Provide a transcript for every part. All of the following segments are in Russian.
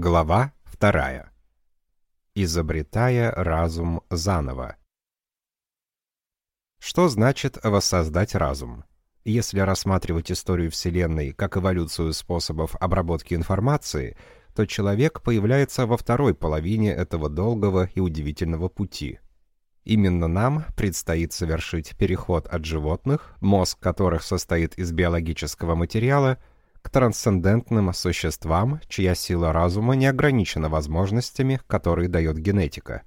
Глава вторая. Изобретая разум заново. Что значит воссоздать разум? Если рассматривать историю Вселенной как эволюцию способов обработки информации, то человек появляется во второй половине этого долгого и удивительного пути. Именно нам предстоит совершить переход от животных, мозг которых состоит из биологического материала, к трансцендентным существам, чья сила разума не ограничена возможностями, которые дает генетика.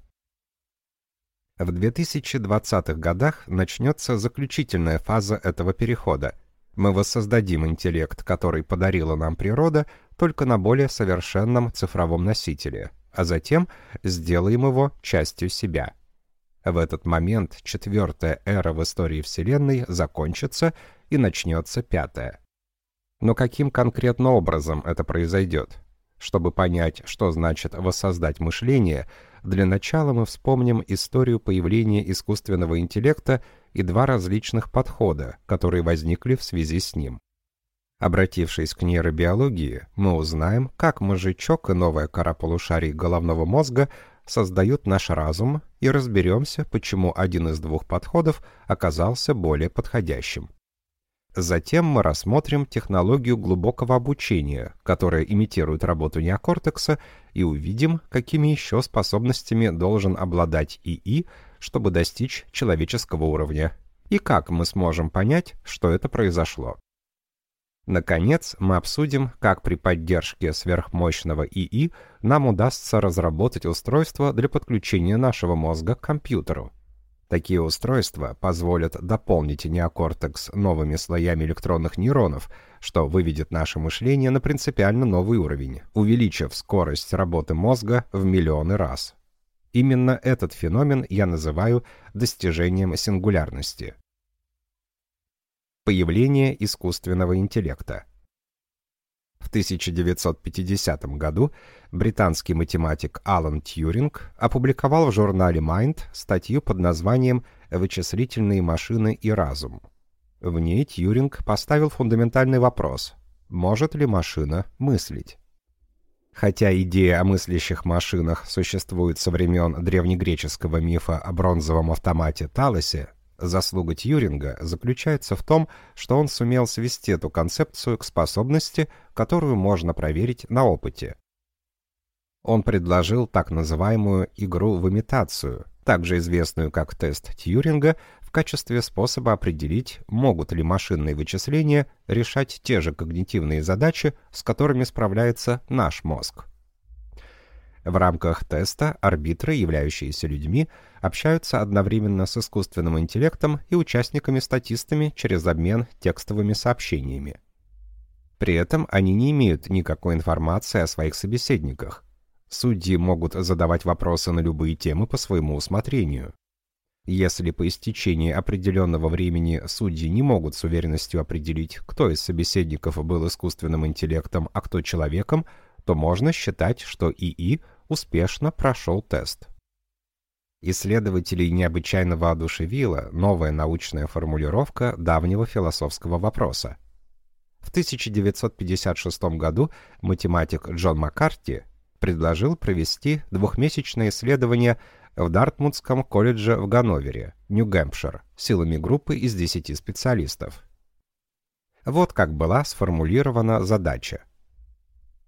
В 2020-х годах начнется заключительная фаза этого перехода. Мы воссоздадим интеллект, который подарила нам природа, только на более совершенном цифровом носителе, а затем сделаем его частью себя. В этот момент четвертая эра в истории Вселенной закончится и начнется пятая. Но каким конкретно образом это произойдет? Чтобы понять, что значит воссоздать мышление, для начала мы вспомним историю появления искусственного интеллекта и два различных подхода, которые возникли в связи с ним. Обратившись к нейробиологии, мы узнаем, как мозжечок и новая кора полушарий головного мозга создают наш разум и разберемся, почему один из двух подходов оказался более подходящим. Затем мы рассмотрим технологию глубокого обучения, которая имитирует работу неокортекса, и увидим, какими еще способностями должен обладать ИИ, чтобы достичь человеческого уровня, и как мы сможем понять, что это произошло. Наконец, мы обсудим, как при поддержке сверхмощного ИИ нам удастся разработать устройство для подключения нашего мозга к компьютеру. Такие устройства позволят дополнить неокортекс новыми слоями электронных нейронов, что выведет наше мышление на принципиально новый уровень, увеличив скорость работы мозга в миллионы раз. Именно этот феномен я называю достижением сингулярности. Появление искусственного интеллекта – в 1950 году британский математик Алан Тьюринг опубликовал в журнале Mind статью под названием «Вычислительные машины и разум». В ней Тьюринг поставил фундаментальный вопрос «Может ли машина мыслить?». Хотя идея о мыслящих машинах существует со времен древнегреческого мифа о бронзовом автомате Талосе, Заслуга Тьюринга заключается в том, что он сумел свести эту концепцию к способности, которую можно проверить на опыте. Он предложил так называемую игру в имитацию, также известную как тест Тьюринга, в качестве способа определить, могут ли машинные вычисления решать те же когнитивные задачи, с которыми справляется наш мозг. В рамках теста арбитры, являющиеся людьми, общаются одновременно с искусственным интеллектом и участниками-статистами через обмен текстовыми сообщениями. При этом они не имеют никакой информации о своих собеседниках. Судьи могут задавать вопросы на любые темы по своему усмотрению. Если по истечении определенного времени судьи не могут с уверенностью определить, кто из собеседников был искусственным интеллектом, а кто человеком, то можно считать, что ИИ успешно прошел тест. Исследователей необычайно воодушевила новая научная формулировка давнего философского вопроса. В 1956 году математик Джон Маккарти предложил провести двухмесячное исследование в Дартмутском колледже в Ганновере, Нью-Гэмпшир, силами группы из 10 специалистов. Вот как была сформулирована задача.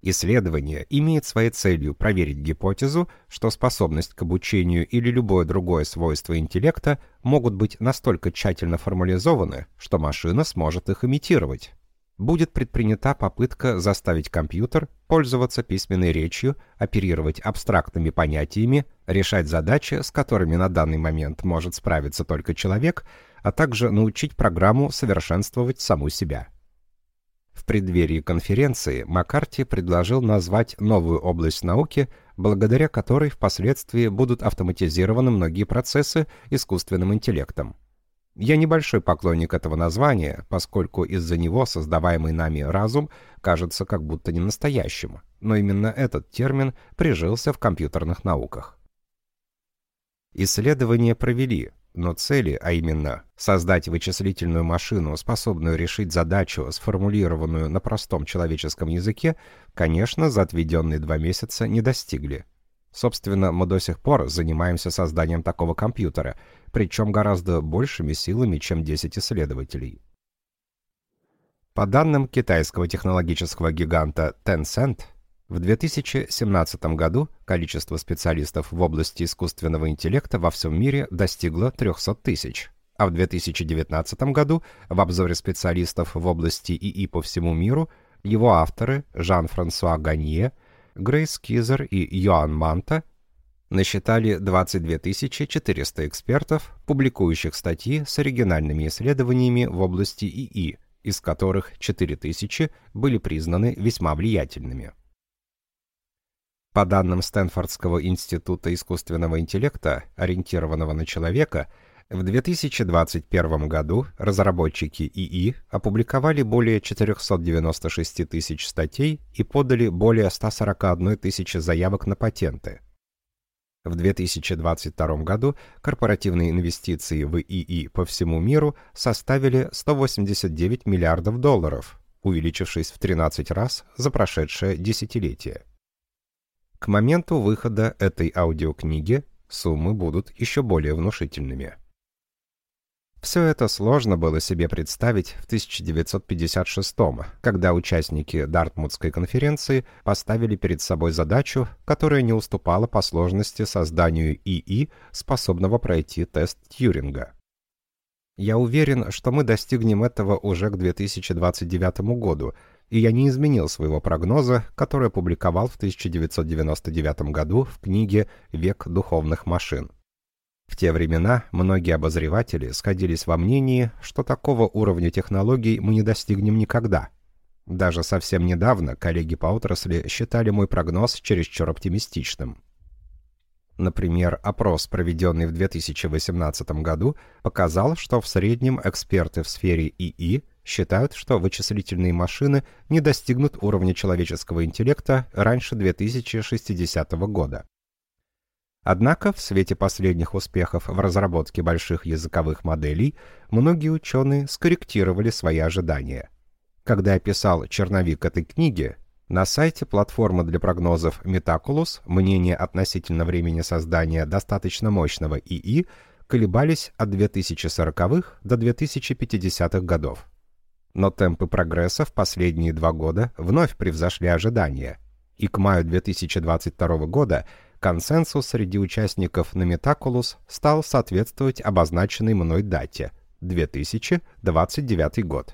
Исследование имеет своей целью проверить гипотезу, что способность к обучению или любое другое свойство интеллекта могут быть настолько тщательно формализованы, что машина сможет их имитировать. Будет предпринята попытка заставить компьютер пользоваться письменной речью, оперировать абстрактными понятиями, решать задачи, с которыми на данный момент может справиться только человек, а также научить программу совершенствовать саму себя. В преддверии конференции Маккарти предложил назвать новую область науки, благодаря которой впоследствии будут автоматизированы многие процессы искусственным интеллектом. Я небольшой поклонник этого названия, поскольку из-за него создаваемый нами разум кажется как будто не настоящим, но именно этот термин прижился в компьютерных науках. Исследования провели, Но цели, а именно создать вычислительную машину, способную решить задачу, сформулированную на простом человеческом языке, конечно, за отведенные два месяца не достигли. Собственно, мы до сих пор занимаемся созданием такого компьютера, причем гораздо большими силами, чем 10 исследователей. По данным китайского технологического гиганта Tencent, в 2017 году количество специалистов в области искусственного интеллекта во всем мире достигло 300 тысяч, а в 2019 году в обзоре специалистов в области ИИ по всему миру его авторы Жан-Франсуа Ганье, Грейс Кизер и Йоан Манта насчитали 22 400 экспертов, публикующих статьи с оригинальными исследованиями в области ИИ, из которых 4000 были признаны весьма влиятельными. По данным Стэнфордского института искусственного интеллекта, ориентированного на человека, в 2021 году разработчики ИИ опубликовали более 496 тысяч статей и подали более 141 тысячи заявок на патенты. В 2022 году корпоративные инвестиции в ИИ по всему миру составили 189 миллиардов долларов, увеличившись в 13 раз за прошедшее десятилетие. К моменту выхода этой аудиокниги суммы будут еще более внушительными. Все это сложно было себе представить в 1956 когда участники Дартмутской конференции поставили перед собой задачу, которая не уступала по сложности созданию ИИ, способного пройти тест Тьюринга. Я уверен, что мы достигнем этого уже к 2029 году, и я не изменил своего прогноза, который опубликовал в 1999 году в книге «Век духовных машин». В те времена многие обозреватели сходились во мнении, что такого уровня технологий мы не достигнем никогда. Даже совсем недавно коллеги по отрасли считали мой прогноз чересчур оптимистичным. Например, опрос, проведенный в 2018 году, показал, что в среднем эксперты в сфере ИИ считают, что вычислительные машины не достигнут уровня человеческого интеллекта раньше 2060 года. Однако, в свете последних успехов в разработке больших языковых моделей, многие ученые скорректировали свои ожидания. Когда я писал черновик этой книги, на сайте платформы для прогнозов Metaculus мнения относительно времени создания достаточно мощного ИИ колебались от 2040-х до 2050-х годов. Но темпы прогресса в последние два года вновь превзошли ожидания, и к маю 2022 года консенсус среди участников на Metacулус стал соответствовать обозначенной мной дате – 2029 год.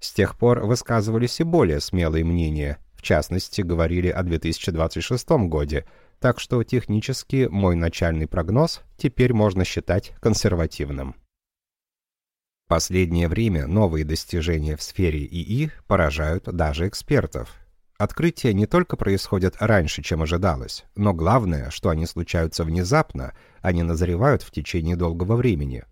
С тех пор высказывались и более смелые мнения, в частности, говорили о 2026 годе, так что технически мой начальный прогноз теперь можно считать консервативным. Последнее время новые достижения в сфере ИИ поражают даже экспертов. Открытия не только происходят раньше, чем ожидалось, но главное, что они случаются внезапно, а не назревают в течение долгого времени.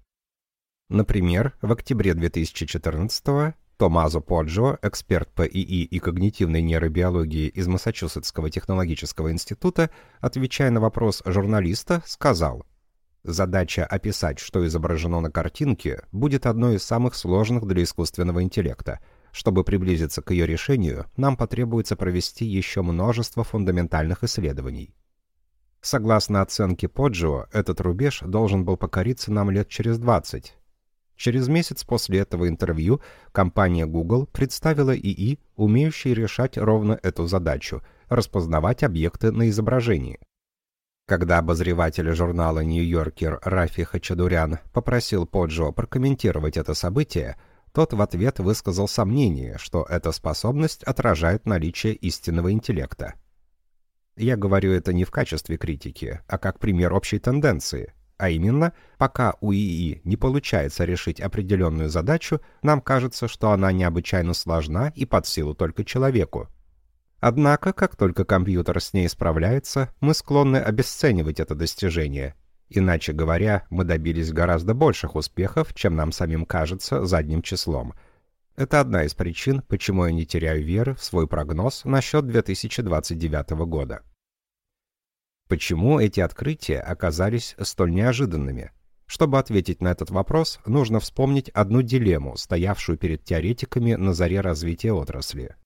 Например, в октябре 2014 Томазо Поджо, эксперт по ИИ и когнитивной нейробиологии из Массачусетского технологического института, отвечая на вопрос журналиста, сказал – Задача описать, что изображено на картинке, будет одной из самых сложных для искусственного интеллекта. Чтобы приблизиться к ее решению, нам потребуется провести еще множество фундаментальных исследований. Согласно оценке Поджио, этот рубеж должен был покориться нам лет через 20. Через месяц после этого интервью компания Google представила ИИ, умеющий решать ровно эту задачу – распознавать объекты на изображении. Когда обозреватель журнала «Нью-Йоркер» Рафи Хачадурян попросил Поджо прокомментировать это событие, тот в ответ высказал сомнение, что эта способность отражает наличие истинного интеллекта. Я говорю это не в качестве критики, а как пример общей тенденции. А именно, пока у ИИ не получается решить определенную задачу, нам кажется, что она необычайно сложна и под силу только человеку. Однако, как только компьютер с ней справляется, мы склонны обесценивать это достижение. Иначе говоря, мы добились гораздо больших успехов, чем нам самим кажется задним числом. Это одна из причин, почему я не теряю веры в свой прогноз насчет 2029 года. Почему эти открытия оказались столь неожиданными? Чтобы ответить на этот вопрос, нужно вспомнить одну дилемму, стоявшую перед теоретиками на заре развития отрасли.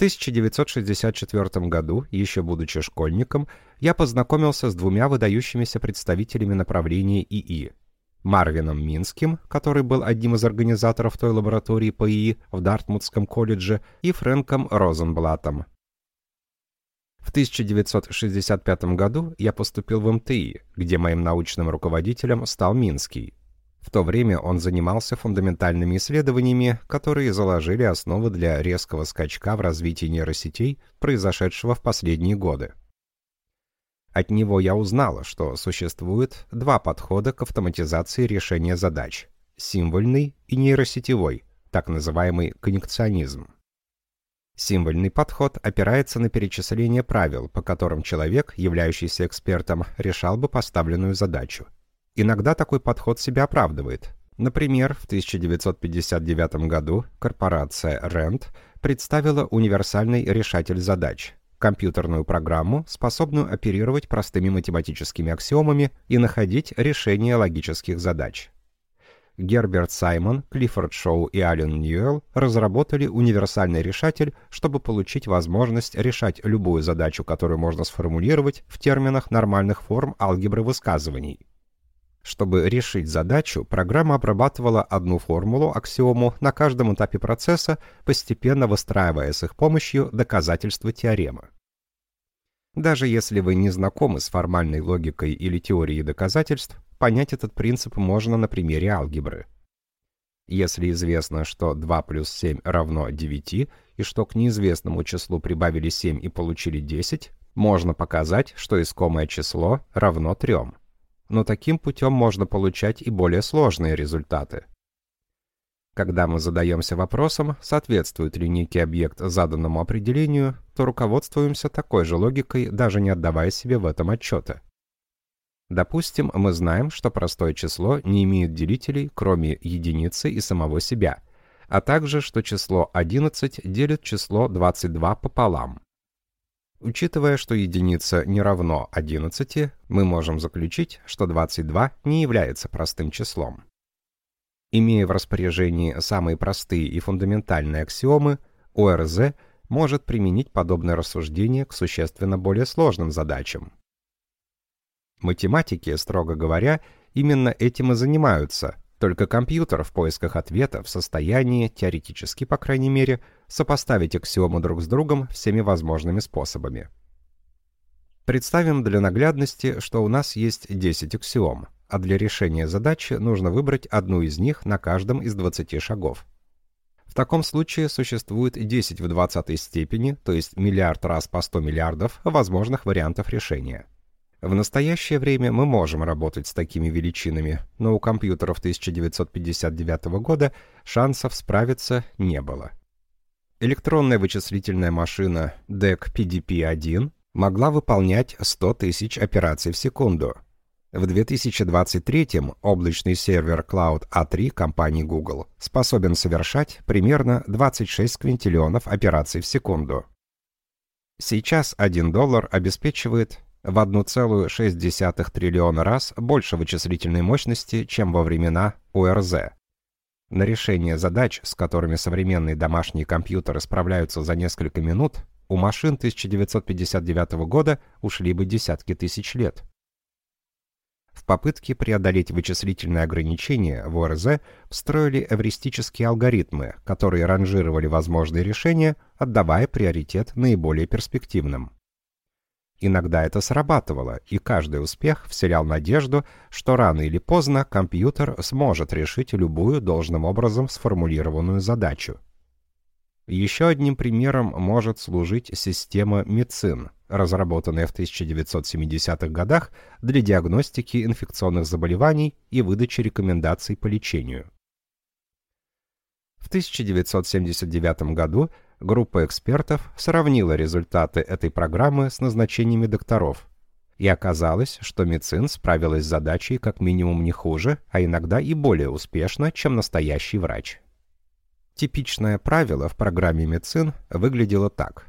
В 1964 году, еще будучи школьником, я познакомился с двумя выдающимися представителями направления ИИ. Марвином Минским, который был одним из организаторов той лаборатории по ИИ в Дартмутском колледже, и Фрэнком Розенблатом, в 1965 году я поступил в МТИ, где моим научным руководителем стал Минский. В то время он занимался фундаментальными исследованиями, которые заложили основы для резкого скачка в развитии нейросетей, произошедшего в последние годы. От него я узнала, что существует два подхода к автоматизации решения задач – символьный и нейросетевой, так называемый коннекционизм. Символьный подход опирается на перечисление правил, по которым человек, являющийся экспертом, решал бы поставленную задачу. Иногда такой подход себя оправдывает. Например, в 1959 году корпорация RAND представила универсальный решатель задач – компьютерную программу, способную оперировать простыми математическими аксиомами и находить решения логических задач. Герберт Саймон, Клиффорд Шоу и Ален Ньюэлл разработали универсальный решатель, чтобы получить возможность решать любую задачу, которую можно сформулировать в терминах нормальных форм алгебры высказываний. Чтобы решить задачу, программа обрабатывала одну формулу, аксиому, на каждом этапе процесса, постепенно выстраивая с их помощью доказательства теоремы. Даже если вы не знакомы с формальной логикой или теорией доказательств, понять этот принцип можно на примере алгебры. Если известно, что 2 плюс 7 равно 9, и что к неизвестному числу прибавили 7 и получили 10, можно показать, что искомое число равно 3. Но таким путем можно получать и более сложные результаты. Когда мы задаемся вопросом, соответствует ли некий объект заданному определению, то руководствуемся такой же логикой, даже не отдавая себе в этом отчета. Допустим, мы знаем, что простое число не имеет делителей, кроме единицы и самого себя, а также, что число 11 делит число 22 пополам. Учитывая, что единица не равно 11, мы можем заключить, что 22 не является простым числом. Имея в распоряжении самые простые и фундаментальные аксиомы, ОРЗ может применить подобное рассуждение к существенно более сложным задачам. Математики, строго говоря, именно этим и занимаются, только компьютер в поисках ответа в состоянии, теоретически по крайней мере, сопоставить аксиомы друг с другом всеми возможными способами. Представим для наглядности, что у нас есть 10 аксиом, а для решения задачи нужно выбрать одну из них на каждом из 20 шагов. В таком случае существует 10 в 20 степени, то есть миллиард раз по 100 миллиардов возможных вариантов решения. В настоящее время мы можем работать с такими величинами, но у компьютеров 1959 года шансов справиться не было. Электронная вычислительная машина DEC PDP-1 могла выполнять 100 тысяч операций в секунду. В 2023-м облачный сервер Cloud A3 компании Google способен совершать примерно 26 квинтиллионов операций в секунду. Сейчас 1 доллар обеспечивает в 1,6 триллиона раз больше вычислительной мощности, чем во времена ОРЗ. На решение задач, с которыми современные домашние компьютеры справляются за несколько минут, у машин 1959 года ушли бы десятки тысяч лет. В попытке преодолеть вычислительные ограничения в ОРЗ встроили эвристические алгоритмы, которые ранжировали возможные решения, отдавая приоритет наиболее перспективным. Иногда это срабатывало, и каждый успех вселял надежду, что рано или поздно компьютер сможет решить любую должным образом сформулированную задачу. Еще одним примером может служить система МИЦИН, разработанная в 1970-х годах для диагностики инфекционных заболеваний и выдачи рекомендаций по лечению. В 1979 году группа экспертов сравнила результаты этой программы с назначениями докторов. И оказалось, что МИЦИН справилась с задачей как минимум не хуже, а иногда и более успешно, чем настоящий врач. Типичное правило в программе МИЦИН выглядело так.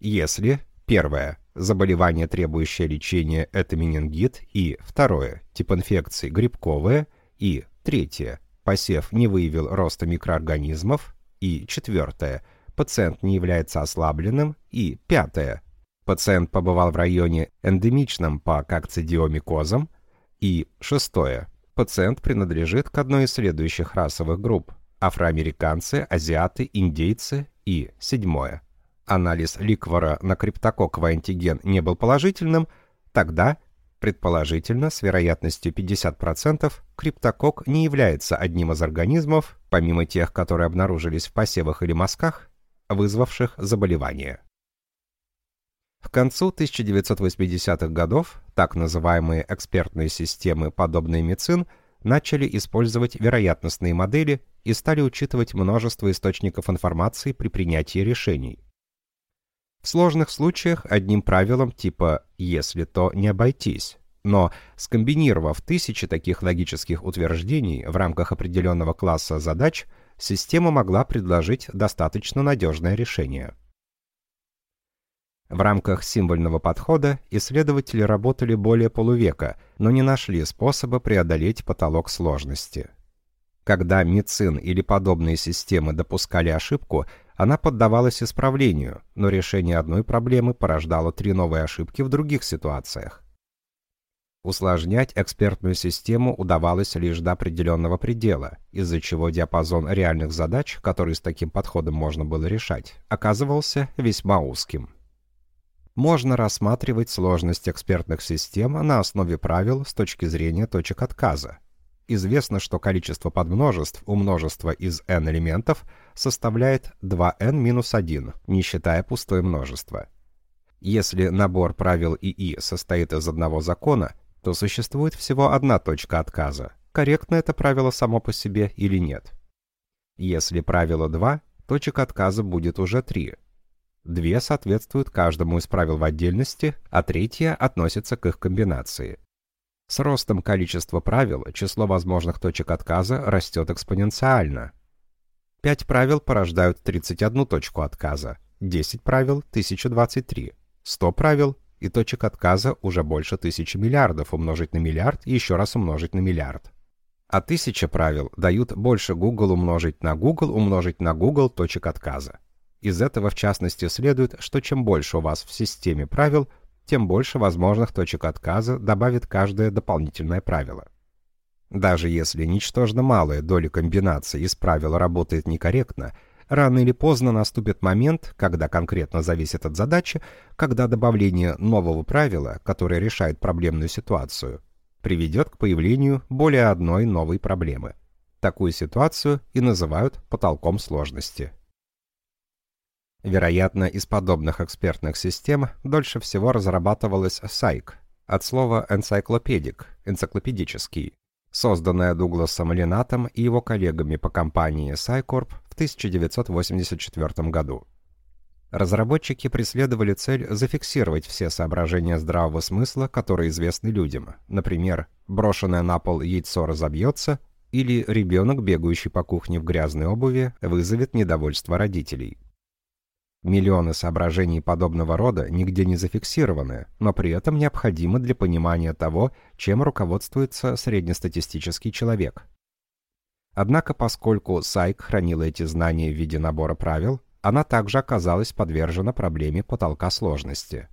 Если, первое, заболевание, требующее лечения, это менингит, и второе, тип инфекции грибковая, и третье, посев не выявил роста микроорганизмов, и четвертое, пациент не является ослабленным, и пятое, пациент побывал в районе эндемичном по кокцидиомикозам, и шестое, пациент принадлежит к одной из следующих расовых групп – афроамериканцы, азиаты, индейцы. И седьмое – анализ ликвора на криптококковый антиген не был положительным, тогда, предположительно, с вероятностью 50%, криптокок не является одним из организмов, помимо тех, которые обнаружились в посевах или мазках, вызвавших заболевание. К концу 1980-х годов так называемые экспертные системы, подобные МИЦИН, начали использовать вероятностные модели и стали учитывать множество источников информации при принятии решений. В сложных случаях одним правилом типа «если то не обойтись». Но, скомбинировав тысячи таких логических утверждений в рамках определенного класса задач, система могла предложить достаточно надежное решение. В рамках символьного подхода исследователи работали более полувека, но не нашли способа преодолеть потолок сложности. Когда МИЦИН или подобные системы допускали ошибку, она поддавалась исправлению, но решение одной проблемы порождало три новые ошибки в других ситуациях. Усложнять экспертную систему удавалось лишь до определенного предела, из-за чего диапазон реальных задач, которые с таким подходом можно было решать, оказывался весьма узким. Можно рассматривать сложность экспертных систем на основе правил с точки зрения точек отказа, Известно, что количество подмножеств у множества из n элементов составляет 2n-1, не считая пустое множество. Если набор правил ИИ состоит из одного закона, то существует всего одна точка отказа, корректно это правило само по себе или нет. Если правило 2, точек отказа будет уже 3. Две соответствуют каждому из правил в отдельности, а третья относится к их комбинации. С ростом количества правил число возможных точек отказа растет экспоненциально. 5 правил порождают 31 точку отказа, 10 правил – 1023, 100 правил и точек отказа уже больше 1000 миллиардов умножить на миллиард и еще раз умножить на миллиард. А 1000 правил дают больше Google умножить на Google умножить на Google точек отказа. Из этого в частности следует, что чем больше у вас в системе правил, тем больше возможных точек отказа добавит каждое дополнительное правило. Даже если ничтожно малая доля комбинаций из правил работает некорректно, рано или поздно наступит момент, когда конкретно зависит от задачи, когда добавление нового правила, которое решает проблемную ситуацию, приведет к появлению более одной новой проблемы. Такую ситуацию и называют потолком сложности. Вероятно, из подобных экспертных систем дольше всего разрабатывалась SAIC, от слова encyclopedic, энциклопедический, созданная Дугласом Ленатом и его коллегами по компании SciCorp в 1984 году. Разработчики преследовали цель зафиксировать все соображения здравого смысла, которые известны людям. Например, брошенное на пол яйцо разобьется, или ребенок, бегающий по кухне в грязной обуви, вызовет недовольство родителей. Миллионы соображений подобного рода нигде не зафиксированы, но при этом необходимы для понимания того, чем руководствуется среднестатистический человек. Однако, поскольку Сайк хранила эти знания в виде набора правил, она также оказалась подвержена проблеме потолка сложности.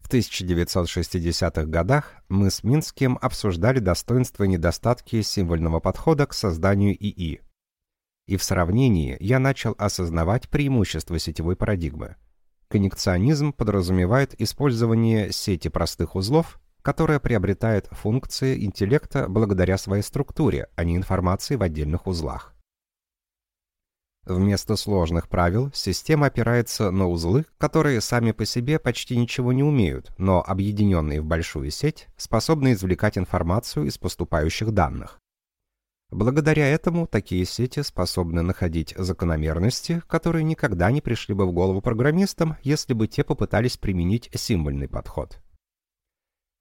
В 1960-х годах мы с Минским обсуждали достоинства и недостатки символьного подхода к созданию ИИ – и в сравнении я начал осознавать преимущества сетевой парадигмы. Коннекционизм подразумевает использование сети простых узлов, которая приобретает функции интеллекта благодаря своей структуре, а не информации в отдельных узлах. Вместо сложных правил система опирается на узлы, которые сами по себе почти ничего не умеют, но объединенные в большую сеть способны извлекать информацию из поступающих данных. Благодаря этому такие сети способны находить закономерности, которые никогда не пришли бы в голову программистам, если бы те попытались применить символьный подход.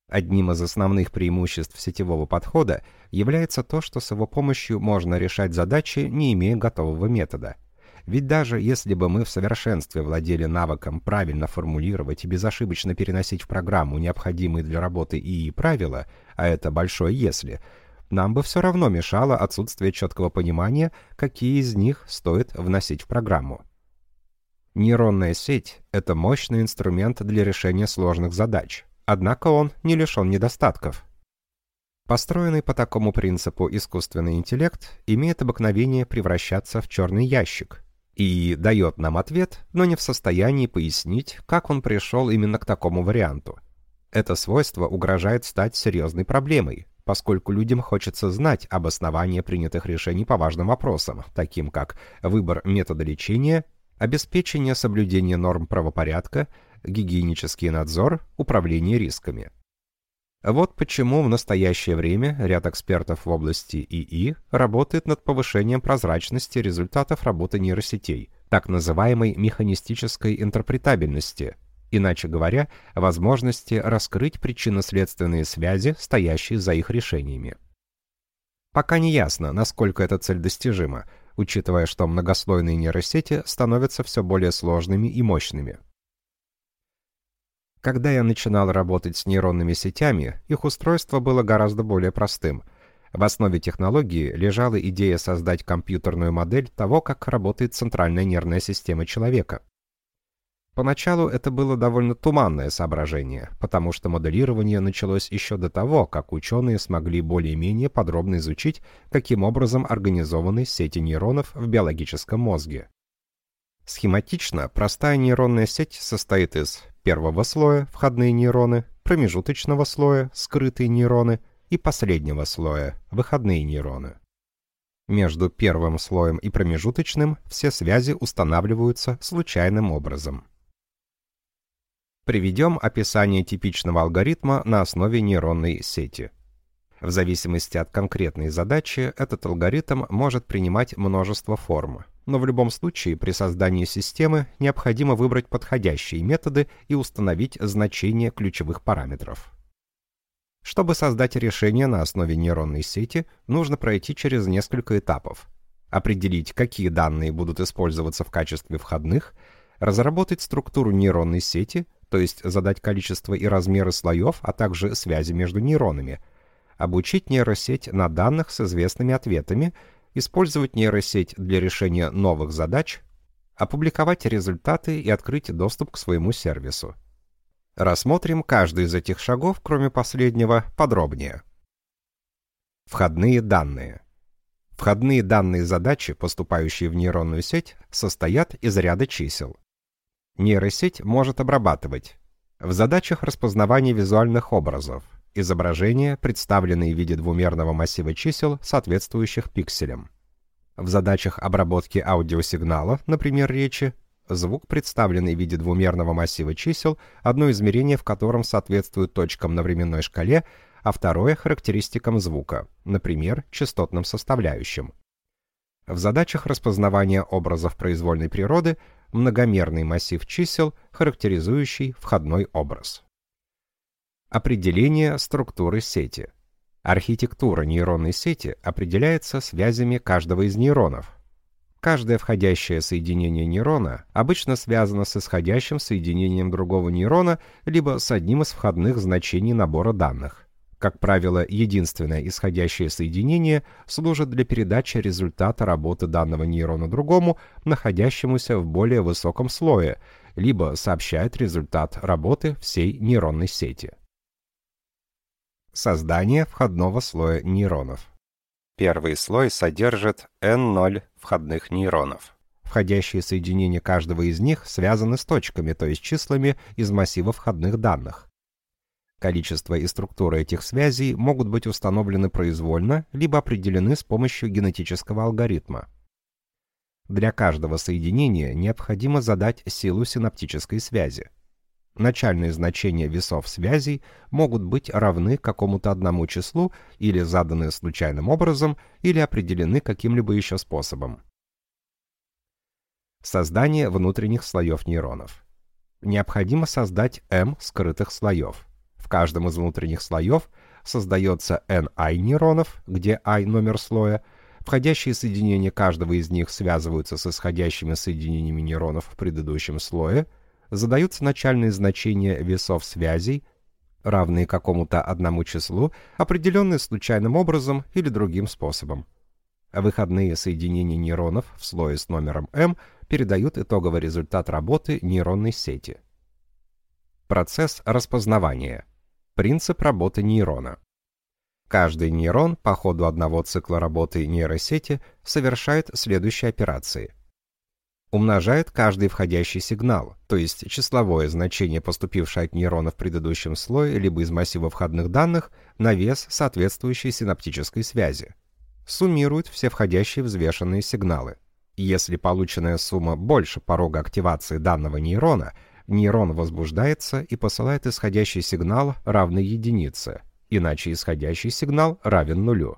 Одним из основных преимуществ сетевого подхода является то, что с его помощью можно решать задачи, не имея готового метода. Ведь даже если бы мы в совершенстве владели навыком правильно формулировать и безошибочно переносить в программу необходимые для работы ИИ правила, а это большое «если», нам бы все равно мешало отсутствие четкого понимания, какие из них стоит вносить в программу. Нейронная сеть — это мощный инструмент для решения сложных задач, однако он не лишен недостатков. Построенный по такому принципу искусственный интеллект имеет обыкновение превращаться в черный ящик и дает нам ответ, но не в состоянии пояснить, как он пришел именно к такому варианту. Это свойство угрожает стать серьезной проблемой, поскольку людям хочется знать обоснование принятых решений по важным вопросам, таким как выбор метода лечения, обеспечение соблюдения норм правопорядка, гигиенический надзор, управление рисками. Вот почему в настоящее время ряд экспертов в области ИИ работает над повышением прозрачности результатов работы нейросетей, так называемой механистической интерпретабельности – иначе говоря, возможности раскрыть причинно-следственные связи, стоящие за их решениями. Пока не ясно, насколько эта цель достижима, учитывая, что многослойные нейросети становятся все более сложными и мощными. Когда я начинал работать с нейронными сетями, их устройство было гораздо более простым. В основе технологии лежала идея создать компьютерную модель того, как работает центральная нервная система человека. Поначалу это было довольно туманное соображение, потому что моделирование началось еще до того, как ученые смогли более-менее подробно изучить, каким образом организованы сети нейронов в биологическом мозге. Схематично простая нейронная сеть состоит из первого слоя – входные нейроны, промежуточного слоя – скрытые нейроны и последнего слоя – выходные нейроны. Между первым слоем и промежуточным все связи устанавливаются случайным образом. Приведем описание типичного алгоритма на основе нейронной сети. В зависимости от конкретной задачи этот алгоритм может принимать множество форм, но в любом случае при создании системы необходимо выбрать подходящие методы и установить значения ключевых параметров. Чтобы создать решение на основе нейронной сети, нужно пройти через несколько этапов. Определить, какие данные будут использоваться в качестве входных, разработать структуру нейронной сети – то есть задать количество и размеры слоев, а также связи между нейронами, обучить нейросеть на данных с известными ответами, использовать нейросеть для решения новых задач, опубликовать результаты и открыть доступ к своему сервису. Рассмотрим каждый из этих шагов, кроме последнего, подробнее. Входные данные. Входные данные задачи, поступающие в нейронную сеть, состоят из ряда чисел нейросеть может обрабатывать в задачах распознавания визуальных образов, изображения, представленные в виде двумерного массива чисел, соответствующих пикселям. В задачах обработки аудиосигнала, например, речи, звук, представленный в виде двумерного массива чисел, одно измерение в котором соответствует точкам на временной шкале, а второе — характеристикам звука, например, частотным составляющим. В задачах распознавания образов произвольной природы многомерный массив чисел, характеризующий входной образ. Определение структуры сети. Архитектура нейронной сети определяется связями каждого из нейронов. Каждое входящее соединение нейрона обычно связано с исходящим соединением другого нейрона либо с одним из входных значений набора данных. Как правило, единственное исходящее соединение служит для передачи результата работы данного нейрона другому, находящемуся в более высоком слое, либо сообщает результат работы всей нейронной сети. Создание входного слоя нейронов. Первый слой содержит N0 входных нейронов. Входящие соединения каждого из них связаны с точками, то есть числами из массива входных данных. Количество и структура этих связей могут быть установлены произвольно, либо определены с помощью генетического алгоритма. Для каждого соединения необходимо задать силу синаптической связи. Начальные значения весов связей могут быть равны какому-то одному числу или заданы случайным образом, или определены каким-либо еще способом. Создание внутренних слоев нейронов. Необходимо создать m скрытых слоев. В каждом из внутренних слоев создается NI нейронов, где I номер слоя, Входящие соединения каждого из них связываются с исходящими соединениями нейронов в предыдущем слое, задаются начальные значения весов связей, равные какому-то одному числу, определенные случайным образом или другим способом. Выходные соединения нейронов в слое с номером m передают итоговый результат работы нейронной сети. Процесс распознавания. Принцип работы нейрона. Каждый нейрон по ходу одного цикла работы нейросети совершает следующие операции. Умножает каждый входящий сигнал, то есть числовое значение, поступившее от нейрона в предыдущем слое либо из массива входных данных, на вес соответствующей синаптической связи. Суммирует все входящие взвешенные сигналы. Если полученная сумма больше порога активации данного нейрона, нейрон возбуждается и посылает исходящий сигнал, равный единице – иначе исходящий сигнал равен нулю.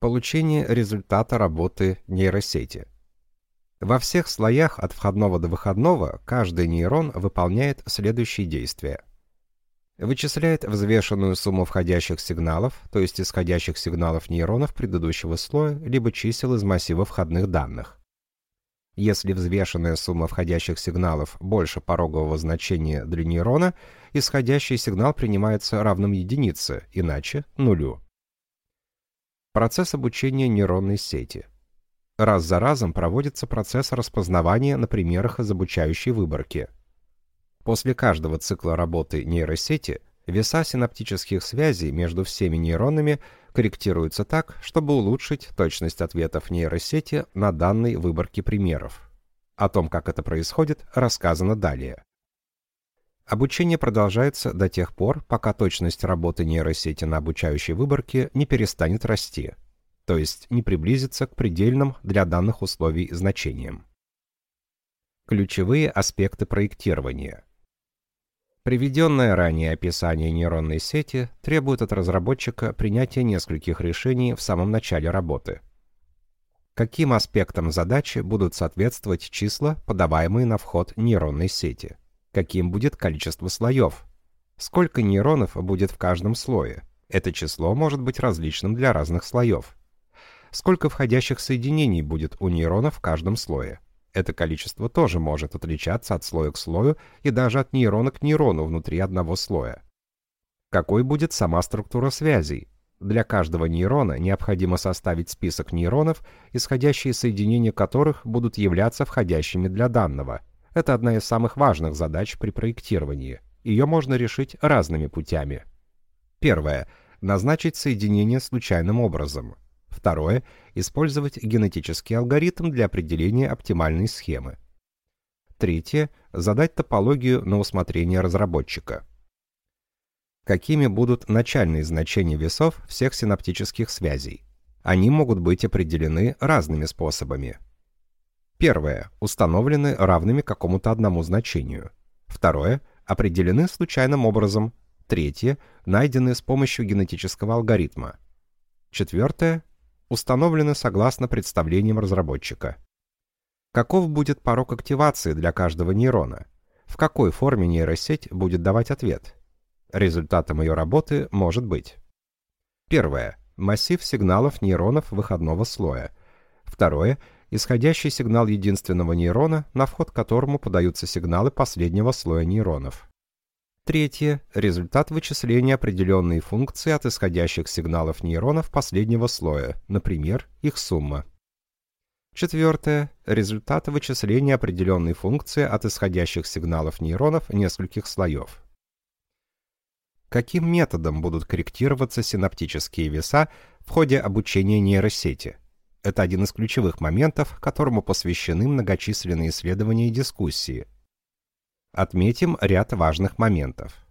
Получение результата работы нейросети. Во всех слоях от входного до выходного каждый нейрон выполняет следующие действия. Вычисляет взвешенную сумму входящих сигналов, то есть исходящих сигналов нейронов предыдущего слоя, либо чисел из массива входных данных. Если взвешенная сумма входящих сигналов больше порогового значения для нейрона, исходящий сигнал принимается равным единице, иначе – нулю. Процесс обучения нейронной сети. Раз за разом проводится процесс распознавания на примерах из обучающей выборки. После каждого цикла работы нейросети веса синаптических связей между всеми нейронами корректируются так, чтобы улучшить точность ответов нейросети на данной выборке примеров. О том, как это происходит, рассказано далее. Обучение продолжается до тех пор, пока точность работы нейросети на обучающей выборке не перестанет расти, то есть не приблизится к предельным для данных условий значениям. Ключевые аспекты проектирования. Приведенное ранее описание нейронной сети требует от разработчика принятия нескольких решений в самом начале работы. Каким аспектам задачи будут соответствовать числа, подаваемые на вход нейронной сети? Каким будет количество слоев? Сколько нейронов будет в каждом слое? Это число может быть различным для разных слоев. Сколько входящих соединений будет у нейронов в каждом слое? Это количество тоже может отличаться от слоя к слою и даже от нейрона к нейрону внутри одного слоя. Какой будет сама структура связей? Для каждого нейрона необходимо составить список нейронов, исходящие соединения которых будут являться входящими для данного. Это одна из самых важных задач при проектировании. Ее можно решить разными путями. Первое. Назначить соединение случайным образом. Второе – использовать генетический алгоритм для определения оптимальной схемы. Третье – задать топологию на усмотрение разработчика. Какими будут начальные значения весов всех синаптических связей? Они могут быть определены разными способами. Первое – установлены равными какому-то одному значению. Второе – определены случайным образом. Третье – найдены с помощью генетического алгоритма. Четвертое установлены согласно представлениям разработчика. Каков будет порог активации для каждого нейрона? В какой форме нейросеть будет давать ответ? Результатом ее работы может быть Первое. Массив сигналов нейронов выходного слоя. Второе. Исходящий сигнал единственного нейрона, на вход которому подаются сигналы последнего слоя нейронов. Третье. Результат вычисления определенной функции от исходящих сигналов нейронов последнего слоя, например, их сумма. Четвертое. Результат вычисления определенной функции от исходящих сигналов нейронов нескольких слоев. Каким методом будут корректироваться синаптические веса в ходе обучения нейросети? Это один из ключевых моментов, которому посвящены многочисленные исследования и дискуссии – Отметим ряд важных моментов.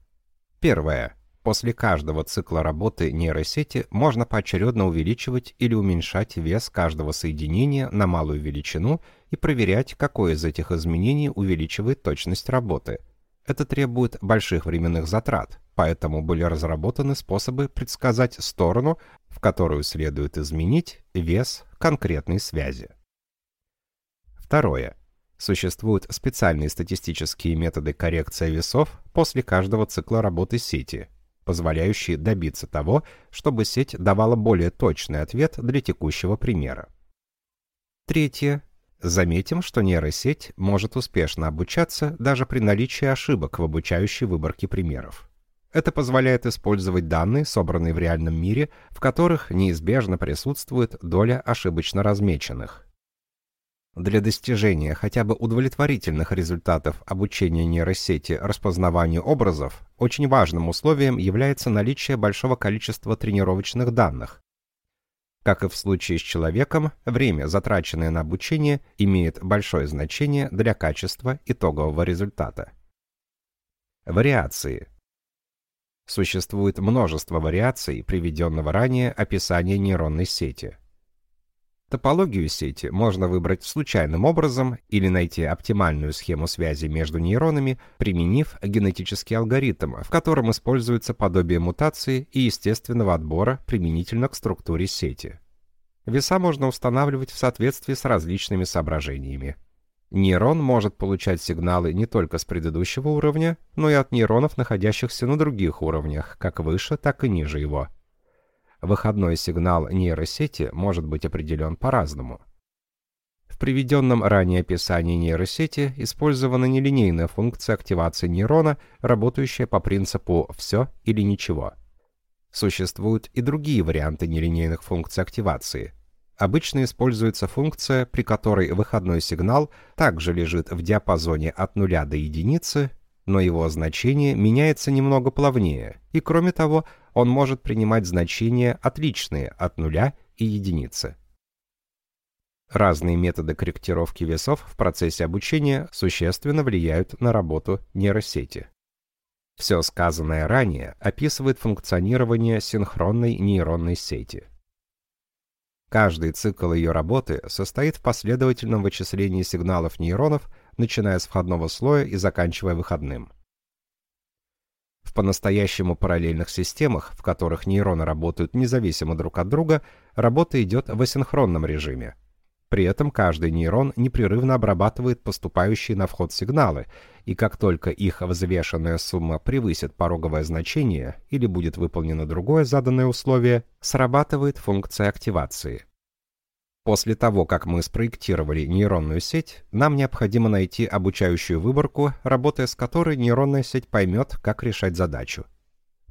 Первое. После каждого цикла работы нейросети можно поочередно увеличивать или уменьшать вес каждого соединения на малую величину и проверять, какое из этих изменений увеличивает точность работы. Это требует больших временных затрат, поэтому были разработаны способы предсказать сторону, в которую следует изменить вес конкретной связи. Второе. Существуют специальные статистические методы коррекции весов после каждого цикла работы сети. позволяющие добиться того, чтобы сеть давала более точный ответ для текущего примера. Третье. Заметим, что нейросеть может успешно обучаться даже при наличии ошибок в обучающей выборке примеров. Это позволяет использовать данные, собранные в реальном мире, в которых неизбежно присутствует доля ошибочно размеченных. Для достижения хотя бы удовлетворительных результатов обучения нейросети распознаванию образов очень важным условием является наличие большого количества тренировочных данных. Как и в случае с человеком, время, затраченное на обучение, имеет большое значение для качества итогового результата. Вариации. Существует множество вариаций приведенного ранее описания нейронной сети – Топологию сети можно выбрать случайным образом или найти оптимальную схему связи между нейронами, применив генетический алгоритм, в котором используется подобие мутации и естественного отбора применительно к структуре сети. Веса можно устанавливать в соответствии с различными соображениями. Нейрон может получать сигналы не только с предыдущего уровня, но и от нейронов, находящихся на других уровнях, как выше, так и ниже его. Выходной сигнал нейросети может быть определен по-разному. В приведенном ранее описании нейросети использована нелинейная функция активации нейрона, работающая по принципу «все или ничего». Существуют и другие варианты нелинейных функций активации. Обычно используется функция, при которой выходной сигнал также лежит в диапазоне от нуля до единицы, но его значение меняется немного плавнее, и кроме того, он может принимать значения отличные от нуля и единицы. Разные методы корректировки весов в процессе обучения существенно влияют на работу нейросети. Все сказанное ранее описывает функционирование синхронной нейронной сети. Каждый цикл ее работы состоит в последовательном вычислении сигналов нейронов начиная с входного слоя и заканчивая выходным. По-настоящему параллельных системах, в которых нейроны работают независимо друг от друга, работа идет в асинхронном режиме. При этом каждый нейрон непрерывно обрабатывает поступающие на вход сигналы, и как только их взвешенная сумма превысит пороговое значение или будет выполнено другое заданное условие, срабатывает функция активации. После того, как мы спроектировали нейронную сеть, нам необходимо найти обучающую выборку, работая с которой нейронная сеть поймет, как решать задачу.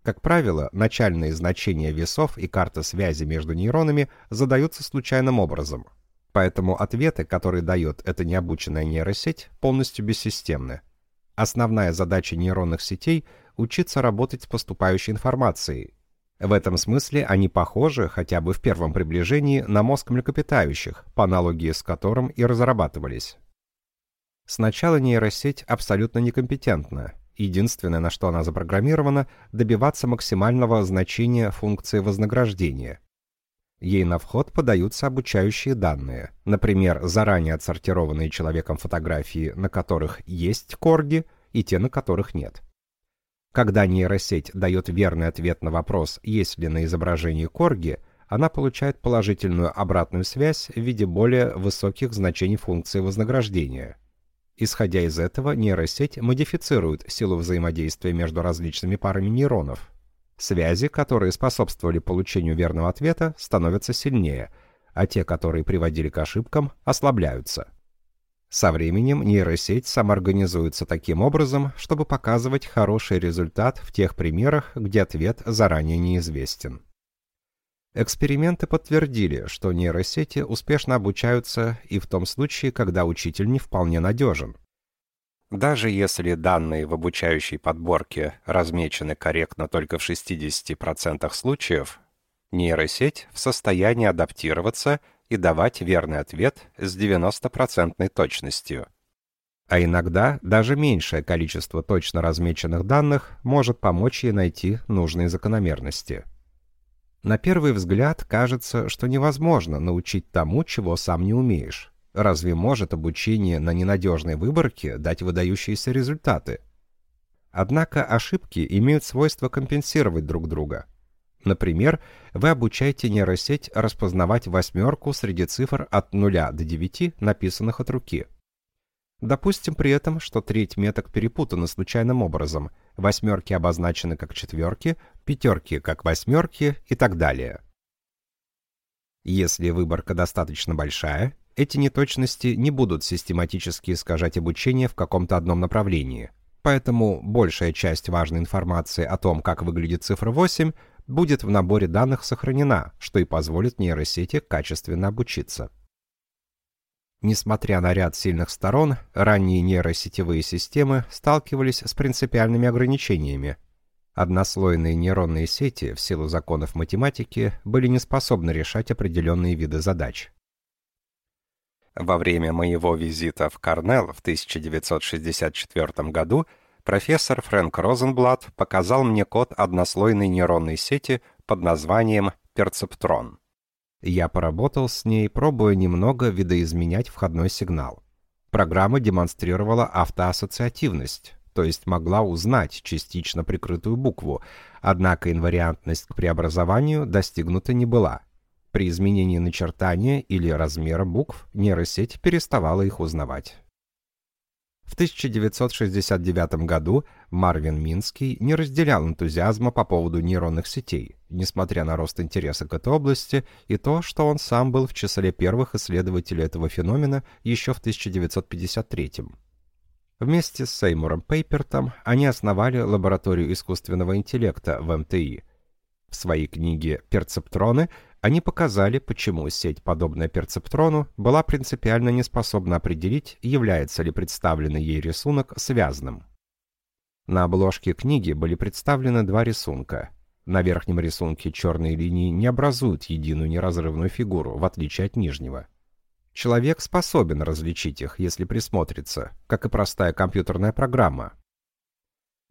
Как правило, начальные значения весов и карта связи между нейронами задаются случайным образом. Поэтому ответы, которые дает эта необученная нейросеть, полностью бессистемны. Основная задача нейронных сетей – учиться работать с поступающей информацией, в этом смысле они похожи, хотя бы в первом приближении, на мозг млекопитающих, по аналогии с которым и разрабатывались. Сначала нейросеть абсолютно некомпетентна. Единственное, на что она запрограммирована, добиваться максимального значения функции вознаграждения. Ей на вход подаются обучающие данные, например, заранее отсортированные человеком фотографии, на которых есть корги, и те, на которых нет. Когда нейросеть дает верный ответ на вопрос, есть ли на изображении корги, она получает положительную обратную связь в виде более высоких значений функции вознаграждения. Исходя из этого, нейросеть модифицирует силу взаимодействия между различными парами нейронов. Связи, которые способствовали получению верного ответа, становятся сильнее, а те, которые приводили к ошибкам, ослабляются. Со временем нейросеть самоорганизуется таким образом, чтобы показывать хороший результат в тех примерах, где ответ заранее неизвестен. Эксперименты подтвердили, что нейросети успешно обучаются и в том случае, когда учитель не вполне надежен. Даже если данные в обучающей подборке размечены корректно только в 60% случаев, нейросеть в состоянии адаптироваться и давать верный ответ с 90% точностью. А иногда даже меньшее количество точно размеченных данных может помочь ей найти нужные закономерности. На первый взгляд кажется, что невозможно научить тому, чего сам не умеешь. Разве может обучение на ненадежной выборке дать выдающиеся результаты? Однако ошибки имеют свойство компенсировать друг друга – Например, вы обучаете нейросеть распознавать восьмерку среди цифр от 0 до 9, написанных от руки. Допустим при этом, что треть меток перепутана случайным образом, восьмерки обозначены как четверки, пятерки как восьмерки и так далее. Если выборка достаточно большая, эти неточности не будут систематически искажать обучение в каком-то одном направлении. Поэтому большая часть важной информации о том, как выглядит цифра 8, будет в наборе данных сохранена, что и позволит нейросети качественно обучиться. Несмотря на ряд сильных сторон, ранние нейросетевые системы сталкивались с принципиальными ограничениями. Однослойные нейронные сети, в силу законов математики, были не способны решать определенные виды задач. Во время моего визита в Корнелл в 1964 году профессор Фрэнк Розенблат показал мне код однослойной нейронной сети под названием перцептрон. Я поработал с ней, пробуя немного видоизменять входной сигнал. Программа демонстрировала автоассоциативность, то есть могла узнать частично прикрытую букву, однако инвариантность к преобразованию достигнута не была — при изменении начертания или размера букв нейросеть переставала их узнавать. В 1969 году Марвин Минский не разделял энтузиазма по поводу нейронных сетей, несмотря на рост интереса к этой области и то, что он сам был в числе первых исследователей этого феномена еще в 1953 Вместе с Сеймуром Пейпертом они основали лабораторию искусственного интеллекта в МТИ. В своей книге «Перцептроны» Они показали, почему сеть, подобная перцептрону, была принципиально не способна определить, является ли представленный ей рисунок связанным. На обложке книги были представлены два рисунка. На верхнем рисунке черные линии не образуют единую неразрывную фигуру, в отличие от нижнего. Человек способен различить их, если присмотрится, как и простая компьютерная программа.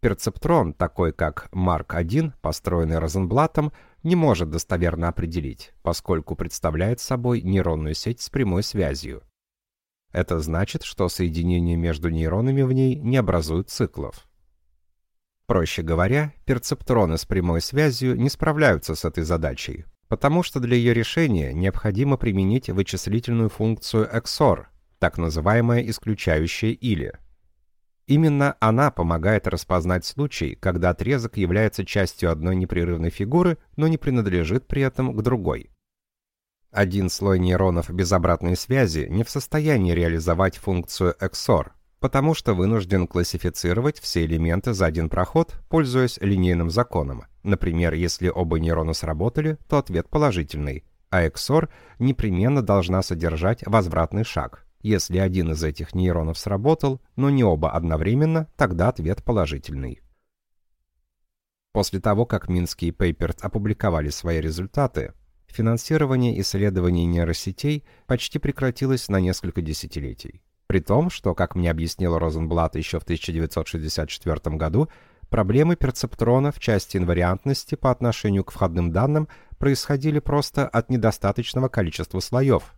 Перцептрон, такой как Марк-1, построенный Розенблатом, не может достоверно определить, поскольку представляет собой нейронную сеть с прямой связью. Это значит, что соединения между нейронами в ней не образуют циклов. Проще говоря, перцептроны с прямой связью не справляются с этой задачей, потому что для ее решения необходимо применить вычислительную функцию XOR, так называемое исключающее «или», Именно она помогает распознать случай, когда отрезок является частью одной непрерывной фигуры, но не принадлежит при этом к другой. Один слой нейронов без обратной связи не в состоянии реализовать функцию XOR, потому что вынужден классифицировать все элементы за один проход, пользуясь линейным законом. Например, если оба нейрона сработали, то ответ положительный, а XOR непременно должна содержать возвратный шаг. Если один из этих нейронов сработал, но не оба одновременно, тогда ответ положительный. После того, как Минский и Пейперт опубликовали свои результаты, финансирование исследований нейросетей почти прекратилось на несколько десятилетий. При том, что, как мне объяснил Розенблат еще в 1964 году, проблемы перцептрона в части инвариантности по отношению к входным данным происходили просто от недостаточного количества слоев,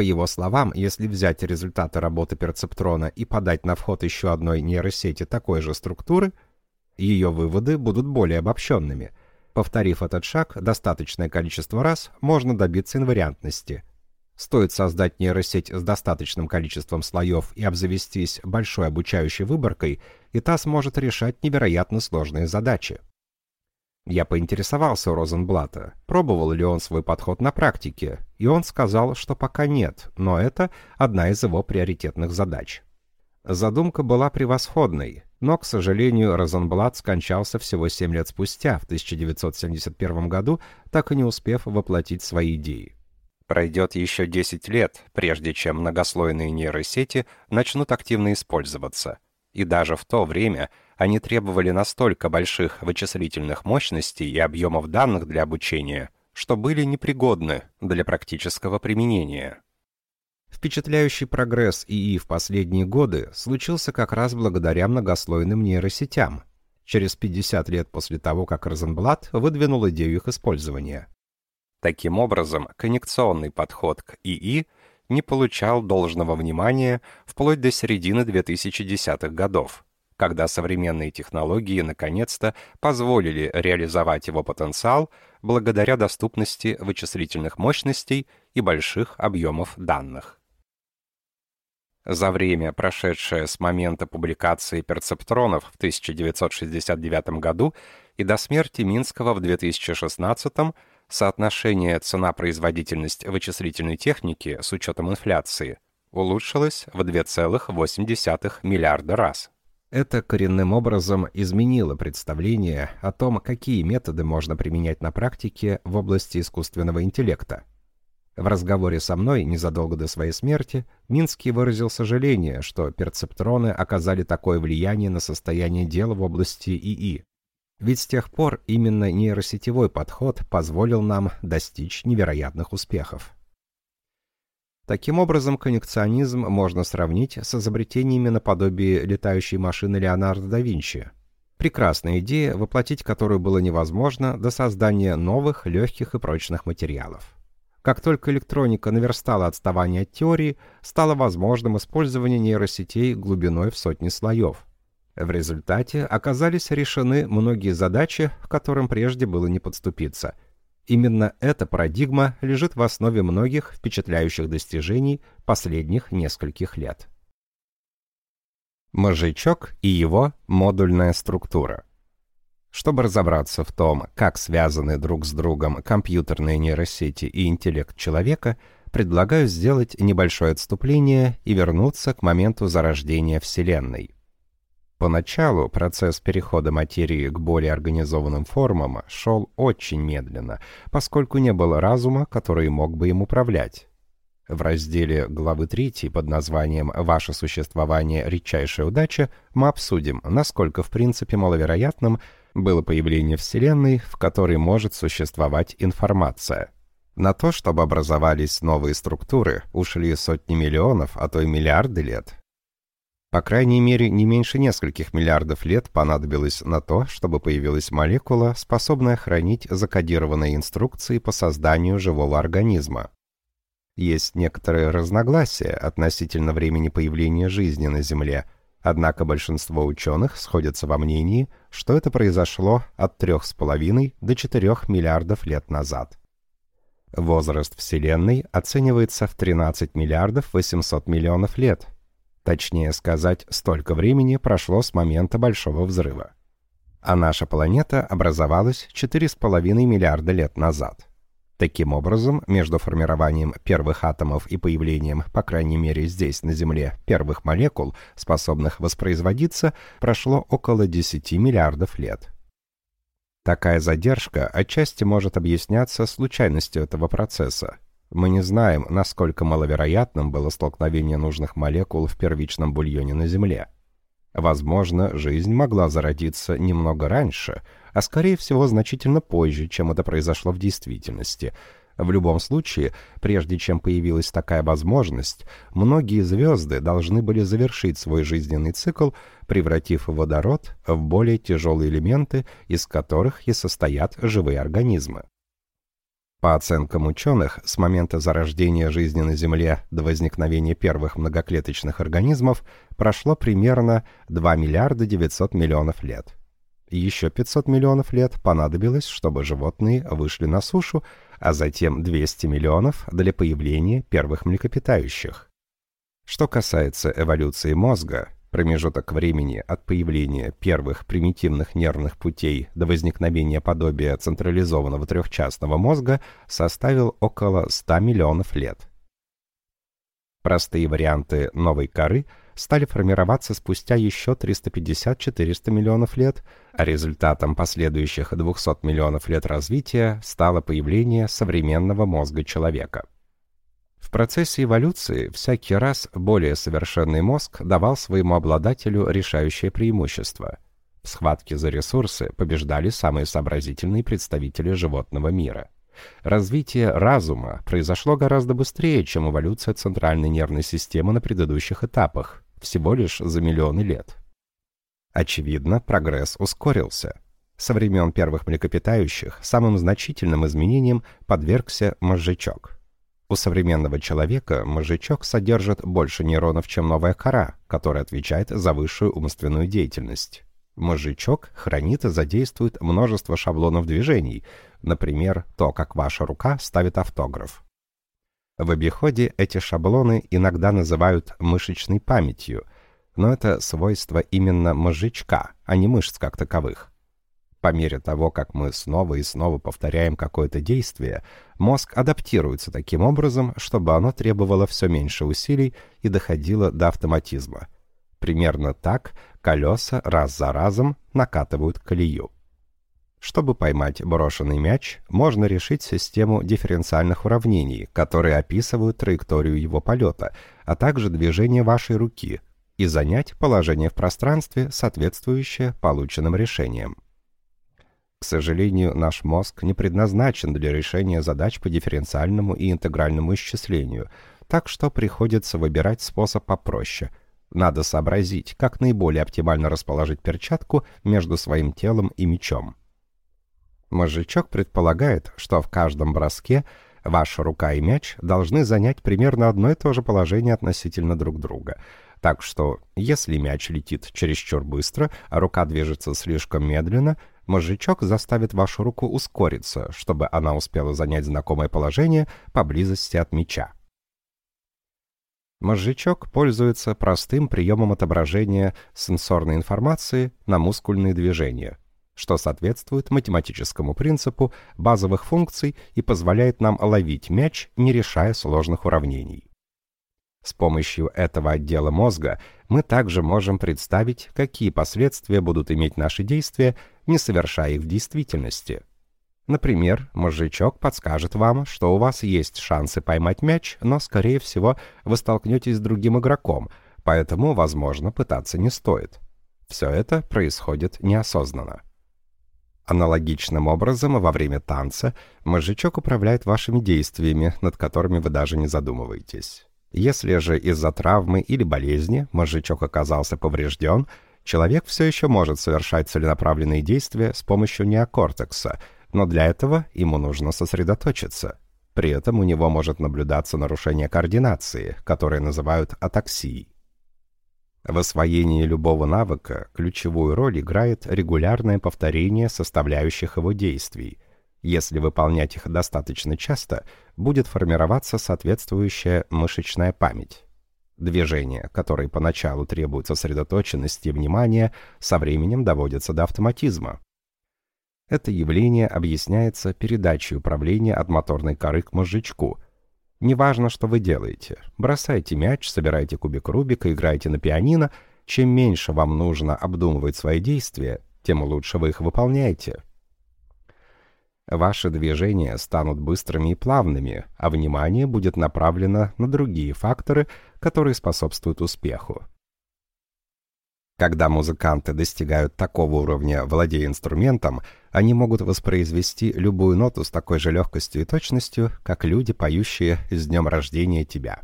по его словам, если взять результаты работы перцептрона и подать на вход еще одной нейросети такой же структуры, ее выводы будут более обобщенными. Повторив этот шаг достаточное количество раз, можно добиться инвариантности. Стоит создать нейросеть с достаточным количеством слоев и обзавестись большой обучающей выборкой, и та сможет решать невероятно сложные задачи. Я поинтересовался у Розенблата, пробовал ли он свой подход на практике, и он сказал, что пока нет, но это одна из его приоритетных задач. Задумка была превосходной, но, к сожалению, Розенблат скончался всего 7 лет спустя, в 1971 году, так и не успев воплотить свои идеи. Пройдет еще 10 лет, прежде чем многослойные нейросети начнут активно использоваться. И даже в то время они требовали настолько больших вычислительных мощностей и объемов данных для обучения, что были непригодны для практического применения. Впечатляющий прогресс ИИ в последние годы случился как раз благодаря многослойным нейросетям, через 50 лет после того, как Розенблат выдвинул идею их использования. Таким образом, коннекционный подход к ИИ не получал должного внимания вплоть до середины 2010-х годов, когда современные технологии наконец-то позволили реализовать его потенциал благодаря доступности вычислительных мощностей и больших объемов данных. За время, прошедшее с момента публикации перцептронов в 1969 году и до смерти Минского в 2016 соотношение цена-производительность вычислительной техники с учетом инфляции улучшилось в 2,8 миллиарда раз. Это коренным образом изменило представление о том, какие методы можно применять на практике в области искусственного интеллекта. В разговоре со мной незадолго до своей смерти Минский выразил сожаление, что перцептроны оказали такое влияние на состояние дела в области ИИ. Ведь с тех пор именно нейросетевой подход позволил нам достичь невероятных успехов. Таким образом, коннекционизм можно сравнить с изобретениями наподобие летающей машины Леонардо да Винчи. Прекрасная идея, воплотить которую было невозможно до создания новых, легких и прочных материалов. Как только электроника наверстала отставание от теории, стало возможным использование нейросетей глубиной в сотни слоев – в результате оказались решены многие задачи, к которым прежде было не подступиться. Именно эта парадигма лежит в основе многих впечатляющих достижений последних нескольких лет. Мозжечок и его модульная структура. Чтобы разобраться в том, как связаны друг с другом компьютерные нейросети и интеллект человека, предлагаю сделать небольшое отступление и вернуться к моменту зарождения Вселенной. Поначалу процесс перехода материи к более организованным формам шел очень медленно, поскольку не было разума, который мог бы им управлять. В разделе главы 3 под названием «Ваше существование. Редчайшая удача» мы обсудим, насколько в принципе маловероятным было появление Вселенной, в которой может существовать информация. На то, чтобы образовались новые структуры, ушли сотни миллионов, а то и миллиарды лет. По крайней мере, не меньше нескольких миллиардов лет понадобилось на то, чтобы появилась молекула, способная хранить закодированные инструкции по созданию живого организма. Есть некоторые разногласия относительно времени появления жизни на Земле, однако большинство ученых сходятся во мнении, что это произошло от 3,5 до 4 миллиардов лет назад. Возраст Вселенной оценивается в 13 миллиардов 800 миллионов лет – Точнее сказать, столько времени прошло с момента Большого взрыва. А наша планета образовалась 4,5 миллиарда лет назад. Таким образом, между формированием первых атомов и появлением, по крайней мере здесь, на Земле, первых молекул, способных воспроизводиться, прошло около 10 миллиардов лет. Такая задержка отчасти может объясняться случайностью этого процесса, мы не знаем, насколько маловероятным было столкновение нужных молекул в первичном бульоне на Земле. Возможно, жизнь могла зародиться немного раньше, а скорее всего значительно позже, чем это произошло в действительности. В любом случае, прежде чем появилась такая возможность, многие звезды должны были завершить свой жизненный цикл, превратив водород в более тяжелые элементы, из которых и состоят живые организмы. По оценкам ученых, с момента зарождения жизни на Земле до возникновения первых многоклеточных организмов прошло примерно 2 миллиарда 900 миллионов лет. Еще 500 миллионов лет понадобилось, чтобы животные вышли на сушу, а затем 200 миллионов для появления первых млекопитающих. Что касается эволюции мозга, Промежуток времени от появления первых примитивных нервных путей до возникновения подобия централизованного трехчастного мозга составил около 100 миллионов лет. Простые варианты новой коры стали формироваться спустя еще 350-400 миллионов лет, а результатом последующих 200 миллионов лет развития стало появление современного мозга человека. В процессе эволюции всякий раз более совершенный мозг давал своему обладателю решающее преимущество. В схватке за ресурсы побеждали самые сообразительные представители животного мира. Развитие разума произошло гораздо быстрее, чем эволюция центральной нервной системы на предыдущих этапах, всего лишь за миллионы лет. Очевидно, прогресс ускорился. Со времен первых млекопитающих самым значительным изменением подвергся мозжечок – у современного человека мозжечок содержит больше нейронов, чем новая кора, которая отвечает за высшую умственную деятельность. Мозжечок хранит и задействует множество шаблонов движений, например, то, как ваша рука ставит автограф. В обиходе эти шаблоны иногда называют мышечной памятью, но это свойство именно мозжечка, а не мышц как таковых. По мере того, как мы снова и снова повторяем какое-то действие, мозг адаптируется таким образом, чтобы оно требовало все меньше усилий и доходило до автоматизма. Примерно так колеса раз за разом накатывают колею. Чтобы поймать брошенный мяч, можно решить систему дифференциальных уравнений, которые описывают траекторию его полета, а также движение вашей руки, и занять положение в пространстве, соответствующее полученным решениям. К сожалению, наш мозг не предназначен для решения задач по дифференциальному и интегральному исчислению, так что приходится выбирать способ попроще. Надо сообразить, как наиболее оптимально расположить перчатку между своим телом и мячом. Мозжечок предполагает, что в каждом броске ваша рука и мяч должны занять примерно одно и то же положение относительно друг друга. Так что, если мяч летит чересчур быстро, а рука движется слишком медленно, мозжечок заставит вашу руку ускориться, чтобы она успела занять знакомое положение поблизости от мяча. Мозжечок пользуется простым приемом отображения сенсорной информации на мускульные движения – что соответствует математическому принципу базовых функций и позволяет нам ловить мяч, не решая сложных уравнений. С помощью этого отдела мозга мы также можем представить, какие последствия будут иметь наши действия, не совершая их в действительности. Например, мозжечок подскажет вам, что у вас есть шансы поймать мяч, но, скорее всего, вы столкнетесь с другим игроком, поэтому, возможно, пытаться не стоит. Все это происходит неосознанно. Аналогичным образом, во время танца мозжечок управляет вашими действиями, над которыми вы даже не задумываетесь. Если же из-за травмы или болезни мозжечок оказался поврежден, человек все еще может совершать целенаправленные действия с помощью неокортекса, но для этого ему нужно сосредоточиться. При этом у него может наблюдаться нарушение координации, которое называют атаксией. В освоении любого навыка ключевую роль играет регулярное повторение составляющих его действий. Если выполнять их достаточно часто, будет формироваться соответствующая мышечная память. Движения, которые поначалу требуют сосредоточенности и внимания, со временем доводятся до автоматизма. Это явление объясняется передачей управления от моторной коры к мозжечку – Неважно, что вы делаете. Бросайте мяч, собирайте кубик Рубика, играйте на пианино. Чем меньше вам нужно обдумывать свои действия, тем лучше вы их выполняете. Ваши движения станут быстрыми и плавными, а внимание будет направлено на другие факторы, которые способствуют успеху. Когда музыканты достигают такого уровня, владея инструментом, они могут воспроизвести любую ноту с такой же легкостью и точностью, как люди, поющие «С днем рождения тебя».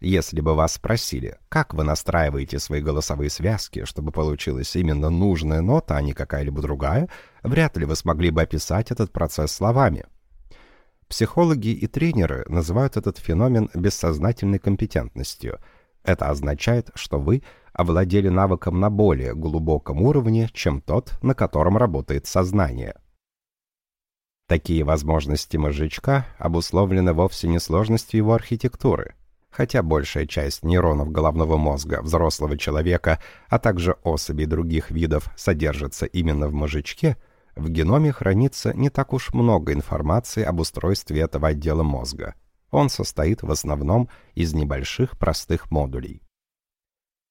Если бы вас спросили, как вы настраиваете свои голосовые связки, чтобы получилась именно нужная нота, а не какая-либо другая, вряд ли вы смогли бы описать этот процесс словами. Психологи и тренеры называют этот феномен бессознательной компетентностью. Это означает, что вы – овладели навыком на более глубоком уровне, чем тот, на котором работает сознание. Такие возможности мозжечка обусловлены вовсе не сложностью его архитектуры, хотя большая часть нейронов головного мозга взрослого человека, а также особей других видов содержится именно в мозжечке, в геноме хранится не так уж много информации об устройстве этого отдела мозга. Он состоит в основном из небольших простых модулей.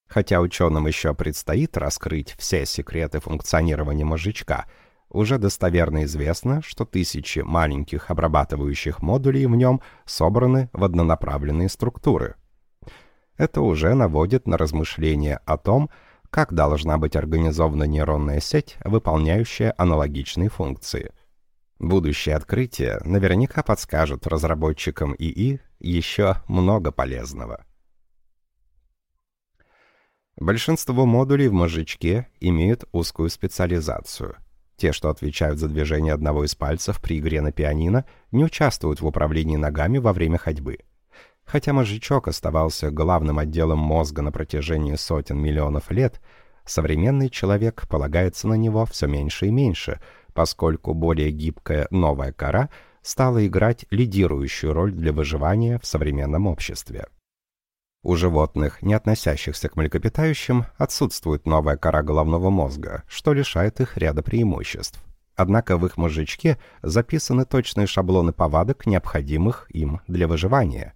Хотя ученым еще предстоит раскрыть все секреты функционирования мозжечка, уже достоверно известно, что тысячи маленьких обрабатывающих модулей в нем собраны в однонаправленные структуры. Это уже наводит на размышления о том, как должна быть организована нейронная сеть, выполняющая аналогичные функции. Будущее открытие наверняка подскажет разработчикам ИИ еще много полезного. Большинство модулей в мозжечке имеют узкую специализацию. Те, что отвечают за движение одного из пальцев при игре на пианино, не участвуют в управлении ногами во время ходьбы. Хотя мозжечок оставался главным отделом мозга на протяжении сотен миллионов лет, современный человек полагается на него все меньше и меньше, поскольку более гибкая новая кора стала играть лидирующую роль для выживания в современном обществе. У животных, не относящихся к млекопитающим, отсутствует новая кора головного мозга, что лишает их ряда преимуществ. Однако в их мозжечке записаны точные шаблоны повадок, необходимых им для выживания.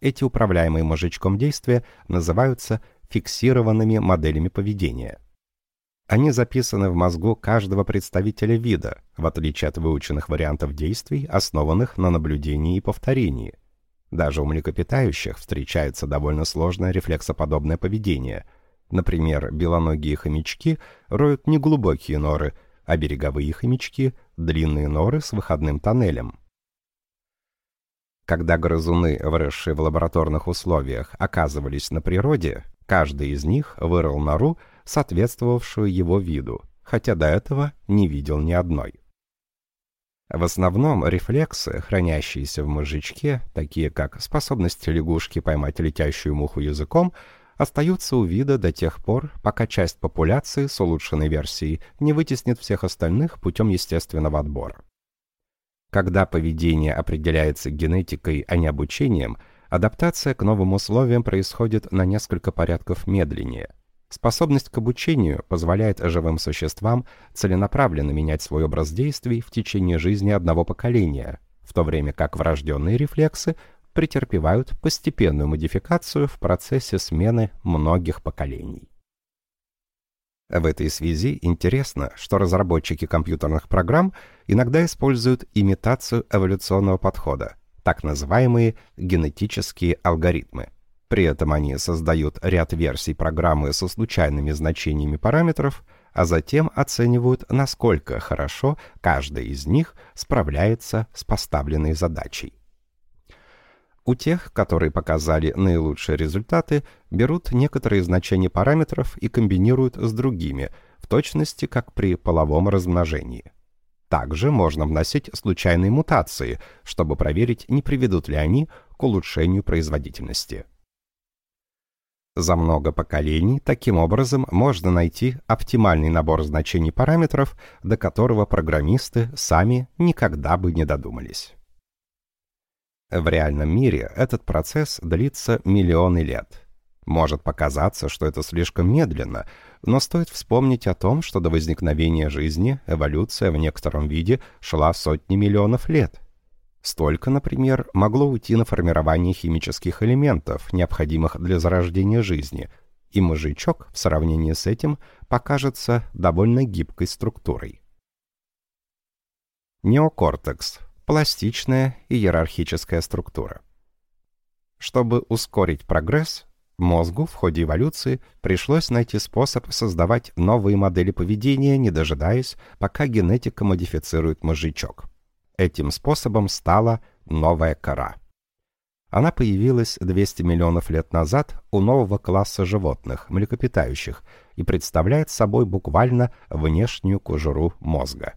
Эти управляемые мозжечком действия называются фиксированными моделями поведения. Они записаны в мозгу каждого представителя вида, в отличие от выученных вариантов действий, основанных на наблюдении и повторении. Даже у млекопитающих встречается довольно сложное рефлексоподобное поведение. Например, белоногие хомячки роют неглубокие норы, а береговые хомячки — длинные норы с выходным тоннелем. Когда грызуны, выросшие в лабораторных условиях, оказывались на природе, каждый из них вырыл нору, соответствовавшую его виду, хотя до этого не видел ни одной. В основном рефлексы, хранящиеся в мозжечке, такие как способность лягушки поймать летящую муху языком, остаются у вида до тех пор, пока часть популяции с улучшенной версией не вытеснит всех остальных путем естественного отбора. Когда поведение определяется генетикой, а не обучением, адаптация к новым условиям происходит на несколько порядков медленнее – Способность к обучению позволяет живым существам целенаправленно менять свой образ действий в течение жизни одного поколения, в то время как врожденные рефлексы претерпевают постепенную модификацию в процессе смены многих поколений. В этой связи интересно, что разработчики компьютерных программ иногда используют имитацию эволюционного подхода, так называемые генетические алгоритмы. При этом они создают ряд версий программы со случайными значениями параметров, а затем оценивают, насколько хорошо каждая из них справляется с поставленной задачей. У тех, которые показали наилучшие результаты, берут некоторые значения параметров и комбинируют с другими, в точности как при половом размножении. Также можно вносить случайные мутации, чтобы проверить, не приведут ли они к улучшению производительности. За много поколений таким образом можно найти оптимальный набор значений параметров, до которого программисты сами никогда бы не додумались. В реальном мире этот процесс длится миллионы лет. Может показаться, что это слишком медленно, но стоит вспомнить о том, что до возникновения жизни эволюция в некотором виде шла сотни миллионов лет. Столько, например, могло уйти на формирование химических элементов, необходимых для зарождения жизни, и мозжечок в сравнении с этим покажется довольно гибкой структурой. Неокортекс – пластичная и иерархическая структура. Чтобы ускорить прогресс, мозгу в ходе эволюции пришлось найти способ создавать новые модели поведения, не дожидаясь, пока генетика модифицирует мозжечок. Этим способом стала новая кора. Она появилась 200 миллионов лет назад у нового класса животных, млекопитающих, и представляет собой буквально внешнюю кожуру мозга.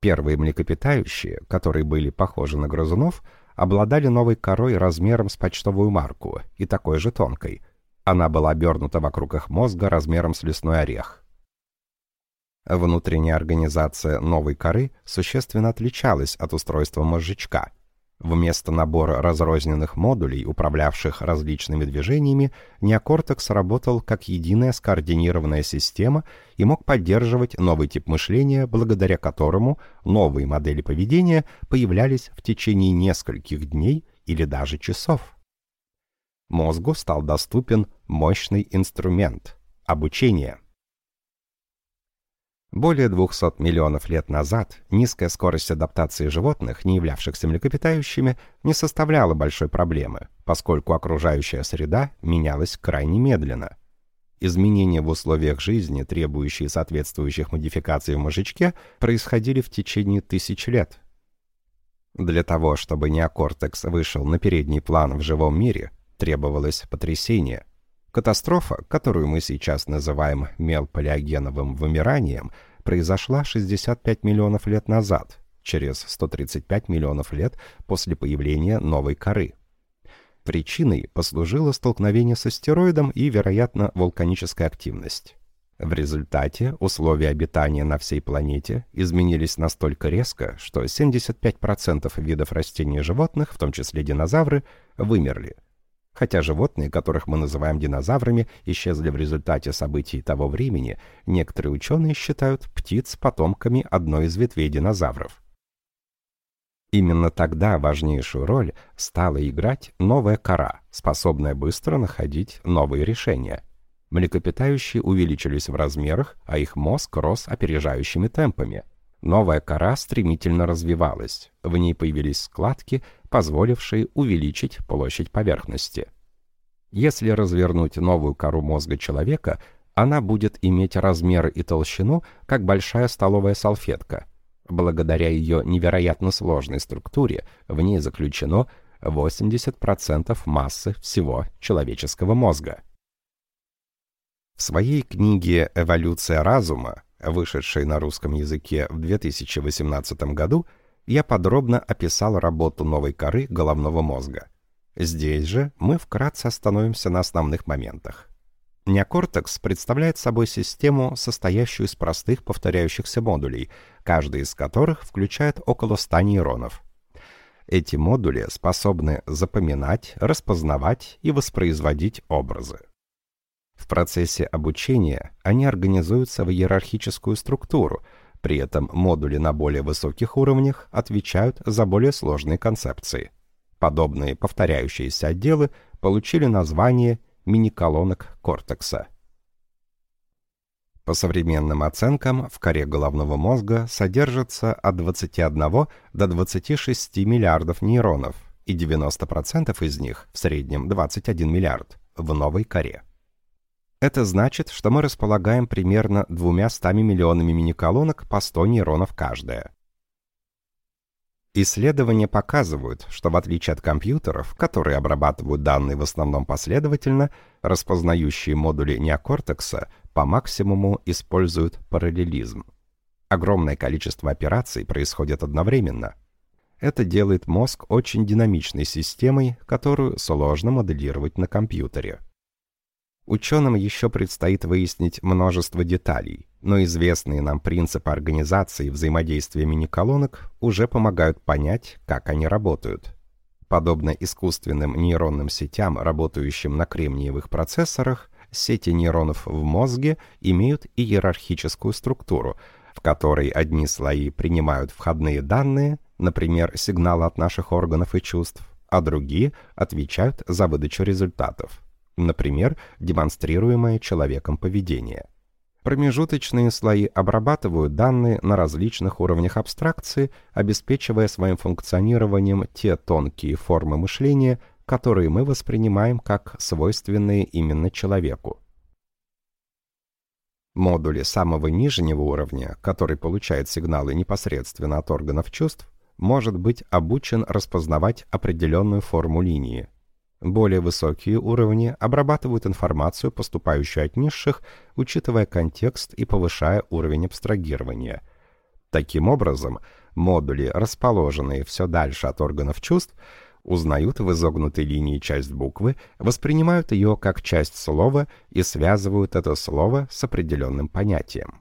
Первые млекопитающие, которые были похожи на грызунов, обладали новой корой размером с почтовую марку и такой же тонкой. Она была обернута вокруг их мозга размером с лесной орех. Внутренняя организация новой коры существенно отличалась от устройства мозжечка. Вместо набора разрозненных модулей, управлявших различными движениями, неокортекс работал как единая скоординированная система и мог поддерживать новый тип мышления, благодаря которому новые модели поведения появлялись в течение нескольких дней или даже часов. Мозгу стал доступен мощный инструмент – обучение – более 200 миллионов лет назад низкая скорость адаптации животных, не являвшихся млекопитающими, не составляла большой проблемы, поскольку окружающая среда менялась крайне медленно. Изменения в условиях жизни, требующие соответствующих модификаций в мозжечке, происходили в течение тысяч лет. Для того, чтобы неокортекс вышел на передний план в живом мире, требовалось потрясение. Катастрофа, которую мы сейчас называем мелполиогеновым вымиранием, произошла 65 миллионов лет назад, через 135 миллионов лет после появления новой коры. Причиной послужило столкновение с астероидом и, вероятно, вулканическая активность. В результате условия обитания на всей планете изменились настолько резко, что 75% видов растений и животных, в том числе динозавры, вымерли. Хотя животные, которых мы называем динозаврами, исчезли в результате событий того времени, некоторые ученые считают птиц потомками одной из ветвей динозавров. Именно тогда важнейшую роль стала играть новая кора, способная быстро находить новые решения – Млекопитающие увеличились в размерах, а их мозг рос опережающими темпами. Новая кора стремительно развивалась. В ней появились складки, позволившие увеличить площадь поверхности. Если развернуть новую кору мозга человека, она будет иметь размер и толщину, как большая столовая салфетка. Благодаря ее невероятно сложной структуре в ней заключено 80% массы всего человеческого мозга. В своей книге «Эволюция разума», вышедшей на русском языке в 2018 году, я подробно описал работу новой коры головного мозга. Здесь же мы вкратце остановимся на основных моментах. Неокортекс представляет собой систему, состоящую из простых повторяющихся модулей, каждый из которых включает около 100 нейронов. Эти модули способны запоминать, распознавать и воспроизводить образы. В процессе обучения они организуются в иерархическую структуру, при этом модули на более высоких уровнях отвечают за более сложные концепции. Подобные повторяющиеся отделы получили название мини-колонок кортекса. По современным оценкам, в коре головного мозга содержится от 21 до 26 миллиардов нейронов, и 90% из них, в среднем 21 миллиард, в новой коре. Это значит, что мы располагаем примерно двумя стами миллионами мини-колонок по 100 нейронов каждая. Исследования показывают, что в отличие от компьютеров, которые обрабатывают данные в основном последовательно, распознающие модули неокортекса по максимуму используют параллелизм. Огромное количество операций происходит одновременно. Это делает мозг очень динамичной системой, которую сложно моделировать на компьютере. Ученым еще предстоит выяснить множество деталей, но известные нам принципы организации взаимодействия мини-колонок уже помогают понять, как они работают. Подобно искусственным нейронным сетям, работающим на кремниевых процессорах, сети нейронов в мозге имеют иерархическую структуру, в которой одни слои принимают входные данные, например, сигналы от наших органов и чувств, а другие отвечают за выдачу результатов например, демонстрируемое человеком поведение. Промежуточные слои обрабатывают данные на различных уровнях абстракции, обеспечивая своим функционированием те тонкие формы мышления, которые мы воспринимаем как свойственные именно человеку. Модули самого нижнего уровня, который получает сигналы непосредственно от органов чувств, может быть обучен распознавать определенную форму линии – более высокие уровни обрабатывают информацию, поступающую от низших, учитывая контекст и повышая уровень абстрагирования. Таким образом, модули, расположенные все дальше от органов чувств, узнают в изогнутой линии часть буквы, воспринимают ее как часть слова и связывают это слово с определенным понятием.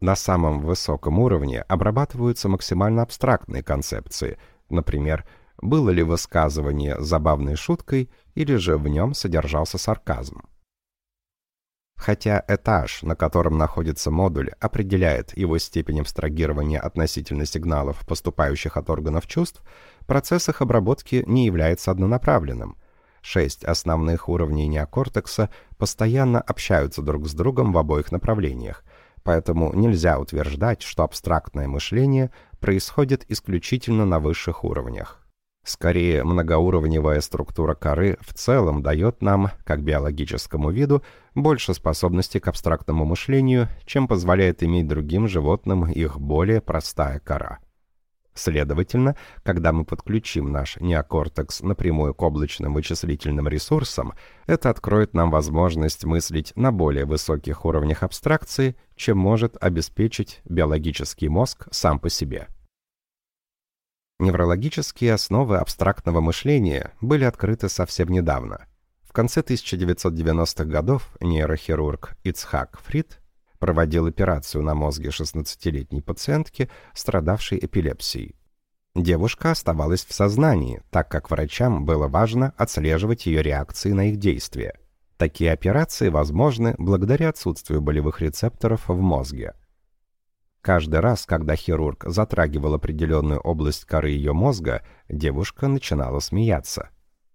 На самом высоком уровне обрабатываются максимально абстрактные концепции, например, было ли высказывание забавной шуткой или же в нем содержался сарказм. Хотя этаж, на котором находится модуль, определяет его степень абстрагирования относительно сигналов, поступающих от органов чувств, процесс их обработки не является однонаправленным. Шесть основных уровней неокортекса постоянно общаются друг с другом в обоих направлениях, поэтому нельзя утверждать, что абстрактное мышление происходит исключительно на высших уровнях. Скорее, многоуровневая структура коры в целом дает нам, как биологическому виду, больше способностей к абстрактному мышлению, чем позволяет иметь другим животным их более простая кора. Следовательно, когда мы подключим наш неокортекс напрямую к облачным вычислительным ресурсам, это откроет нам возможность мыслить на более высоких уровнях абстракции, чем может обеспечить биологический мозг сам по себе. Неврологические основы абстрактного мышления были открыты совсем недавно. В конце 1990-х годов нейрохирург Ицхак Фрид проводил операцию на мозге 16-летней пациентки, страдавшей эпилепсией. Девушка оставалась в сознании, так как врачам было важно отслеживать ее реакции на их действия. Такие операции возможны благодаря отсутствию болевых рецепторов в мозге. Каждый раз, когда хирург затрагивал определенную область коры ее мозга, девушка начинала смеяться.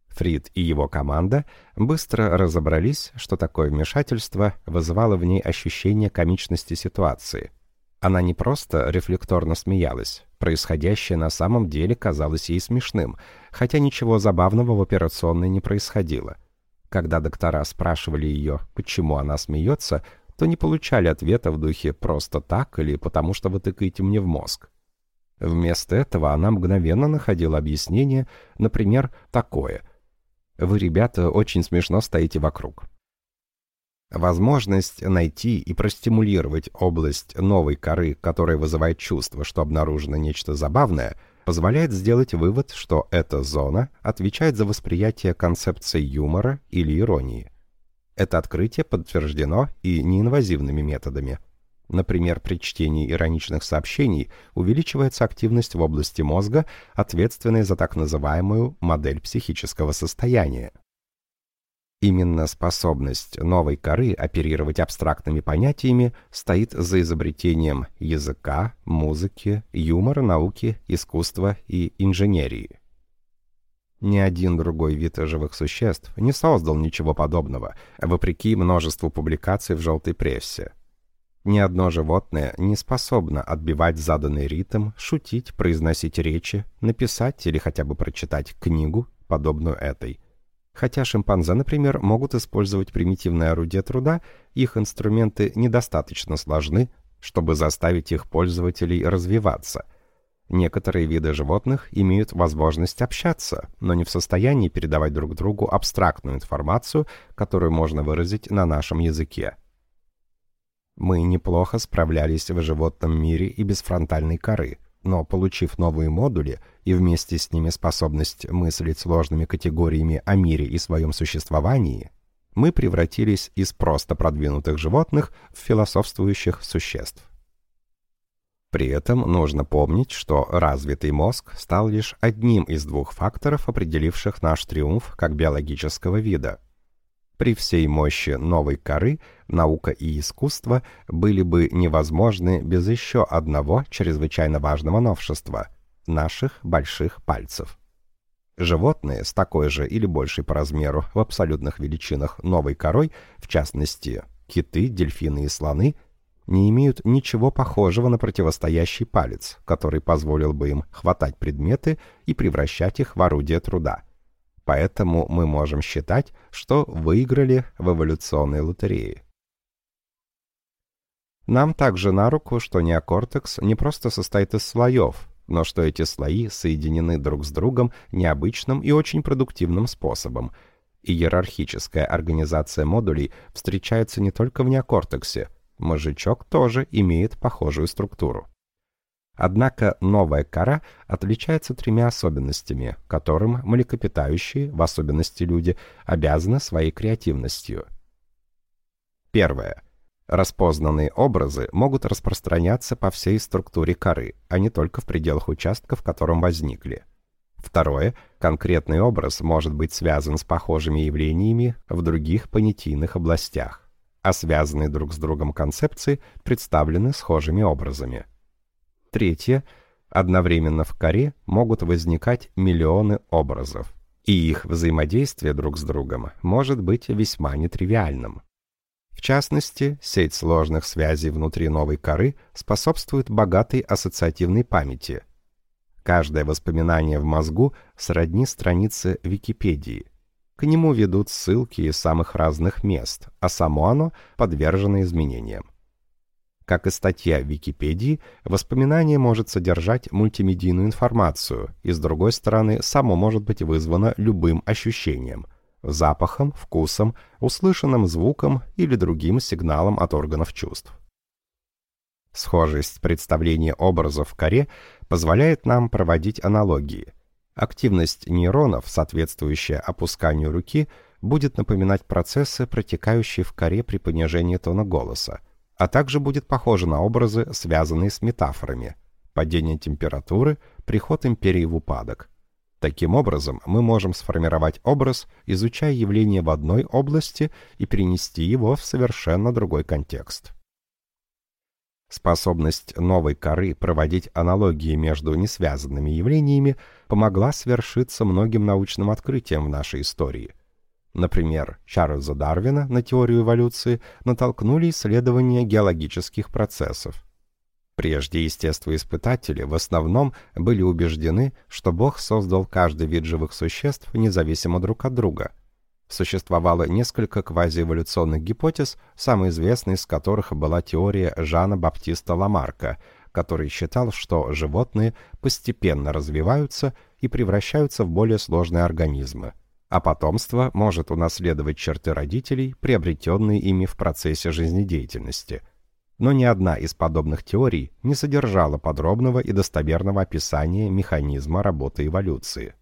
Фрид и его команда быстро разобрались, что такое вмешательство вызывало в ней ощущение комичности ситуации. Она не просто рефлекторно смеялась, происходящее на самом деле казалось ей смешным, хотя ничего забавного в операционной не происходило. Когда доктора спрашивали ее, почему она смеется, то не получали ответа в духе «просто так» или «потому что вы тыкаете мне в мозг». Вместо этого она мгновенно находила объяснение, например, такое вы, ребята, очень смешно стоите вокруг. Возможность найти и простимулировать область новой коры, которая вызывает чувство, что обнаружено нечто забавное, позволяет сделать вывод, что эта зона отвечает за восприятие концепции юмора или иронии. Это открытие подтверждено и неинвазивными методами – Например, при чтении ироничных сообщений увеличивается активность в области мозга, ответственной за так называемую модель психического состояния. Именно способность новой коры оперировать абстрактными понятиями стоит за изобретением языка, музыки, юмора, науки, искусства и инженерии. Ни один другой вид живых существ не создал ничего подобного, вопреки множеству публикаций в желтой прессе. Ни одно животное не способно отбивать заданный ритм, шутить, произносить речи, написать или хотя бы прочитать книгу, подобную этой. Хотя шимпанзе, например, могут использовать примитивное орудие труда, их инструменты недостаточно сложны, чтобы заставить их пользователей развиваться. Некоторые виды животных имеют возможность общаться, но не в состоянии передавать друг другу абстрактную информацию, которую можно выразить на нашем языке. Мы неплохо справлялись в животном мире и без фронтальной коры, но получив новые модули и вместе с ними способность мыслить сложными категориями о мире и своем существовании, мы превратились из просто продвинутых животных в философствующих существ. При этом нужно помнить, что развитый мозг стал лишь одним из двух факторов, определивших наш триумф как биологического вида – при всей мощи новой коры наука и искусство были бы невозможны без еще одного чрезвычайно важного новшества – наших больших пальцев. Животные с такой же или большей по размеру в абсолютных величинах новой корой, в частности, киты, дельфины и слоны, не имеют ничего похожего на противостоящий палец, который позволил бы им хватать предметы и превращать их в орудие труда – Поэтому мы можем считать, что выиграли в эволюционной лотерее. Нам также на руку, что неокортекс не просто состоит из слоев, но что эти слои соединены друг с другом необычным и очень продуктивным способом. Иерархическая организация модулей встречается не только в неокортексе, мозжечок тоже имеет похожую структуру. Однако новая кора отличается тремя особенностями, которым млекопитающие, в особенности люди, обязаны своей креативностью. Первое. Распознанные образы могут распространяться по всей структуре коры, а не только в пределах участка, в котором возникли. Второе. Конкретный образ может быть связан с похожими явлениями в других понятийных областях, а связанные друг с другом концепции представлены схожими образами. Третье. Одновременно в коре могут возникать миллионы образов, и их взаимодействие друг с другом может быть весьма нетривиальным. В частности, сеть сложных связей внутри новой коры способствует богатой ассоциативной памяти. Каждое воспоминание в мозгу сродни странице Википедии. К нему ведут ссылки из самых разных мест, а само оно подвержено изменениям. Как и статья в Википедии, воспоминание может содержать мультимедийную информацию, и, с другой стороны, само может быть вызвано любым ощущением – запахом, вкусом, услышанным звуком или другим сигналом от органов чувств. Схожесть представления образов в коре позволяет нам проводить аналогии. Активность нейронов, соответствующая опусканию руки, будет напоминать процессы, протекающие в коре при понижении тона голоса, а также будет похожа на образы, связанные с метафорами. Падение температуры, приход империи в упадок. Таким образом, мы можем сформировать образ, изучая явление в одной области и перенести его в совершенно другой контекст. Способность новой коры проводить аналогии между несвязанными явлениями помогла свершиться многим научным открытиям в нашей истории. Например, Чарльза Дарвина на теорию эволюции натолкнули исследования геологических процессов. Прежде естествоиспытатели в основном были убеждены, что Бог создал каждый вид живых существ независимо друг от друга – Существовало несколько квазиэволюционных гипотез, самой известной из которых была теория Жана Баптиста Ламарка, который считал, что животные постепенно развиваются и превращаются в более сложные организмы, а потомство может унаследовать черты родителей, приобретенные ими в процессе жизнедеятельности. Но ни одна из подобных теорий не содержала подробного и достоверного описания механизма работы эволюции.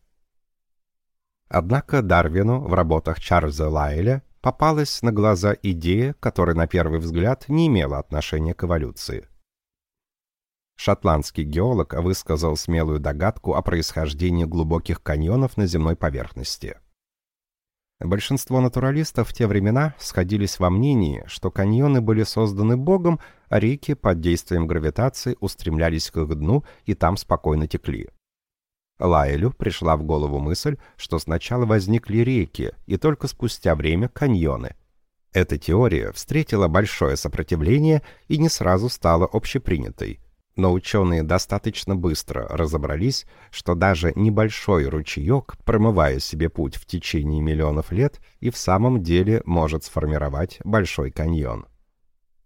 Однако Дарвину в работах Чарльза Лайля попалась на глаза идея, которая на первый взгляд не имела отношения к эволюции. Шотландский геолог высказал смелую догадку о происхождении глубоких каньонов на земной поверхности. Большинство натуралистов в те времена сходились во мнении, что каньоны были созданы Богом, а реки под действием гравитации устремлялись к их дну и там спокойно текли. Лайлю пришла в голову мысль, что сначала возникли реки, и только спустя время каньоны. Эта теория встретила большое сопротивление и не сразу стала общепринятой. Но ученые достаточно быстро разобрались, что даже небольшой ручеек, промывая себе путь в течение миллионов лет, и в самом деле может сформировать большой каньон.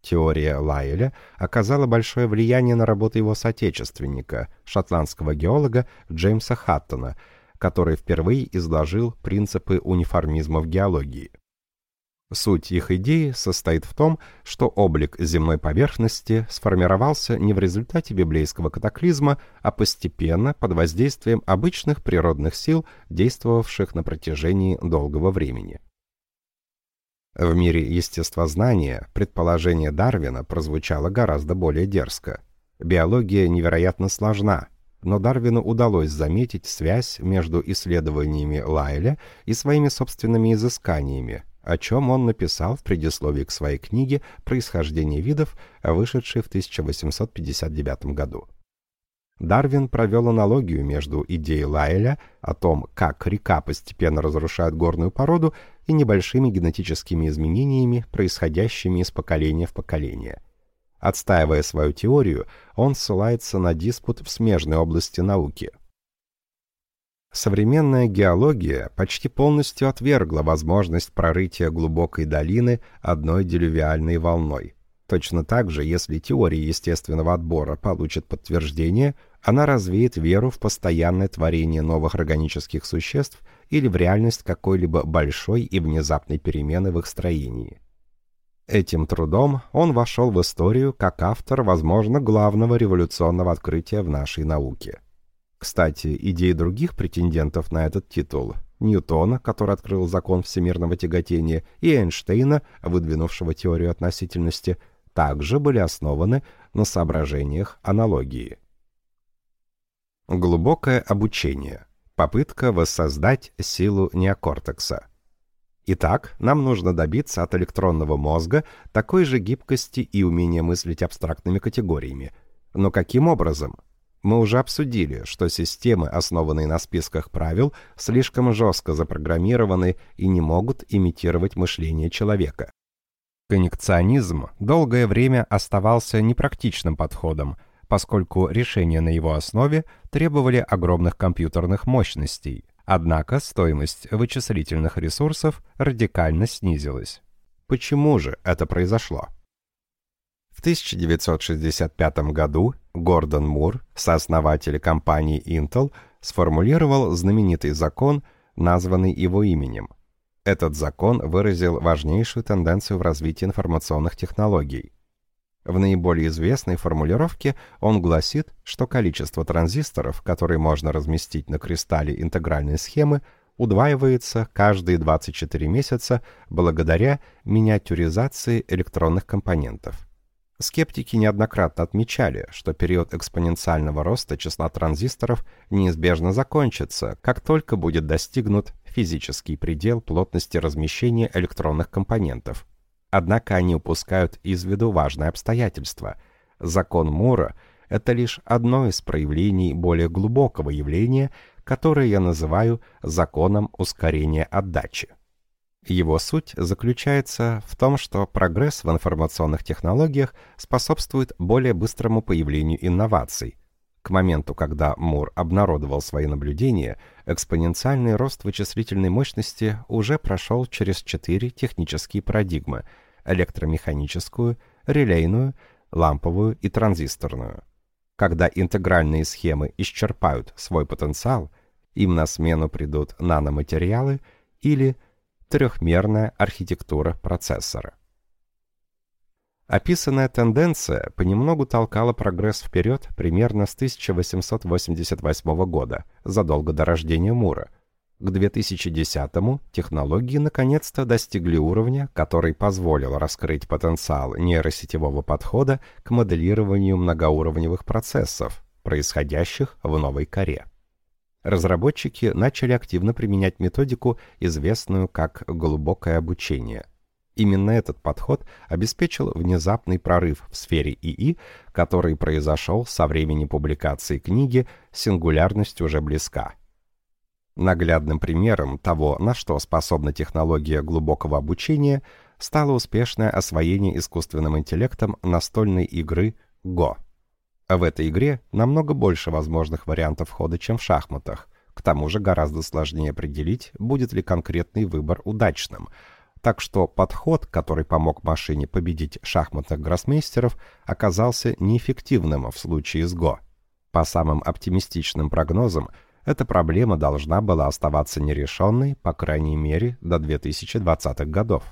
Теория Лайеля оказала большое влияние на работу его соотечественника, шотландского геолога Джеймса Хаттона, который впервые изложил принципы униформизма в геологии. Суть их идеи состоит в том, что облик земной поверхности сформировался не в результате библейского катаклизма, а постепенно под воздействием обычных природных сил, действовавших на протяжении долгого времени. В мире естествознания предположение Дарвина прозвучало гораздо более дерзко. Биология невероятно сложна, но Дарвину удалось заметить связь между исследованиями Лайля и своими собственными изысканиями, о чем он написал в предисловии к своей книге «Происхождение видов», вышедшей в 1859 году. Дарвин провел аналогию между идеей Лайля о том, как река постепенно разрушает горную породу, и небольшими генетическими изменениями, происходящими из поколения в поколение. Отстаивая свою теорию, он ссылается на диспут в смежной области науки. Современная геология почти полностью отвергла возможность прорытия глубокой долины одной делювиальной волной. Точно так же, если теория естественного отбора получит подтверждение – она развеет веру в постоянное творение новых органических существ или в реальность какой-либо большой и внезапной перемены в их строении. Этим трудом он вошел в историю как автор, возможно, главного революционного открытия в нашей науке. Кстати, идеи других претендентов на этот титул Ньютона, который открыл закон всемирного тяготения, и Эйнштейна, выдвинувшего теорию относительности, также были основаны на соображениях аналогии. Глубокое обучение. Попытка воссоздать силу неокортекса. Итак, нам нужно добиться от электронного мозга такой же гибкости и умения мыслить абстрактными категориями. Но каким образом? Мы уже обсудили, что системы, основанные на списках правил, слишком жестко запрограммированы и не могут имитировать мышление человека. Коннекционизм долгое время оставался непрактичным подходом – поскольку решения на его основе требовали огромных компьютерных мощностей. Однако стоимость вычислительных ресурсов радикально снизилась. Почему же это произошло? В 1965 году Гордон Мур, сооснователь компании Intel, сформулировал знаменитый закон, названный его именем. Этот закон выразил важнейшую тенденцию в развитии информационных технологий. В наиболее известной формулировке он гласит, что количество транзисторов, которые можно разместить на кристалле интегральной схемы, удваивается каждые 24 месяца благодаря миниатюризации электронных компонентов. Скептики неоднократно отмечали, что период экспоненциального роста числа транзисторов неизбежно закончится, как только будет достигнут физический предел плотности размещения электронных компонентов. Однако они упускают из виду важное обстоятельство. Закон Мура — это лишь одно из проявлений более глубокого явления, которое я называю законом ускорения отдачи. Его суть заключается в том, что прогресс в информационных технологиях способствует более быстрому появлению инноваций. К моменту, когда Мур обнародовал свои наблюдения, экспоненциальный рост вычислительной мощности уже прошел через четыре технические парадигмы – электромеханическую, релейную, ламповую и транзисторную. Когда интегральные схемы исчерпают свой потенциал, им на смену придут наноматериалы или – трехмерная архитектура процессора. Описанная тенденция понемногу толкала прогресс вперед примерно с 1888 года, задолго до рождения Мура. К 2010-му технологии наконец-то достигли уровня, который позволил раскрыть потенциал нейросетевого подхода к моделированию многоуровневых процессов, происходящих в новой коре разработчики начали активно применять методику, известную как глубокое обучение. Именно этот подход обеспечил внезапный прорыв в сфере ИИ, который произошел со времени публикации книги «Сингулярность уже близка». Наглядным примером того, на что способна технология глубокого обучения, стало успешное освоение искусственным интеллектом настольной игры. А в этой игре намного больше возможных вариантов хода, чем в шахматах. К тому же гораздо сложнее определить, будет ли конкретный выбор удачным. Так что подход, который помог машине победить шахматных гроссмейстеров, оказался неэффективным в случае с Го. По самым оптимистичным прогнозам, эта проблема должна была оставаться нерешенной, по крайней мере, до 2020-х годов.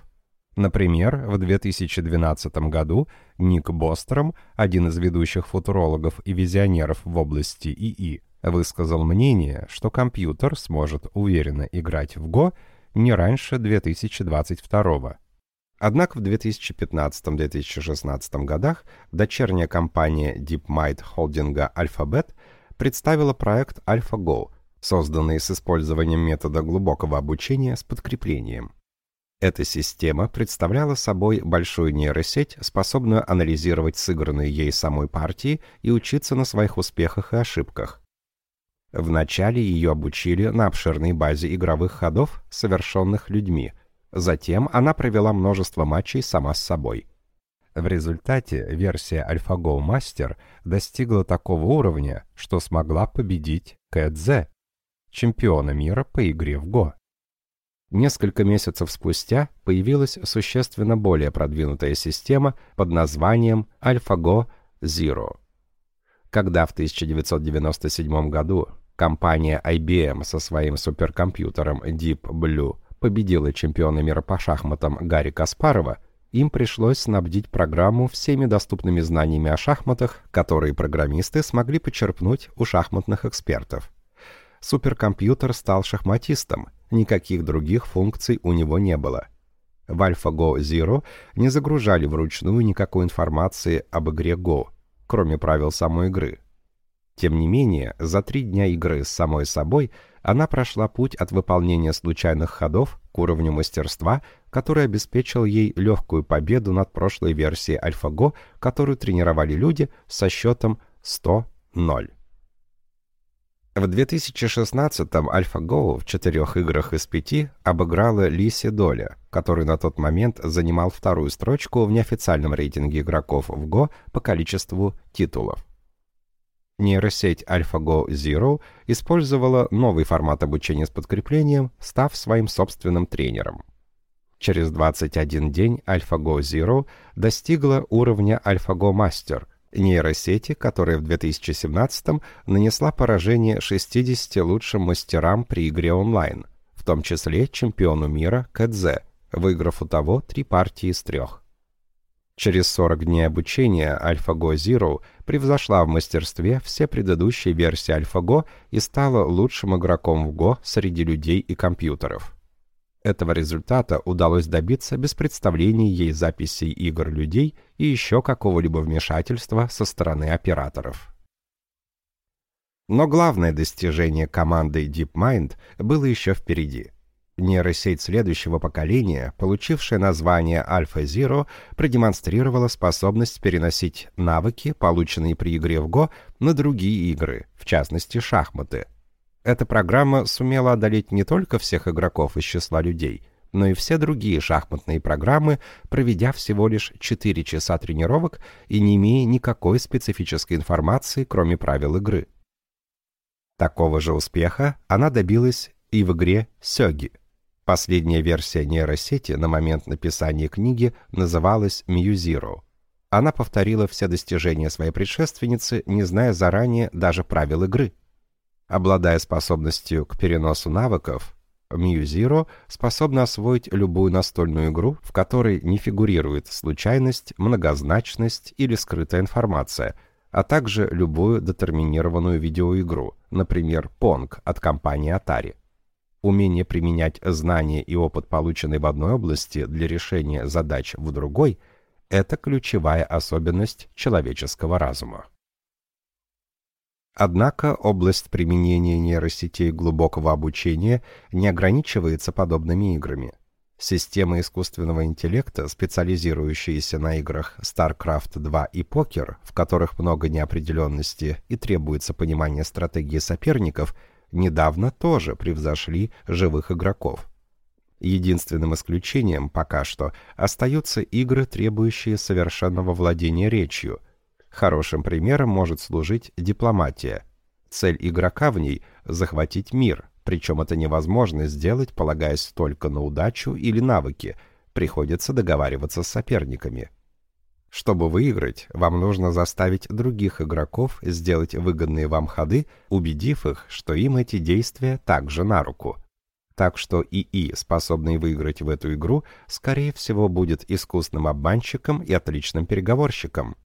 Например, в 2012 году Ник Бостром, один из ведущих футурологов и визионеров в области ИИ, высказал мнение, что компьютер сможет уверенно играть в Go не раньше 2022 Однако в 2015-2016 годах дочерняя компания DeepMind холдинга Alphabet представила проект AlphaGo, созданный с использованием метода глубокого обучения с подкреплением. Эта система представляла собой большую нейросеть, способную анализировать сыгранные ей самой партии и учиться на своих успехах и ошибках. Вначале ее обучили на обширной базе игровых ходов, совершенных людьми. Затем она провела множество матчей сама с собой. В результате версия AlphaGo Master достигла такого уровня, что смогла победить Кэдзе, чемпиона мира по игре в Го. Несколько месяцев спустя появилась существенно более продвинутая система под названием AlphaGo Zero. Когда в 1997 году компания IBM со своим суперкомпьютером Deep Blue победила чемпиона мира по шахматам Гарри Каспарова, им пришлось снабдить программу всеми доступными знаниями о шахматах, которые программисты смогли почерпнуть у шахматных экспертов. Суперкомпьютер стал шахматистом – никаких других функций у него не было. В AlphaGo Zero не загружали вручную никакой информации об игре Go, кроме правил самой игры. Тем не менее, за три дня игры с самой собой она прошла путь от выполнения случайных ходов к уровню мастерства, который обеспечил ей легкую победу над прошлой версией AlphaGo, которую тренировали люди со счетом 100-0. В 2016-м AlphaGo в четырех играх из пяти обыграла Лиси Доля, который на тот момент занимал вторую строчку в неофициальном рейтинге игроков в Go по количеству титулов. Нейросеть AlphaGo Zero использовала новый формат обучения с подкреплением, став своим собственным тренером. Через 21 день AlphaGo Zero достигла уровня AlphaGo Master – нейросети, которая в 2017 нанесла поражение 60 лучшим мастерам при игре онлайн, в том числе чемпиону мира Кэдзе, выиграв у того три партии из трех. Через 40 дней обучения AlphaGo Zero превзошла в мастерстве все предыдущие версии AlphaGo и стала лучшим игроком в Go среди людей и компьютеров. Этого результата удалось добиться без представления ей записей игр людей и еще какого-либо вмешательства со стороны операторов. Но главное достижение команды DeepMind было еще впереди. Нейросеть следующего поколения, получившая название AlphaZero, продемонстрировала способность переносить навыки, полученные при игре в Go, на другие игры, в частности шахматы – эта программа сумела одолеть не только всех игроков из числа людей, но и все другие шахматные программы, проведя всего лишь 4 часа тренировок и не имея никакой специфической информации, кроме правил игры. Такого же успеха она добилась и в игре «Сёги». Последняя версия нейросети на момент написания книги называлась MuZero. Она повторила все достижения своей предшественницы, не зная заранее даже правил игры. Обладая способностью к переносу навыков, MuZero способна освоить любую настольную игру, в которой не фигурирует случайность, многозначность или скрытая информация, а также любую детерминированную видеоигру, например, Pong от компании Atari. Умение применять знания и опыт, полученный в одной области, для решения задач в другой – это ключевая особенность человеческого разума. Однако область применения нейросетей глубокого обучения не ограничивается подобными играми. Системы искусственного интеллекта, специализирующиеся на играх StarCraft 2 и покер, в которых много неопределенности и требуется понимание стратегии соперников, недавно тоже превзошли живых игроков. Единственным исключением пока что остаются игры, требующие совершенного владения речью – Хорошим примером может служить дипломатия. Цель игрока в ней – захватить мир, причем это невозможно сделать, полагаясь только на удачу или навыки, приходится договариваться с соперниками. Чтобы выиграть, вам нужно заставить других игроков сделать выгодные вам ходы, убедив их, что им эти действия также на руку. Так что ИИ, способный выиграть в эту игру, скорее всего будет искусным обманщиком и отличным переговорщиком,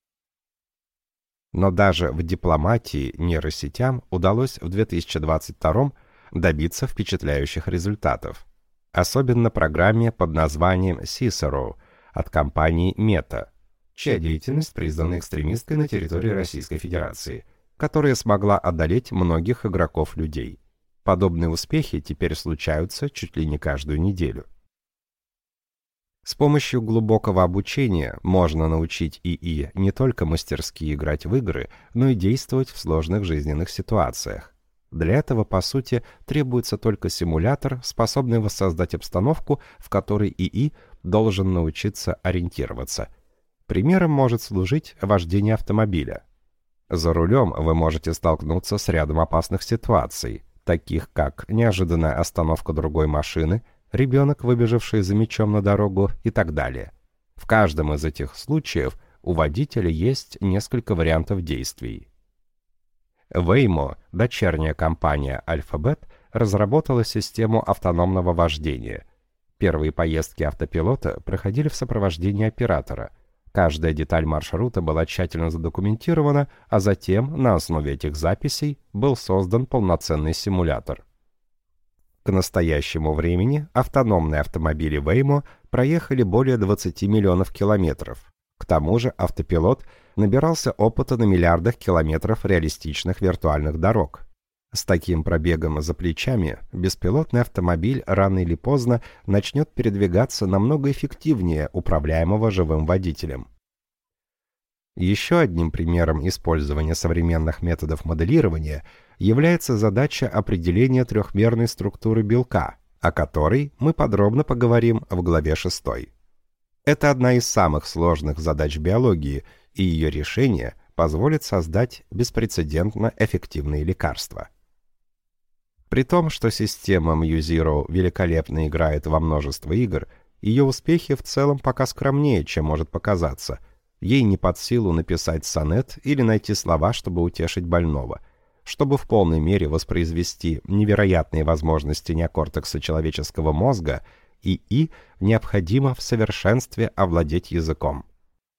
но даже в дипломатии нейросетям удалось в 2022 добиться впечатляющих результатов. Особенно программе под названием Cicero от компании Meta, чья деятельность признана экстремистской на территории Российской Федерации, которая смогла одолеть многих игроков-людей. Подобные успехи теперь случаются чуть ли не каждую неделю. С помощью глубокого обучения можно научить ИИ не только мастерски играть в игры, но и действовать в сложных жизненных ситуациях. Для этого, по сути, требуется только симулятор, способный воссоздать обстановку, в которой ИИ должен научиться ориентироваться. Примером может служить вождение автомобиля. За рулем вы можете столкнуться с рядом опасных ситуаций, таких как неожиданная остановка другой машины – ребенок, выбежавший за мечом на дорогу и так далее. В каждом из этих случаев у водителя есть несколько вариантов действий. Waymo, дочерняя компания Alphabet, разработала систему автономного вождения. Первые поездки автопилота проходили в сопровождении оператора. Каждая деталь маршрута была тщательно задокументирована, а затем, на основе этих записей, был создан полноценный симулятор. К настоящему времени автономные автомобили Waymo проехали более 20 миллионов километров. К тому же автопилот набирался опыта на миллиардах километров реалистичных виртуальных дорог. С таким пробегом за плечами беспилотный автомобиль рано или поздно начнет передвигаться намного эффективнее управляемого живым водителем. Еще одним примером использования современных методов моделирования – является задача определения трехмерной структуры белка, о которой мы подробно поговорим в главе 6. Это одна из самых сложных задач биологии, и ее решение позволит создать беспрецедентно эффективные лекарства. При том, что система MuZero великолепно играет во множество игр, ее успехи в целом пока скромнее, чем может показаться. Ей не под силу написать сонет или найти слова, чтобы утешить больного – чтобы в полной мере воспроизвести невероятные возможности неокортекса человеческого мозга, ИИ необходимо в совершенстве овладеть языком.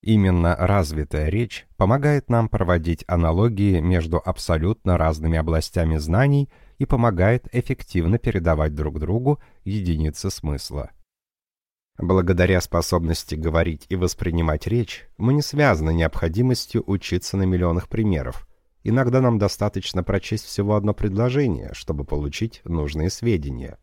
Именно развитая речь помогает нам проводить аналогии между абсолютно разными областями знаний и помогает эффективно передавать друг другу единицы смысла. Благодаря способности говорить и воспринимать речь, мы не связаны необходимостью учиться на миллионах примеров. Иногда нам достаточно прочесть всего одно предложение, чтобы получить нужные сведения.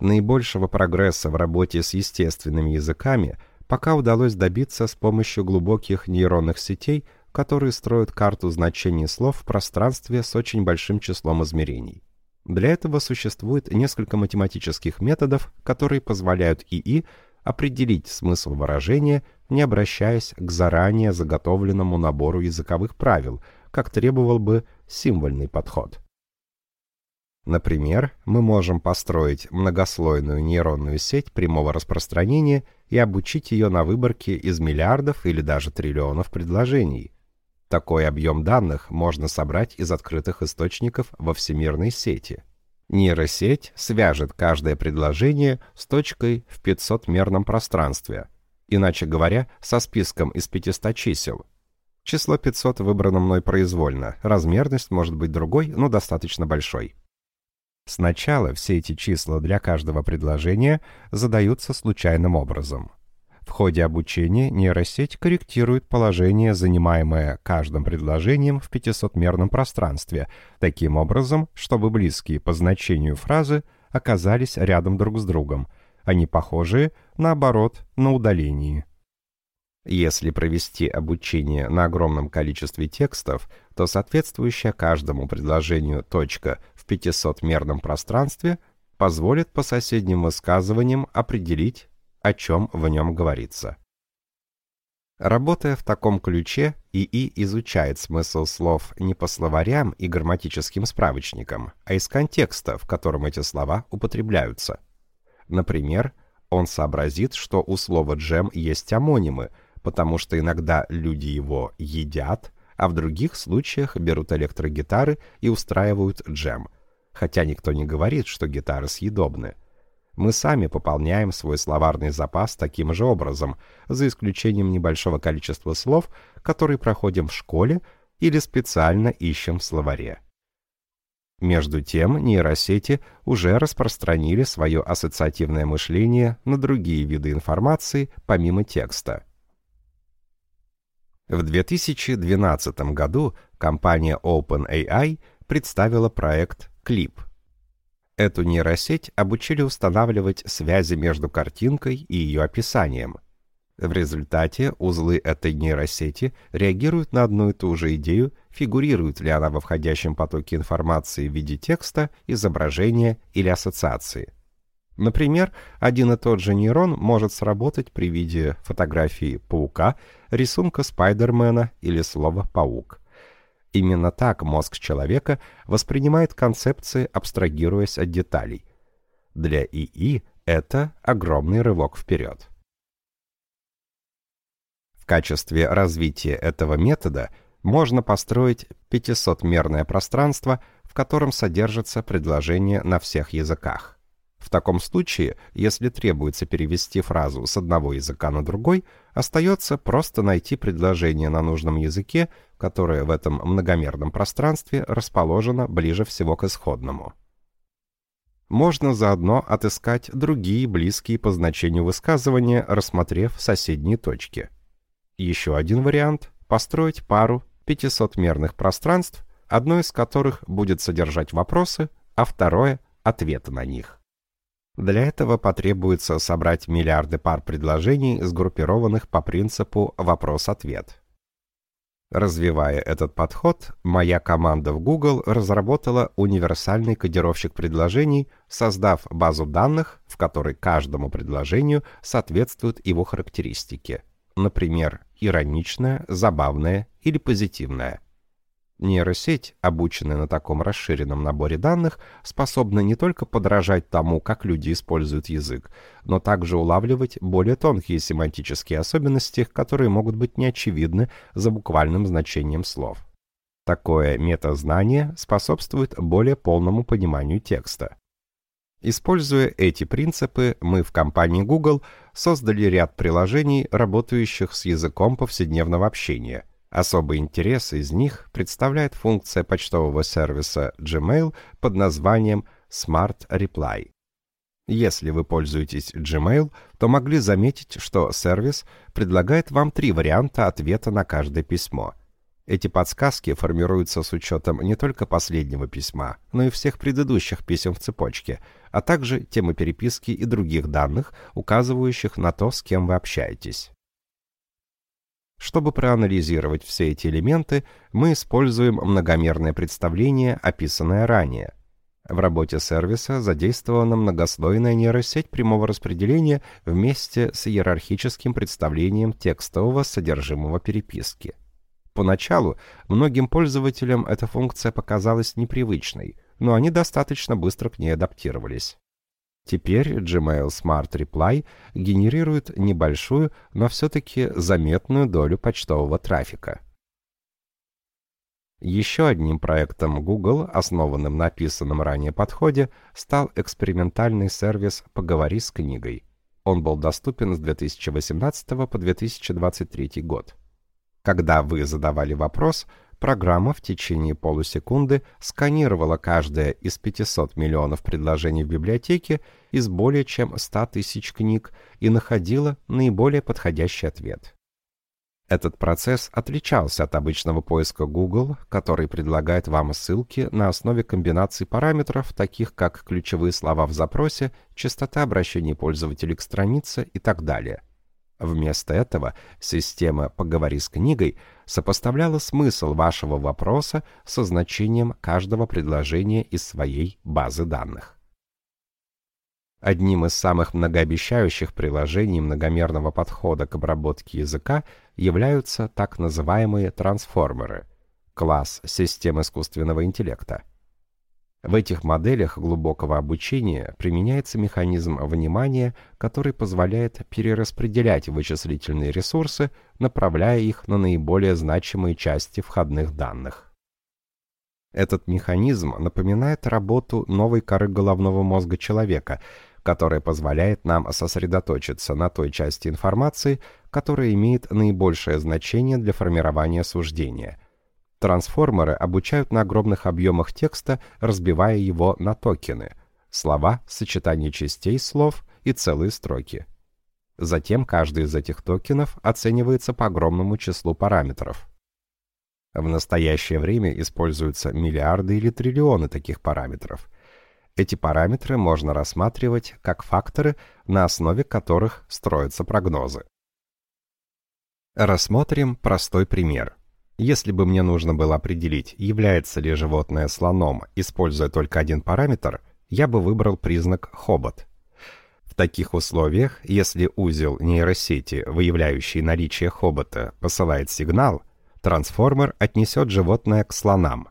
Наибольшего прогресса в работе с естественными языками – пока удалось добиться с помощью глубоких нейронных сетей, которые строят карту значений слов в пространстве с очень большим числом измерений. Для этого существует несколько математических методов, которые позволяют ИИ определить смысл выражения, не обращаясь к заранее заготовленному набору языковых правил, как требовал бы символьный подход. Например, мы можем построить многослойную нейронную сеть прямого распространения и обучить ее на выборке из миллиардов или даже триллионов предложений. Такой объем данных можно собрать из открытых источников во всемирной сети. Нейросеть свяжет каждое предложение с точкой в 500-мерном пространстве, иначе говоря, со списком из 500 чисел. Число 500 выбрано мной произвольно, размерность может быть другой, но достаточно большой. Сначала все эти числа для каждого предложения задаются случайным образом. В ходе обучения нейросеть корректирует положение, занимаемое каждым предложением в 500-мерном пространстве, таким образом, чтобы близкие по значению фразы оказались рядом друг с другом, а не похожие, наоборот, на удалении. Если провести обучение на огромном количестве текстов, то соответствующая каждому предложению точка в 500-мерном пространстве позволит по соседним высказываниям определить, о чем в нем говорится. Работая в таком ключе, ИИ изучает смысл слов не по словарям и грамматическим справочникам, а из контекста, в котором эти слова употребляются. Например, он сообразит, что у слова «джем» есть амонимы, потому что иногда люди его едят, а в других случаях берут электрогитары и устраивают джем, хотя никто не говорит, что гитары съедобны. Мы сами пополняем свой словарный запас таким же образом, за исключением небольшого количества слов, которые проходим в школе или специально ищем в словаре. Между тем, нейросети уже распространили свое ассоциативное мышление на другие виды информации помимо текста – в 2012 году компания OpenAI представила проект Clip. Эту нейросеть обучили устанавливать связи между картинкой и ее описанием. В результате узлы этой нейросети реагируют на одну и ту же идею, фигурирует ли она во входящем потоке информации в виде текста, изображения или ассоциации. Например, один и тот же нейрон может сработать при виде фотографии паука, рисунка Спайдермена или слова «паук». Именно так мозг человека воспринимает концепции, абстрагируясь от деталей. Для ИИ это огромный рывок вперед. В качестве развития этого метода можно построить 500-мерное пространство, в котором содержатся предложения на всех языках. В таком случае, если требуется перевести фразу с одного языка на другой, остается просто найти предложение на нужном языке, которое в этом многомерном пространстве расположено ближе всего к исходному. Можно заодно отыскать другие близкие по значению высказывания, рассмотрев соседние точки. Еще один вариант – построить пару 500-мерных пространств, одно из которых будет содержать вопросы, а второе – ответы на них. Для этого потребуется собрать миллиарды пар предложений, сгруппированных по принципу «вопрос-ответ». Развивая этот подход, моя команда в Google разработала универсальный кодировщик предложений, создав базу данных, в которой каждому предложению соответствуют его характеристики. Например, ироничное, забавное или позитивное – Нейросеть, обученная на таком расширенном наборе данных, способна не только подражать тому, как люди используют язык, но также улавливать более тонкие семантические особенности, которые могут быть неочевидны за буквальным значением слов. Такое метазнание способствует более полному пониманию текста. Используя эти принципы, мы в компании Google создали ряд приложений, работающих с языком повседневного общения. Особый интерес из них представляет функция почтового сервиса Gmail под названием Smart Reply. Если вы пользуетесь Gmail, то могли заметить, что сервис предлагает вам три варианта ответа на каждое письмо – эти подсказки формируются с учетом не только последнего письма, но и всех предыдущих писем в цепочке, а также темы переписки и других данных, указывающих на то, с кем вы общаетесь. Чтобы проанализировать все эти элементы, мы используем многомерное представление, описанное ранее. В работе сервиса задействована многослойная нейросеть прямого распределения вместе с иерархическим представлением текстового содержимого переписки. Поначалу многим пользователям эта функция показалась непривычной, но они достаточно быстро к ней адаптировались. Теперь Gmail Smart Reply генерирует небольшую, но все-таки заметную долю почтового трафика. Еще одним проектом Google, основанным на описанном ранее подходе, стал экспериментальный сервис «Поговори с книгой». Он был доступен с 2018 по 2023 год. Когда вы задавали вопрос, программа в течение полусекунды сканировала каждое из 500 миллионов предложений в библиотеке из более чем 100 тысяч книг и находила наиболее подходящий ответ. Этот процесс отличался от обычного поиска Google, который предлагает вам ссылки на основе комбинаций параметров, таких как ключевые слова в запросе, частота обращения пользователей к странице и так далее – Вместо этого система «Поговори с книгой» сопоставляла смысл вашего вопроса со значением каждого предложения из своей базы данных. Одним из самых многообещающих приложений многомерного подхода к обработке языка являются так называемые трансформеры – класс систем искусственного интеллекта – в этих моделях глубокого обучения применяется механизм внимания, который позволяет перераспределять вычислительные ресурсы, направляя их на наиболее значимые части входных данных. Этот механизм напоминает работу новой коры головного мозга человека, которая позволяет нам сосредоточиться на той части информации, которая имеет наибольшее значение для формирования суждения – Трансформеры обучают на огромных объемах текста, разбивая его на токены, слова, сочетание частей слов и целые строки. Затем каждый из этих токенов оценивается по огромному числу параметров. В настоящее время используются миллиарды или триллионы таких параметров. Эти параметры можно рассматривать как факторы, на основе которых строятся прогнозы. Рассмотрим простой пример – если бы мне нужно было определить, является ли животное слоном, используя только один параметр, я бы выбрал признак «хобот». В таких условиях, если узел нейросети, выявляющий наличие хобота, посылает сигнал, трансформер отнесет животное к слонам.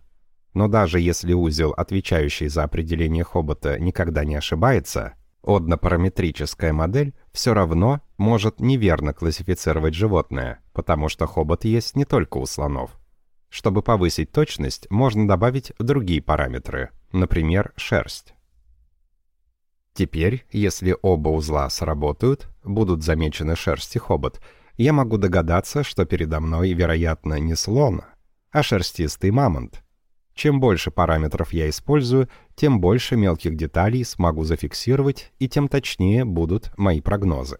Но даже если узел, отвечающий за определение хобота, никогда не ошибается, Однопараметрическая модель все равно может неверно классифицировать животное, потому что хобот есть не только у слонов. Чтобы повысить точность, можно добавить другие параметры, например, шерсть. Теперь, если оба узла сработают, будут замечены шерсть и хобот, я могу догадаться, что передо мной, вероятно, не слон, а шерстистый мамонт. Чем больше параметров я использую, тем больше мелких деталей смогу зафиксировать, и тем точнее будут мои прогнозы.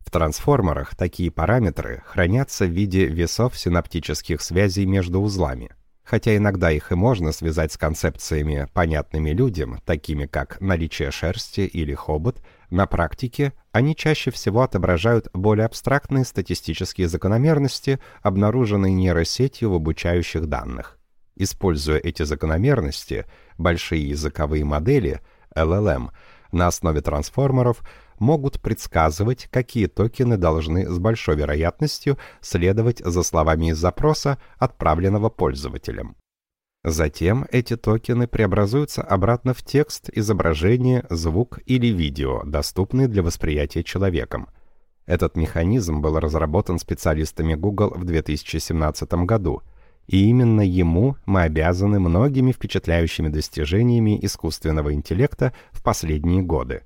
В трансформерах такие параметры хранятся в виде весов синаптических связей между узлами. Хотя иногда их и можно связать с концепциями, понятными людям, такими как наличие шерсти или хобот, на практике они чаще всего отображают более абстрактные статистические закономерности, обнаруженные нейросетью в обучающих данных. Используя эти закономерности, большие языковые модели, LLM, на основе трансформеров могут предсказывать, какие токены должны с большой вероятностью следовать за словами из запроса, отправленного пользователем. Затем эти токены преобразуются обратно в текст, изображение, звук или видео, доступные для восприятия человеком. Этот механизм был разработан специалистами Google в 2017 году – И именно ему мы обязаны многими впечатляющими достижениями искусственного интеллекта в последние годы.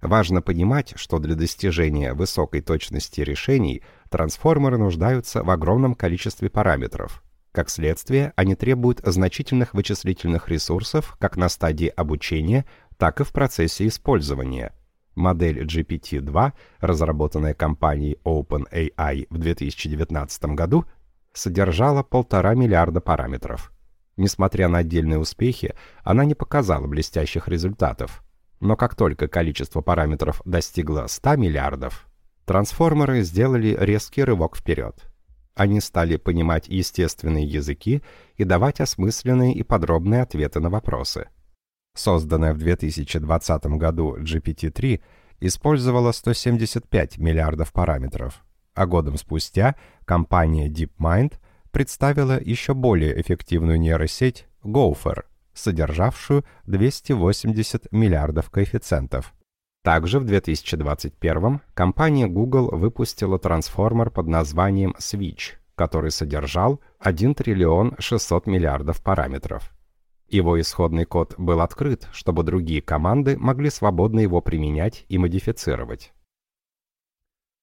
Важно понимать, что для достижения высокой точности решений трансформеры нуждаются в огромном количестве параметров. Как следствие, они требуют значительных вычислительных ресурсов как на стадии обучения, так и в процессе использования. Модель GPT-2, разработанная компанией OpenAI в 2019 году, содержала полтора миллиарда параметров. Несмотря на отдельные успехи, она не показала блестящих результатов – но как только количество параметров достигло 100 миллиардов, трансформеры сделали резкий рывок вперед. Они стали понимать естественные языки и давать осмысленные и подробные ответы на вопросы. Созданная в 2020 году GPT-3 использовала 175 миллиардов параметров, а годом спустя компания DeepMind представила еще более эффективную нейросеть Gopher – содержавшую 280 миллиардов коэффициентов. Также в 2021 компания Google выпустила трансформер под названием Switch, который содержал 1 триллион 600 миллиардов параметров. Его исходный код был открыт, чтобы другие команды могли свободно его применять и модифицировать.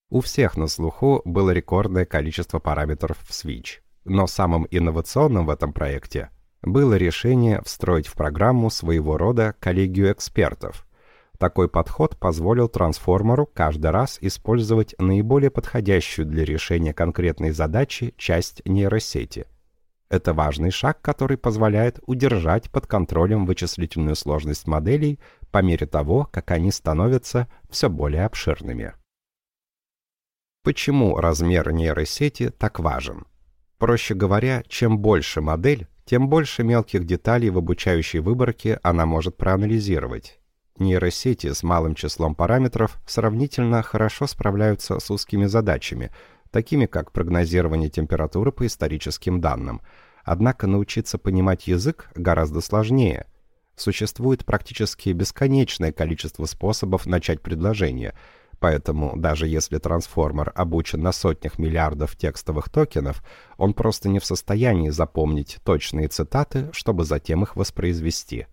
У всех на слуху было рекордное количество параметров в Switch, но самым инновационным в этом проекте было решение встроить в программу своего рода коллегию экспертов. Такой подход позволил трансформеру каждый раз использовать наиболее подходящую для решения конкретной задачи часть нейросети. Это важный шаг, который позволяет удержать под контролем вычислительную сложность моделей по мере того, как они становятся все более обширными. Почему размер нейросети так важен? Проще говоря, чем больше модель, тем больше мелких деталей в обучающей выборке она может проанализировать. Нейросети с малым числом параметров сравнительно хорошо справляются с узкими задачами, такими как прогнозирование температуры по историческим данным. Однако научиться понимать язык гораздо сложнее. Существует практически бесконечное количество способов начать предложение – Поэтому даже если трансформер обучен на сотнях миллиардов текстовых токенов, он просто не в состоянии запомнить точные цитаты, чтобы затем их воспроизвести.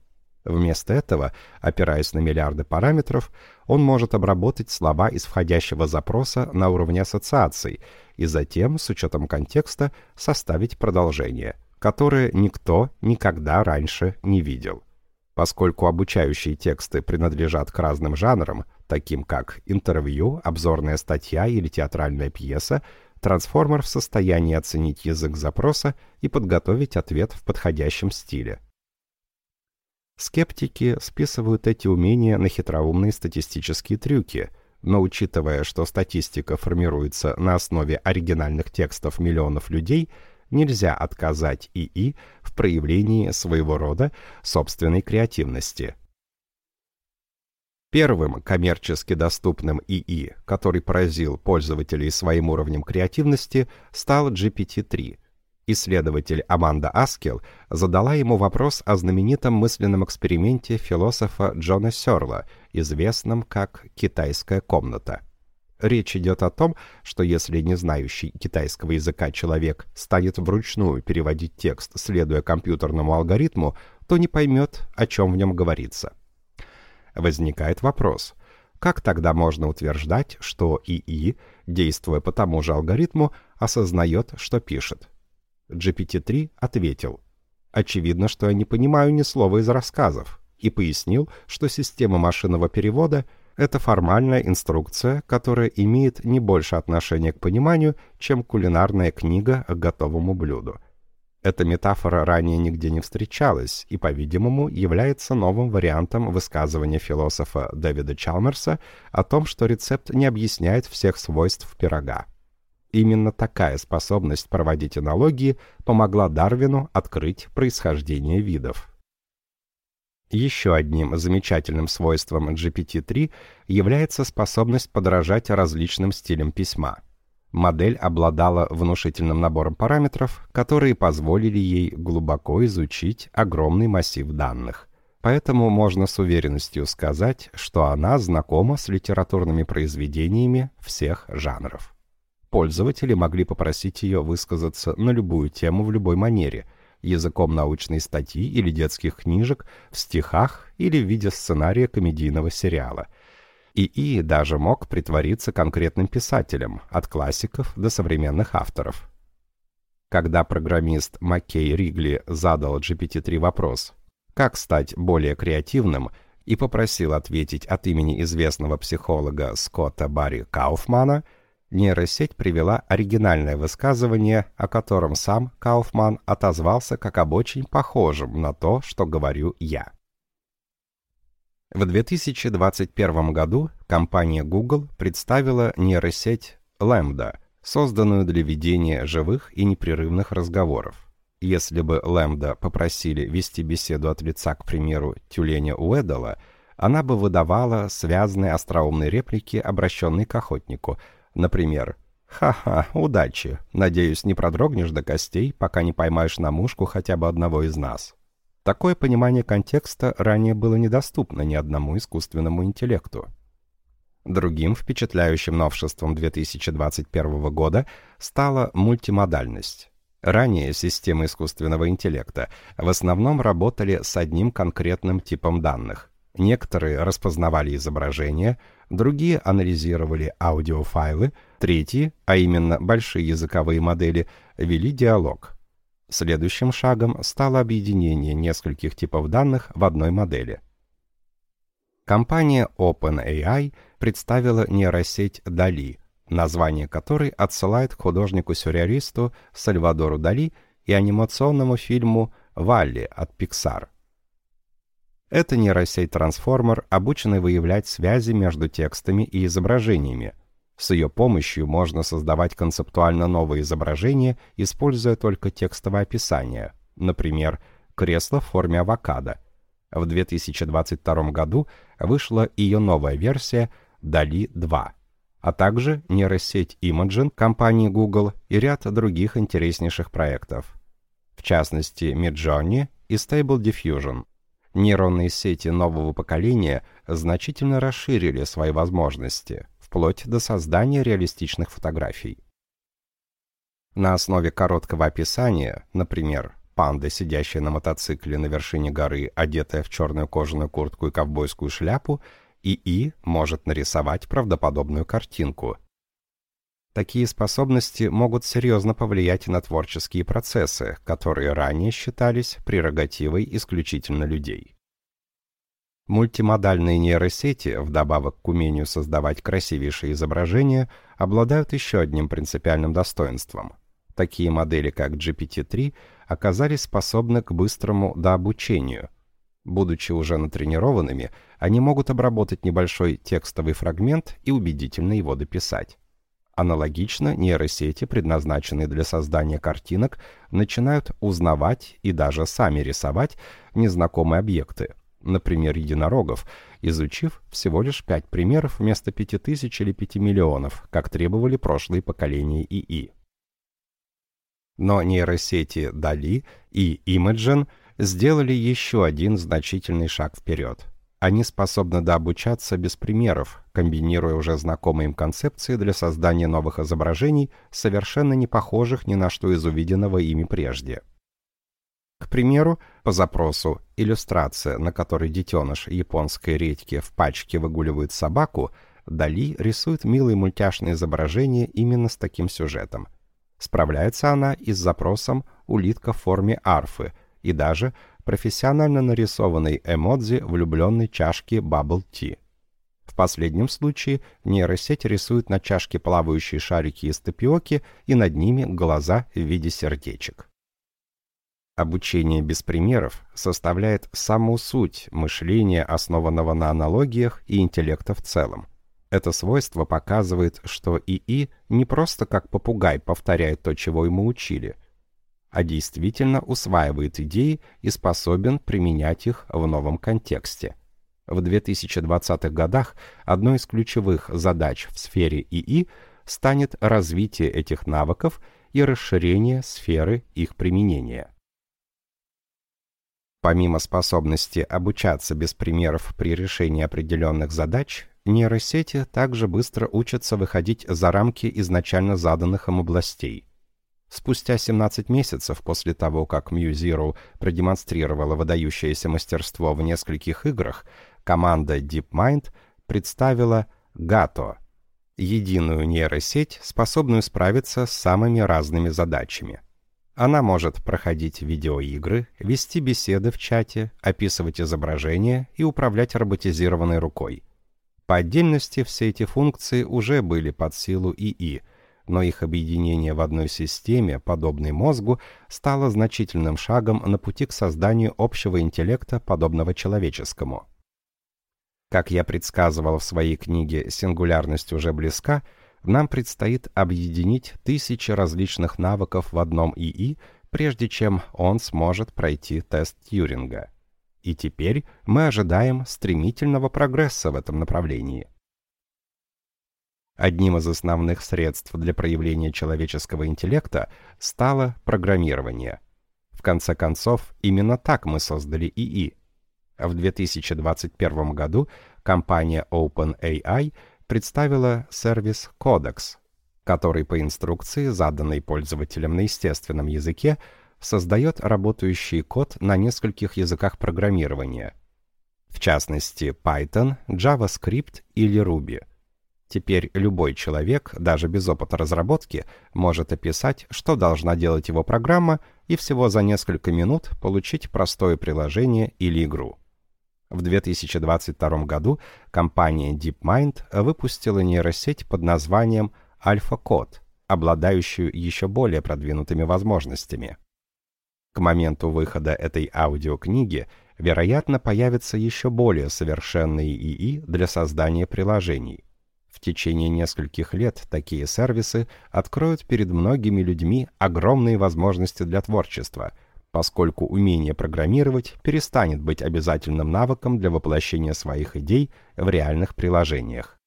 Вместо этого, опираясь на миллиарды параметров, он может обработать слова из входящего запроса на уровне ассоциаций и затем, с учетом контекста, составить продолжение, которое никто никогда раньше не видел. Поскольку обучающие тексты принадлежат к разным жанрам, таким как интервью, обзорная статья или театральная пьеса, трансформер в состоянии оценить язык запроса и подготовить ответ в подходящем стиле. Скептики списывают эти умения на хитроумные статистические трюки, но учитывая, что статистика формируется на основе оригинальных текстов миллионов людей, нельзя отказать ИИ в проявлении своего рода собственной креативности – Первым коммерчески доступным ИИ, который поразил пользователей своим уровнем креативности, стал GPT-3. Исследователь Аманда Аскел задала ему вопрос о знаменитом мысленном эксперименте философа Джона Сёрла, известном как «китайская комната». Речь идет о том, что если не знающий китайского языка человек станет вручную переводить текст, следуя компьютерному алгоритму, то не поймет, о чем в нем говорится. Возникает вопрос, как тогда можно утверждать, что ИИ, действуя по тому же алгоритму, осознает, что пишет? GPT-3 ответил, «Очевидно, что я не понимаю ни слова из рассказов», и пояснил, что система машинного перевода — это формальная инструкция, которая имеет не больше отношения к пониманию, чем кулинарная книга к готовому блюду — эта метафора ранее нигде не встречалась и, по-видимому, является новым вариантом высказывания философа Дэвида Чалмерса о том, что рецепт не объясняет всех свойств пирога. Именно такая способность проводить аналогии помогла Дарвину открыть происхождение видов. Еще одним замечательным свойством GPT-3 является способность подражать различным стилям письма – Модель обладала внушительным набором параметров, которые позволили ей глубоко изучить огромный массив данных. Поэтому можно с уверенностью сказать, что она знакома с литературными произведениями всех жанров. Пользователи могли попросить ее высказаться на любую тему в любой манере, языком научной статьи или детских книжек, в стихах или в виде сценария комедийного сериала. ИИ даже мог притвориться конкретным писателем, от классиков до современных авторов. Когда программист Маккей Ригли задал GPT-3 вопрос «Как стать более креативным?» и попросил ответить от имени известного психолога Скотта Барри Кауфмана – нейросеть привела оригинальное высказывание, о котором сам Кауфман отозвался как об очень похожем на то, что говорю я. В 2021 году компания Google представила нейросеть Lambda, созданную для ведения живых и непрерывных разговоров. Если бы Lambda попросили вести беседу от лица, к примеру, тюленя Уэддала, она бы выдавала связанные остроумные реплики, обращенные к охотнику – Например, «Ха-ха, удачи. Надеюсь, не продрогнешь до костей, пока не поймаешь на мушку хотя бы одного из нас». Такое понимание контекста ранее было недоступно ни одному искусственному интеллекту. Другим впечатляющим новшеством 2021 года стала мультимодальность. Ранее системы искусственного интеллекта в основном работали с одним конкретным типом данных. Некоторые распознавали изображения, другие анализировали аудиофайлы, третьи, а именно большие языковые модели, вели диалог. Следующим шагом стало объединение нескольких типов данных в одной модели. Компания OpenAI представила нейросеть Dali, название которой отсылает к художнику-сюрреалисту Сальвадору Дали и анимационному фильму «Валли» от Pixar. Это нейросеть-трансформер, обученный выявлять связи между текстами и изображениями. С ее помощью можно создавать концептуально новые изображения, используя только текстовое описание, например, кресло в форме авокадо. В 2022 году вышла ее новая версия DALI 2, а также нейросеть Imagen компании Google и ряд других интереснейших проектов. В частности, Midjourney и Stable Diffusion. Нейронные сети нового поколения значительно расширили свои возможности, вплоть до создания реалистичных фотографий. На основе короткого описания, например, панда, сидящая на мотоцикле на вершине горы, одетая в черную кожаную куртку и ковбойскую шляпу, ИИ может нарисовать правдоподобную картинку, Такие способности могут серьезно повлиять на творческие процессы, которые ранее считались прерогативой исключительно людей. Мультимодальные нейросети, вдобавок к умению создавать красивейшие изображения, обладают еще одним принципиальным достоинством. Такие модели, как GPT-3, оказались способны к быстрому дообучению. Будучи уже натренированными, они могут обработать небольшой текстовый фрагмент и убедительно его дописать. Аналогично нейросети, предназначенные для создания картинок, начинают узнавать и даже сами рисовать незнакомые объекты, например, единорогов, изучив всего лишь 5 примеров вместо 5000 или 5 миллионов, как требовали прошлые поколения ИИ. Но нейросети Dali и Imagen сделали еще один значительный шаг вперед. Они способны дообучаться без примеров, комбинируя уже знакомые им концепции для создания новых изображений, совершенно не похожих ни на что из увиденного ими прежде. К примеру, по запросу «иллюстрация, на которой детеныш японской редьки в пачке выгуливает собаку», Дали рисует милые мультяшные изображения именно с таким сюжетом. Справляется она и с запросом «улитка в форме арфы» и даже профессионально нарисованной эмодзи влюбленной чашки Bubble Tea. В последнем случае нейросеть рисует на чашке плавающие шарики из тапиоки и над ними глаза в виде сердечек. Обучение без примеров составляет саму суть мышления, основанного на аналогиях и интеллекта в целом. Это свойство показывает, что ИИ не просто как попугай повторяет то, чего ему учили – а действительно усваивает идеи и способен применять их в новом контексте. В 2020-х годах одной из ключевых задач в сфере ИИ станет развитие этих навыков и расширение сферы их применения. Помимо способности обучаться без примеров при решении определенных задач, нейросети также быстро учатся выходить за рамки изначально заданных им областей. Спустя 17 месяцев после того, как MuZero продемонстрировала выдающееся мастерство в нескольких играх, команда DeepMind представила Gato — единую нейросеть, способную справиться с самыми разными задачами. Она может проходить видеоигры, вести беседы в чате, описывать изображения и управлять роботизированной рукой. По отдельности все эти функции уже были под силу ИИ, но их объединение в одной системе, подобной мозгу, стало значительным шагом на пути к созданию общего интеллекта, подобного человеческому. Как я предсказывал в своей книге «Сингулярность уже близка», нам предстоит объединить тысячи различных навыков в одном ИИ, прежде чем он сможет пройти тест Тьюринга. И теперь мы ожидаем стремительного прогресса в этом направлении. Одним из основных средств для проявления человеческого интеллекта стало программирование. В конце концов, именно так мы создали ИИ. В 2021 году компания OpenAI представила сервис Codex, который по инструкции, заданной пользователям на естественном языке, создает работающий код на нескольких языках программирования, в частности Python, JavaScript или Ruby. Теперь любой человек, даже без опыта разработки, может описать, что должна делать его программа, и всего за несколько минут получить простое приложение или игру. В 2022 году компания DeepMind выпустила нейросеть под названием AlphaCode, обладающую еще более продвинутыми возможностями. К моменту выхода этой аудиокниги, вероятно, появятся еще более совершенные ИИ для создания приложений. В течение нескольких лет такие сервисы откроют перед многими людьми огромные возможности для творчества – поскольку умение программировать перестанет быть обязательным навыком для воплощения своих идей в реальных приложениях.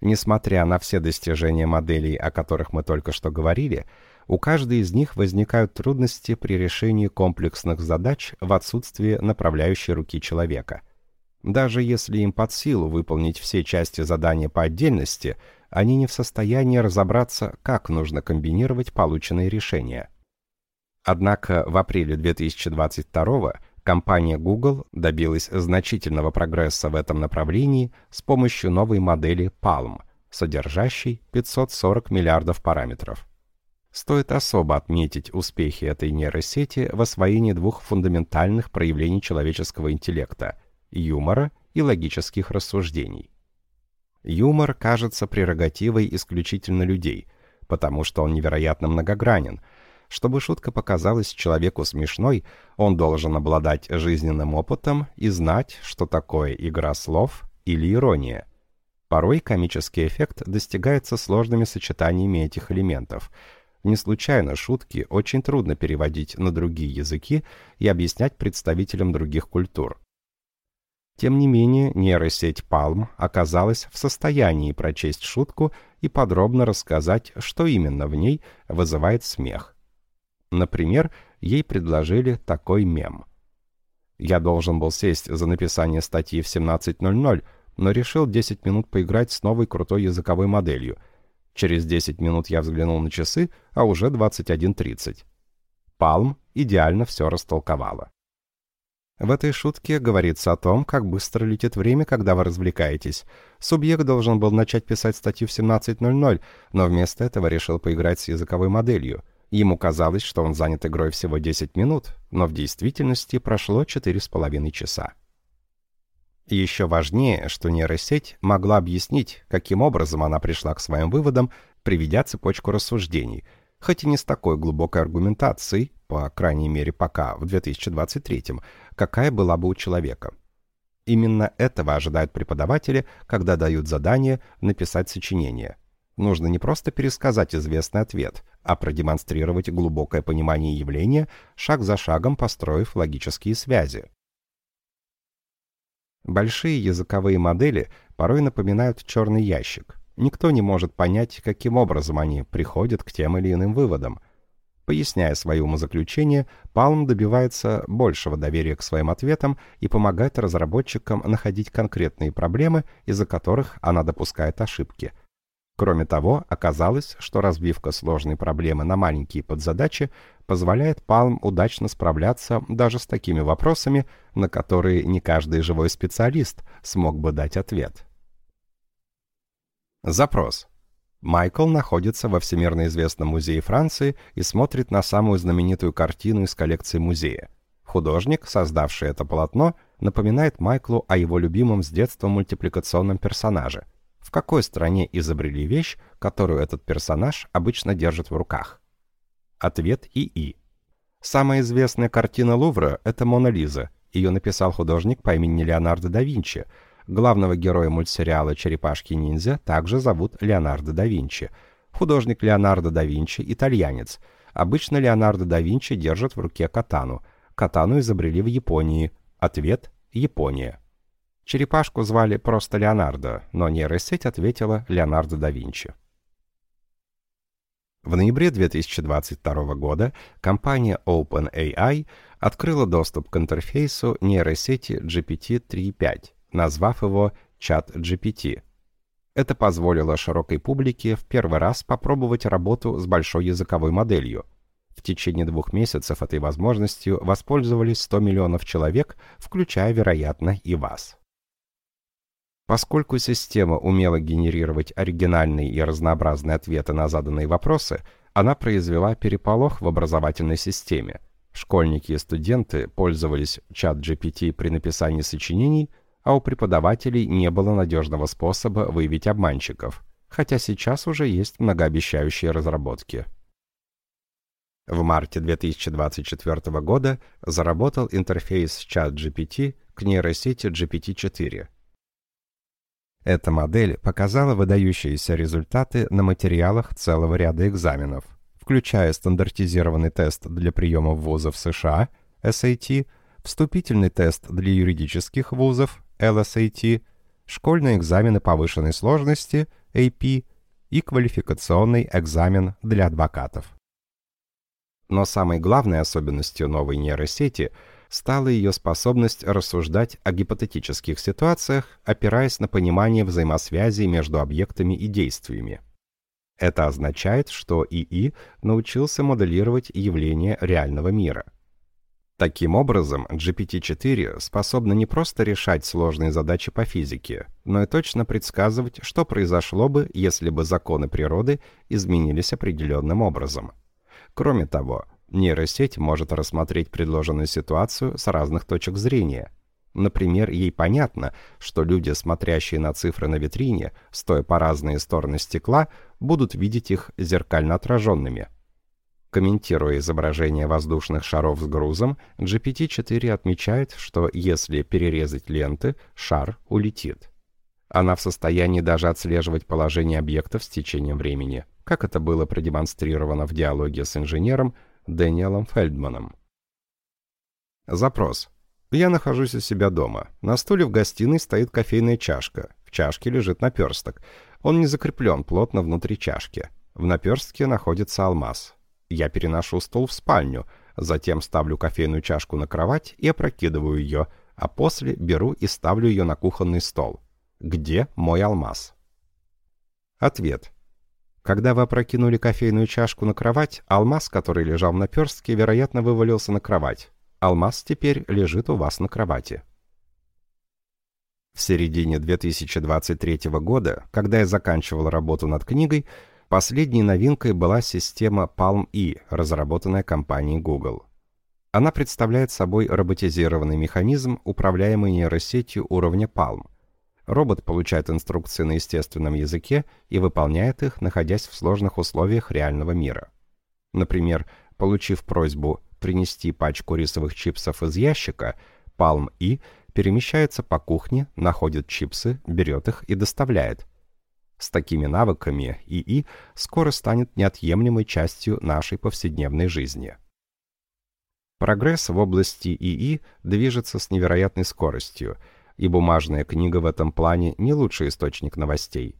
Несмотря на все достижения моделей, о которых мы только что говорили, у каждой из них возникают трудности при решении комплексных задач в отсутствии направляющей руки человека. Даже если им под силу выполнить все части задания по отдельности, они не в состоянии разобраться, как нужно комбинировать полученные решения – Однако в апреле 2022 компания Google добилась значительного прогресса в этом направлении с помощью новой модели Palm, содержащей 540 миллиардов параметров. Стоит особо отметить успехи этой нейросети в освоении двух фундаментальных проявлений человеческого интеллекта – юмора и логических рассуждений. Юмор кажется прерогативой исключительно людей, потому что он невероятно многогранен – чтобы шутка показалась человеку смешной, он должен обладать жизненным опытом и знать, что такое игра слов или ирония. Порой комический эффект достигается сложными сочетаниями этих элементов. Не случайно шутки очень трудно переводить на другие языки и объяснять представителям других культур. Тем не менее, нейросеть Palm оказалась в состоянии прочесть шутку и подробно рассказать, что именно в ней вызывает смех. Например, ей предложили такой мем. Я должен был сесть за написание статьи в 17.00, но решил 10 минут поиграть с новой крутой языковой моделью. Через 10 минут я взглянул на часы, а уже 21.30. Палм идеально все растолковала. В этой шутке говорится о том, как быстро летит время, когда вы развлекаетесь. Субъект должен был начать писать статью в 17.00, но вместо этого решил поиграть с языковой моделью. Ему казалось, что он занят игрой всего 10 минут, но в действительности прошло 4,5 часа. Еще важнее, что нейросеть могла объяснить, каким образом она пришла к своим выводам, приведя цепочку рассуждений, хоть и не с такой глубокой аргументацией, по крайней мере пока, в 2023 какая была бы у человека. Именно этого ожидают преподаватели, когда дают задание написать сочинение. Нужно не просто пересказать известный ответ, а продемонстрировать глубокое понимание явления, шаг за шагом построив логические связи. Большие языковые модели порой напоминают черный ящик. Никто не может понять, каким образом они приходят к тем или иным выводам. Поясняя свои умозаключения, Палм добивается большего доверия к своим ответам и помогает разработчикам находить конкретные проблемы, из-за которых она допускает ошибки. Кроме того, оказалось, что разбивка сложной проблемы на маленькие подзадачи позволяет Palm удачно справляться даже с такими вопросами, на которые не каждый живой специалист смог бы дать ответ. Запрос. Майкл находится во всемирно известном музее Франции и смотрит на самую знаменитую картину из коллекции музея. Художник, создавший это полотно, напоминает Майклу о его любимом с детства мультипликационном персонаже. В какой стране изобрели вещь, которую этот персонаж обычно держит в руках? Ответ ИИ. Самая известная картина Лувра – это «Мона Лиза». Ее написал художник по имени Леонардо да Винчи – Главного героя мультсериала «Черепашки-ниндзя» также зовут Леонардо да Винчи. Художник Леонардо да Винчи – итальянец. Обычно Леонардо да Винчи держит в руке катану. Катану изобрели в Японии. Ответ – Япония. Черепашку звали просто Леонардо, но нейросеть ответила Леонардо да Винчи. В ноябре 2022 года компания OpenAI открыла доступ к интерфейсу нейросети GPT-3.5 назвав его чат GPT. Это позволило широкой публике в первый раз попробовать работу с большой языковой моделью. В течение двух месяцев этой возможностью воспользовались 100 миллионов человек, включая, вероятно, и вас. Поскольку система умела генерировать оригинальные и разнообразные ответы на заданные вопросы, она произвела переполох в образовательной системе. Школьники и студенты пользовались чат GPT при написании сочинений, а у преподавателей не было надежного способа выявить обманщиков, хотя сейчас уже есть многообещающие разработки. В марте 2024 года заработал интерфейс ChatGPT к нейросети GPT-4. Эта модель показала выдающиеся результаты на материалах целого ряда экзаменов, включая стандартизированный тест для приема в вузов США, SAT, вступительный тест для юридических вузов, LSAT, школьные экзамены повышенной сложности, AP, и квалификационный экзамен для адвокатов. Но самой главной особенностью новой нейросети стала ее способность рассуждать о гипотетических ситуациях, опираясь на понимание взаимосвязи между объектами и действиями. Это означает, что ИИ научился моделировать явления реального мира – Таким образом, GPT-4 способна не просто решать сложные задачи по физике, но и точно предсказывать, что произошло бы, если бы законы природы изменились определенным образом. Кроме того, нейросеть может рассмотреть предложенную ситуацию с разных точек зрения. Например, ей понятно, что люди, смотрящие на цифры на витрине, стоя по разные стороны стекла, будут видеть их зеркально отраженными – Комментируя изображение воздушных шаров с грузом, GPT-4 отмечает, что если перерезать ленты, шар улетит. Она в состоянии даже отслеживать положение объектов с течением времени, как это было продемонстрировано в диалоге с инженером Дэниелом Фельдманом. Запрос. Я нахожусь у себя дома. На стуле в гостиной стоит кофейная чашка. В чашке лежит наперсток. Он не закреплен плотно внутри чашки. В наперстке находится алмаз. Я переношу стол в спальню, затем ставлю кофейную чашку на кровать и опрокидываю ее, а после беру и ставлю ее на кухонный стол. Где мой алмаз? Ответ. Когда вы опрокинули кофейную чашку на кровать, алмаз, который лежал в наперстке, вероятно, вывалился на кровать. Алмаз теперь лежит у вас на кровати. В середине 2023 года, когда я заканчивал работу над книгой, Последней новинкой была система Palm-E, разработанная компанией Google. Она представляет собой роботизированный механизм, управляемый нейросетью уровня Palm. Робот получает инструкции на естественном языке и выполняет их, находясь в сложных условиях реального мира. Например, получив просьбу принести пачку рисовых чипсов из ящика, Palm-E перемещается по кухне, находит чипсы, берет их и доставляет, с такими навыками ИИ скоро станет неотъемлемой частью нашей повседневной жизни. Прогресс в области ИИ движется с невероятной скоростью, и бумажная книга в этом плане не лучший источник новостей.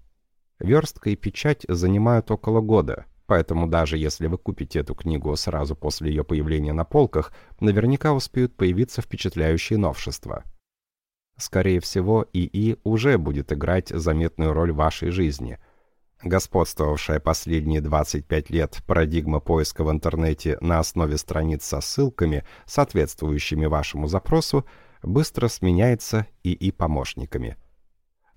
Верстка и печать занимают около года, Поэтому даже если вы купите эту книгу сразу после ее появления на полках, наверняка успеют появиться впечатляющие новшества. Скорее всего, ИИ уже будет играть заметную роль в вашей жизни – Господствовавшая последние 25 лет парадигма поиска в интернете на основе страниц со ссылками, соответствующими вашему запросу, быстро сменяется ИИ-помощниками.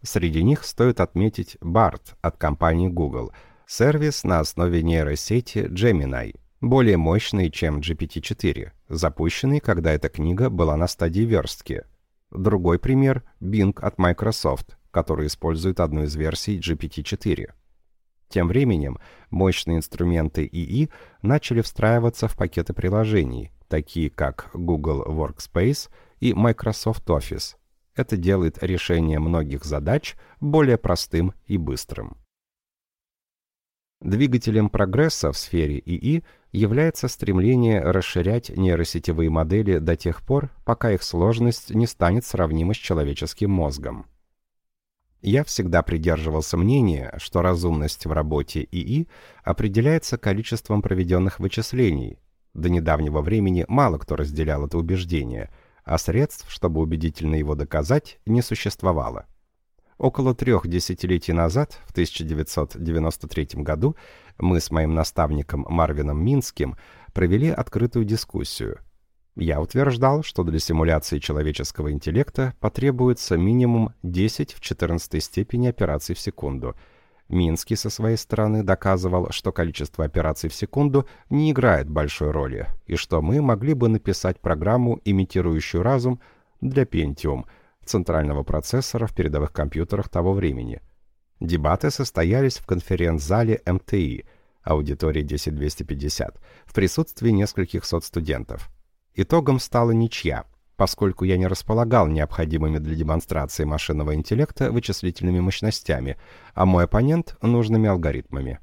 Среди них стоит отметить BART от компании Google, сервис на основе нейросети Gemini, более мощный, чем GPT-4, запущенный, когда эта книга была на стадии верстки. Другой пример — Bing от Microsoft, который использует одну из версий GPT-4. Тем временем мощные инструменты ИИ начали встраиваться в пакеты приложений, такие как Google Workspace и Microsoft Office. Это делает решение многих задач более простым и быстрым. Двигателем прогресса в сфере ИИ является стремление расширять нейросетевые модели до тех пор, пока их сложность не станет сравнима с человеческим мозгом. Я всегда придерживался мнения, что разумность в работе ИИ определяется количеством проведенных вычислений. До недавнего времени мало кто разделял это убеждение, а средств, чтобы убедительно его доказать, не существовало. Около трех десятилетий назад, в 1993 году, мы с моим наставником Марвином Минским провели открытую дискуссию – я утверждал, что для симуляции человеческого интеллекта потребуется минимум 10 в 14 степени операций в секунду. Минский со своей стороны доказывал, что количество операций в секунду не играет большой роли, и что мы могли бы написать программу, имитирующую разум, для Pentium, центрального процессора в передовых компьютерах того времени. Дебаты состоялись в конференц-зале МТИ, аудитории 10250, в присутствии нескольких сот студентов. Итогом стала ничья, поскольку я не располагал необходимыми для демонстрации машинного интеллекта вычислительными мощностями, а мой оппонент — нужными алгоритмами.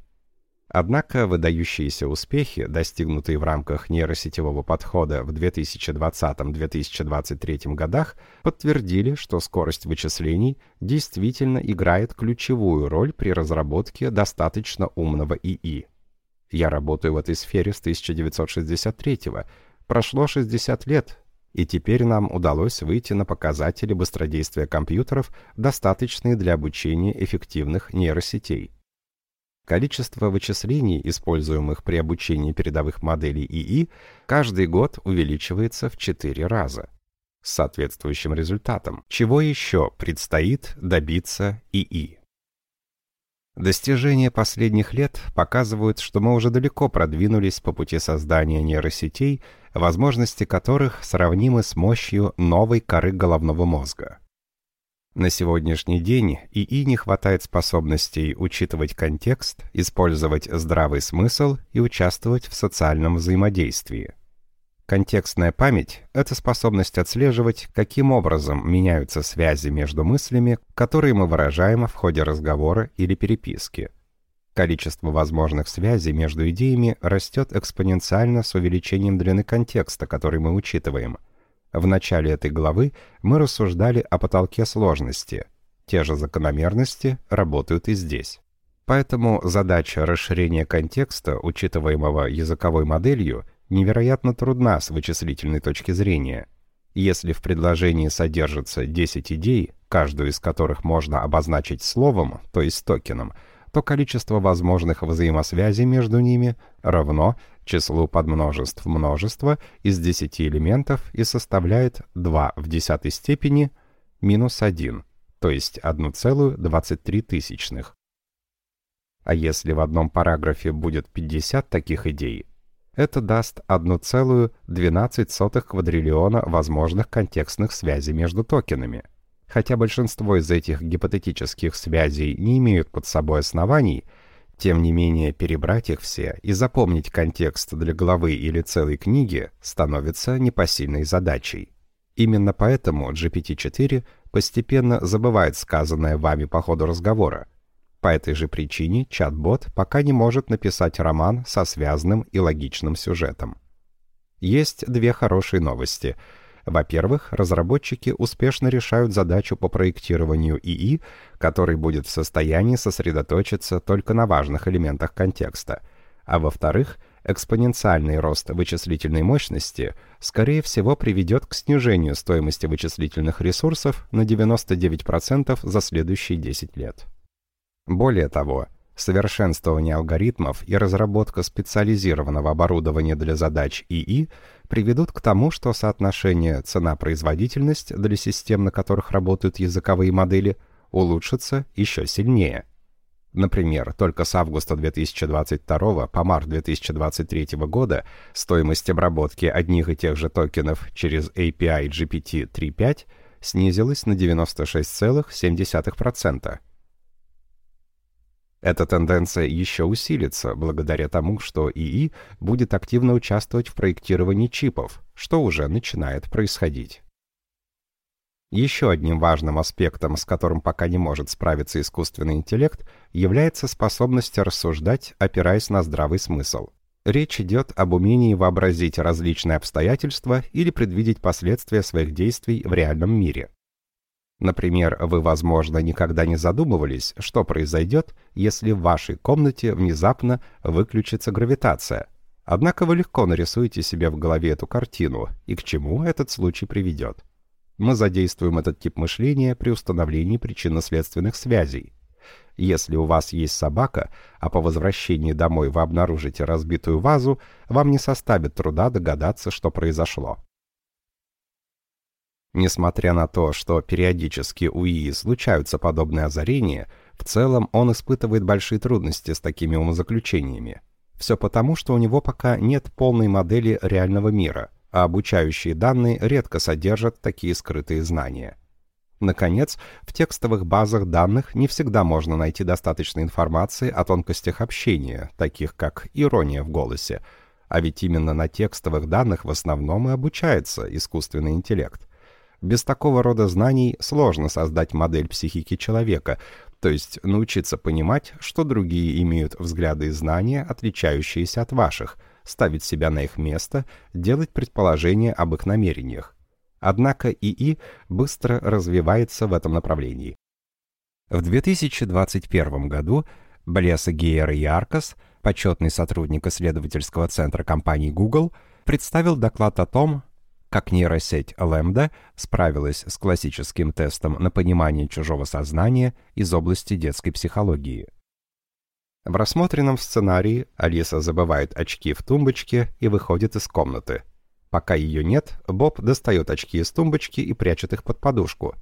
Однако выдающиеся успехи, достигнутые в рамках нейросетевого подхода в 2020-2023 годах, подтвердили, что скорость вычислений действительно играет ключевую роль при разработке достаточно умного ИИ. Я работаю в этой сфере с 1963 года, Прошло 60 лет, и теперь нам удалось выйти на показатели быстродействия компьютеров, достаточные для обучения эффективных нейросетей. Количество вычислений, используемых при обучении передовых моделей ИИ, каждый год увеличивается в 4 раза. С соответствующим результатом. Чего еще предстоит добиться ИИ? Достижения последних лет показывают, что мы уже далеко продвинулись по пути создания нейросетей, возможности которых сравнимы с мощью новой коры головного мозга. На сегодняшний день ИИ не хватает способностей учитывать контекст, использовать здравый смысл и участвовать в социальном взаимодействии. Контекстная память — это способность отслеживать, каким образом меняются связи между мыслями, которые мы выражаем в ходе разговора или переписки. Количество возможных связей между идеями растет экспоненциально с увеличением длины контекста, который мы учитываем. В начале этой главы мы рассуждали о потолке сложности. Те же закономерности работают и здесь. Поэтому задача расширения контекста, учитываемого языковой моделью, невероятно трудна с вычислительной точки зрения. Если в предложении содержится 10 идей, каждую из которых можно обозначить словом, то есть токеном, то количество возможных взаимосвязей между ними равно числу подмножеств множества из 10 элементов и составляет 2 в десятой степени минус 1, то есть 1,23 тысячных. А если в одном параграфе будет 50 таких идей, это даст 1,12 квадриллиона возможных контекстных связей между токенами. Хотя большинство из этих гипотетических связей не имеют под собой оснований, тем не менее перебрать их все и запомнить контекст для главы или целой книги становится непосильной задачей. Именно поэтому GPT-4 постепенно забывает сказанное вами по ходу разговора, по этой же причине чат-бот пока не может написать роман со связанным и логичным сюжетом. Есть две хорошие новости. Во-первых, разработчики успешно решают задачу по проектированию ИИ, который будет в состоянии сосредоточиться только на важных элементах контекста. а во-вторых, экспоненциальный рост вычислительной мощности, скорее всего, приведет к снижению стоимости вычислительных ресурсов на 99% за следующие 10 лет. Более того, совершенствование алгоритмов и разработка специализированного оборудования для задач ИИ приведут к тому, что соотношение цена-производительность для систем, на которых работают языковые модели, улучшится еще сильнее. Например, только с августа 2022 по март 2023 года стоимость обработки одних и тех же токенов через API GPT 3.5 снизилась на 96,7%. Эта тенденция еще усилится благодаря тому, что ИИ будет активно участвовать в проектировании чипов, что уже начинает происходить. Еще одним важным аспектом, с которым пока не может справиться искусственный интеллект, является способность рассуждать, опираясь на здравый смысл. Речь идет об умении вообразить различные обстоятельства или предвидеть последствия своих действий в реальном мире. Например, вы, возможно, никогда не задумывались, что произойдет, если в вашей комнате внезапно выключится гравитация. Однако вы легко нарисуете себе в голове эту картину, и к чему этот случай приведет мы задействуем этот тип мышления при установлении причинно-следственных связей. Если у вас есть собака, а по возвращении домой вы обнаружите разбитую вазу, вам не составит труда догадаться, что произошло. Несмотря на то, что периодически у ИИ случаются подобные озарения, в целом он испытывает большие трудности с такими умозаключениями. Все потому, что у него пока нет полной модели реального мира – а обучающие данные редко содержат такие скрытые знания. Наконец, в текстовых базах данных не всегда можно найти достаточно информации о тонкостях общения, таких как ирония в голосе, а ведь именно на текстовых данных в основном и обучается искусственный интеллект. Без такого рода знаний сложно создать модель психики человека, то есть научиться понимать, что другие имеют взгляды и знания, отличающиеся от ваших – ставить себя на их место, делать предположения об их намерениях. Однако ИИ быстро развивается в этом направлении. В 2021 году Блеса Гейер и Аркас, почетный сотрудник исследовательского центра компании Google, представил доклад о том, как нейросеть Lambda справилась с классическим тестом на понимание чужого сознания из области детской психологии. В рассмотренном сценарии Алиса забывает очки в тумбочке и выходит из комнаты. Пока ее нет, Боб достает очки из тумбочки и прячет их под подушку.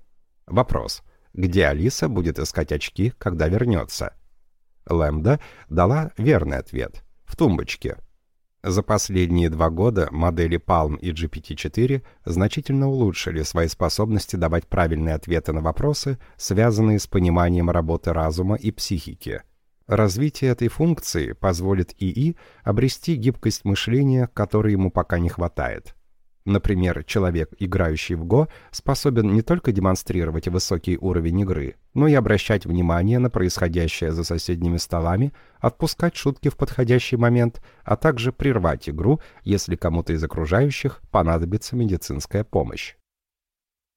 Вопрос. Где Алиса будет искать очки, когда вернется? Лэмда дала верный ответ. В тумбочке. За последние два года модели Palm и GPT-4 значительно улучшили свои способности давать правильные ответы на вопросы, связанные с пониманием работы разума и психики. Развитие этой функции позволит ИИ обрести гибкость мышления, которой ему пока не хватает. Например, человек, играющий в Го, способен не только демонстрировать высокий уровень игры, но и обращать внимание на происходящее за соседними столами, отпускать шутки в подходящий момент, а также прервать игру, если кому-то из окружающих понадобится медицинская помощь.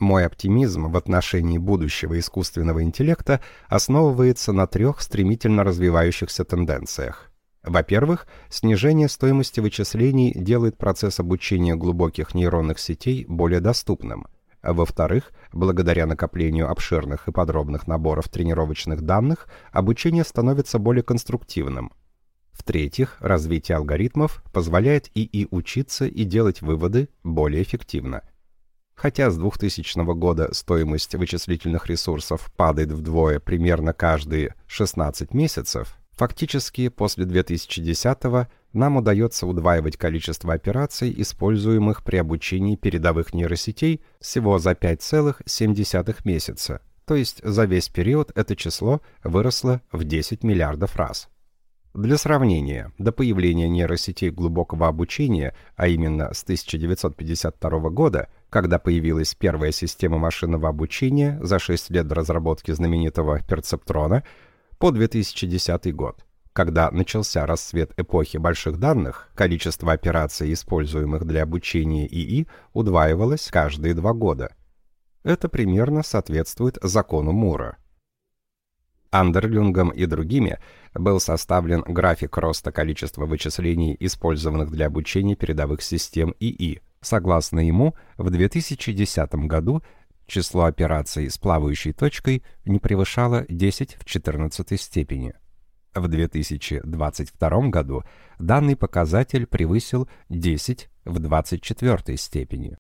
Мой оптимизм в отношении будущего искусственного интеллекта основывается на трех стремительно развивающихся тенденциях. Во-первых, снижение стоимости вычислений делает процесс обучения глубоких нейронных сетей более доступным. Во-вторых, благодаря накоплению обширных и подробных наборов тренировочных данных, обучение становится более конструктивным. В-третьих, развитие алгоритмов позволяет ИИ учиться и делать выводы более эффективно – Хотя с 2000 года стоимость вычислительных ресурсов падает вдвое примерно каждые 16 месяцев, фактически после 2010 нам удается удваивать количество операций, используемых при обучении передовых нейросетей, всего за 5,7 месяца, то есть за весь период это число выросло в 10 миллиардов раз. Для сравнения, до появления нейросетей глубокого обучения, а именно с 1952 года, когда появилась первая система машинного обучения за 6 лет до разработки знаменитого перцептрона, по 2010 год. Когда начался расцвет эпохи больших данных, количество операций, используемых для обучения ИИ, удваивалось каждые два года. Это примерно соответствует закону Мура. Андерлюнгом и другими был составлен график роста количества вычислений, использованных для обучения передовых систем ИИ. Согласно ему, в 2010 году число операций с плавающей точкой не превышало 10 в 14 степени. В 2022 году данный показатель превысил 10 в 24 степени.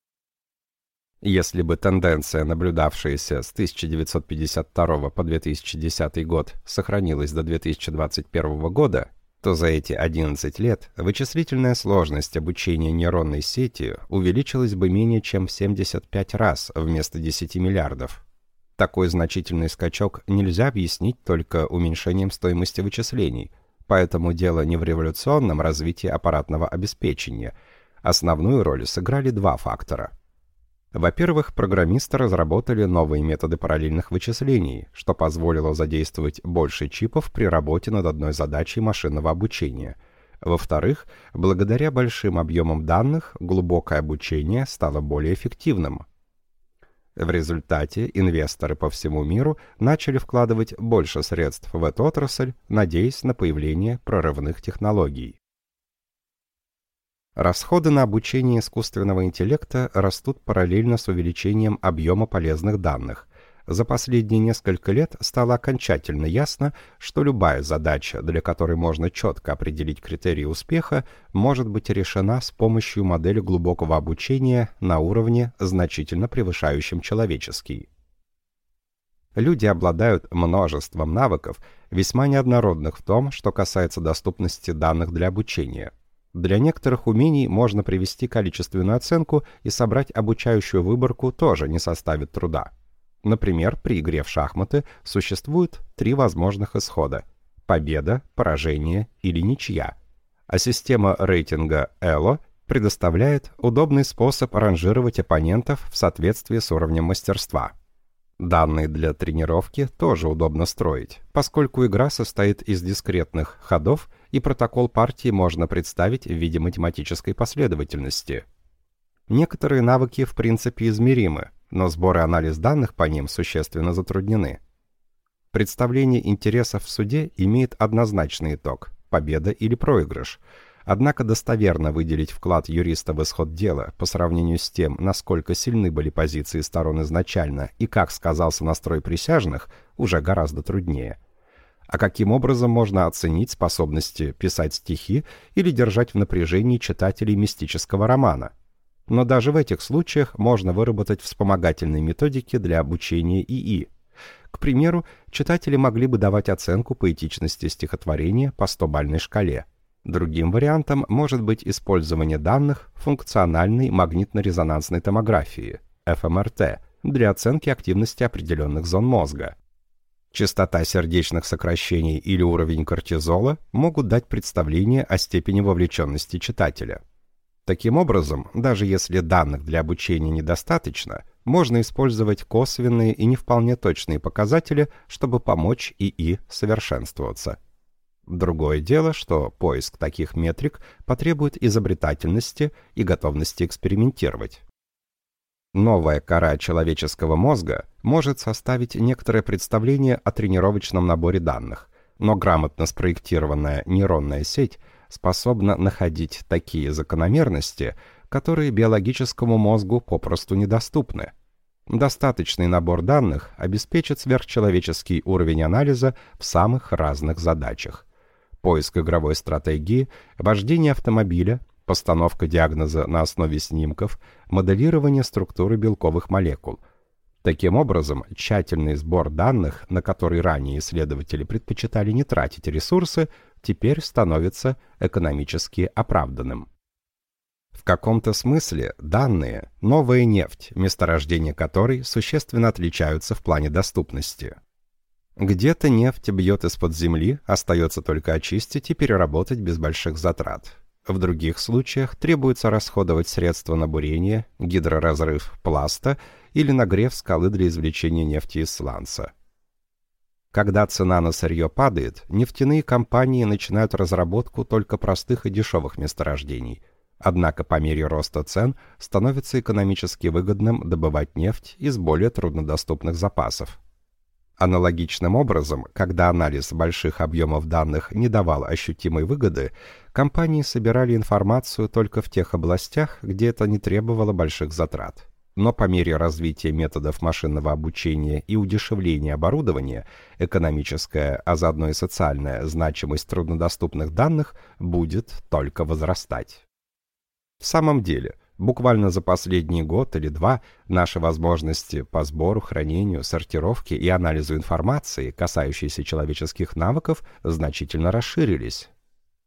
Если бы тенденция, наблюдавшаяся с 1952 по 2010 год, сохранилась до 2021 года, то за эти 11 лет вычислительная сложность обучения нейронной сети увеличилась бы менее чем в 75 раз вместо 10 миллиардов. Такой значительный скачок нельзя объяснить только уменьшением стоимости вычислений, поэтому дело не в революционном развитии аппаратного обеспечения. Основную роль сыграли два фактора – во-первых, программисты разработали новые методы параллельных вычислений, что позволило задействовать больше чипов при работе над одной задачей машинного обучения. Во-вторых, благодаря большим объемам данных, глубокое обучение стало более эффективным. В результате инвесторы по всему миру начали вкладывать больше средств в эту отрасль, надеясь на появление прорывных технологий. Расходы на обучение искусственного интеллекта растут параллельно с увеличением объема полезных данных. За последние несколько лет стало окончательно ясно, что любая задача, для которой можно четко определить критерии успеха, может быть решена с помощью модели глубокого обучения на уровне, значительно превышающем человеческий. Люди обладают множеством навыков, весьма неоднородных в том, что касается доступности данных для обучения – для некоторых умений можно привести количественную оценку и собрать обучающую выборку тоже не составит труда. Например, при игре в шахматы существует три возможных исхода – победа, поражение или ничья. А система рейтинга ELO предоставляет удобный способ ранжировать оппонентов в соответствии с уровнем мастерства – Данные для тренировки тоже удобно строить, поскольку игра состоит из дискретных ходов, и протокол партии можно представить в виде математической последовательности. Некоторые навыки в принципе измеримы, но сбор и анализ данных по ним существенно затруднены. Представление интересов в суде имеет однозначный итог – победа или проигрыш – Однако достоверно выделить вклад юриста в исход дела по сравнению с тем, насколько сильны были позиции сторон изначально и как сказался настрой присяжных, уже гораздо труднее. А каким образом можно оценить способности писать стихи или держать в напряжении читателей мистического романа? Но даже в этих случаях можно выработать вспомогательные методики для обучения ИИ. К примеру, читатели могли бы давать оценку поэтичности стихотворения по 100-бальной шкале – Другим вариантом может быть использование данных функциональной магнитно-резонансной томографии, ФМРТ, для оценки активности определенных зон мозга. Частота сердечных сокращений или уровень кортизола могут дать представление о степени вовлеченности читателя. Таким образом, даже если данных для обучения недостаточно, можно использовать косвенные и не вполне точные показатели, чтобы помочь ИИ совершенствоваться. Другое дело, что поиск таких метрик потребует изобретательности и готовности экспериментировать. Новая кора человеческого мозга может составить некоторое представление о тренировочном наборе данных, но грамотно спроектированная нейронная сеть способна находить такие закономерности, которые биологическому мозгу попросту недоступны. Достаточный набор данных обеспечит сверхчеловеческий уровень анализа в самых разных задачах поиск игровой стратегии, вождение автомобиля, постановка диагноза на основе снимков, моделирование структуры белковых молекул. Таким образом, тщательный сбор данных, на который ранее исследователи предпочитали не тратить ресурсы, теперь становится экономически оправданным. В каком-то смысле данные – новая нефть, месторождения которой существенно отличаются в плане доступности. Где-то нефть бьет из-под земли, остается только очистить и переработать без больших затрат. В других случаях требуется расходовать средства на бурение, гидроразрыв пласта или нагрев скалы для извлечения нефти из сланца. Когда цена на сырье падает, нефтяные компании начинают разработку только простых и дешевых месторождений. Однако по мере роста цен становится экономически выгодным добывать нефть из более труднодоступных запасов. Аналогичным образом, когда анализ больших объемов данных не давал ощутимой выгоды, компании собирали информацию только в тех областях, где это не требовало больших затрат. Но по мере развития методов машинного обучения и удешевления оборудования, экономическая, а заодно и социальная значимость труднодоступных данных будет только возрастать. В самом деле, Буквально за последний год или два наши возможности по сбору, хранению, сортировке и анализу информации, касающейся человеческих навыков, значительно расширились.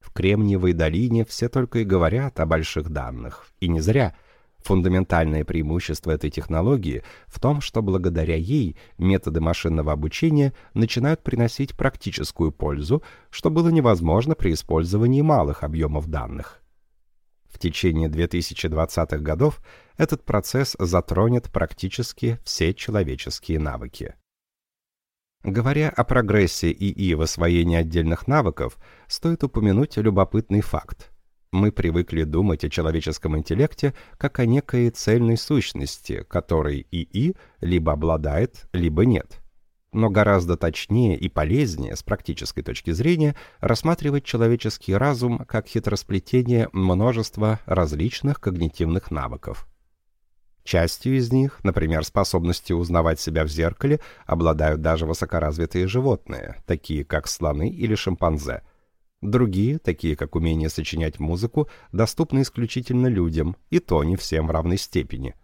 В Кремниевой долине все только и говорят о больших данных. И не зря. Фундаментальное преимущество этой технологии в том, что благодаря ей методы машинного обучения начинают приносить практическую пользу, что было невозможно при использовании малых объемов данных. В течение 2020-х годов этот процесс затронет практически все человеческие навыки. Говоря о прогрессе ИИ в освоении отдельных навыков, стоит упомянуть любопытный факт. Мы привыкли думать о человеческом интеллекте как о некой цельной сущности, которой ИИ либо обладает, либо нет но гораздо точнее и полезнее с практической точки зрения рассматривать человеческий разум как хитросплетение множества различных когнитивных навыков. Частью из них, например, способностью узнавать себя в зеркале, обладают даже высокоразвитые животные, такие как слоны или шимпанзе. Другие, такие как умение сочинять музыку, доступны исключительно людям, и то не всем в равной степени –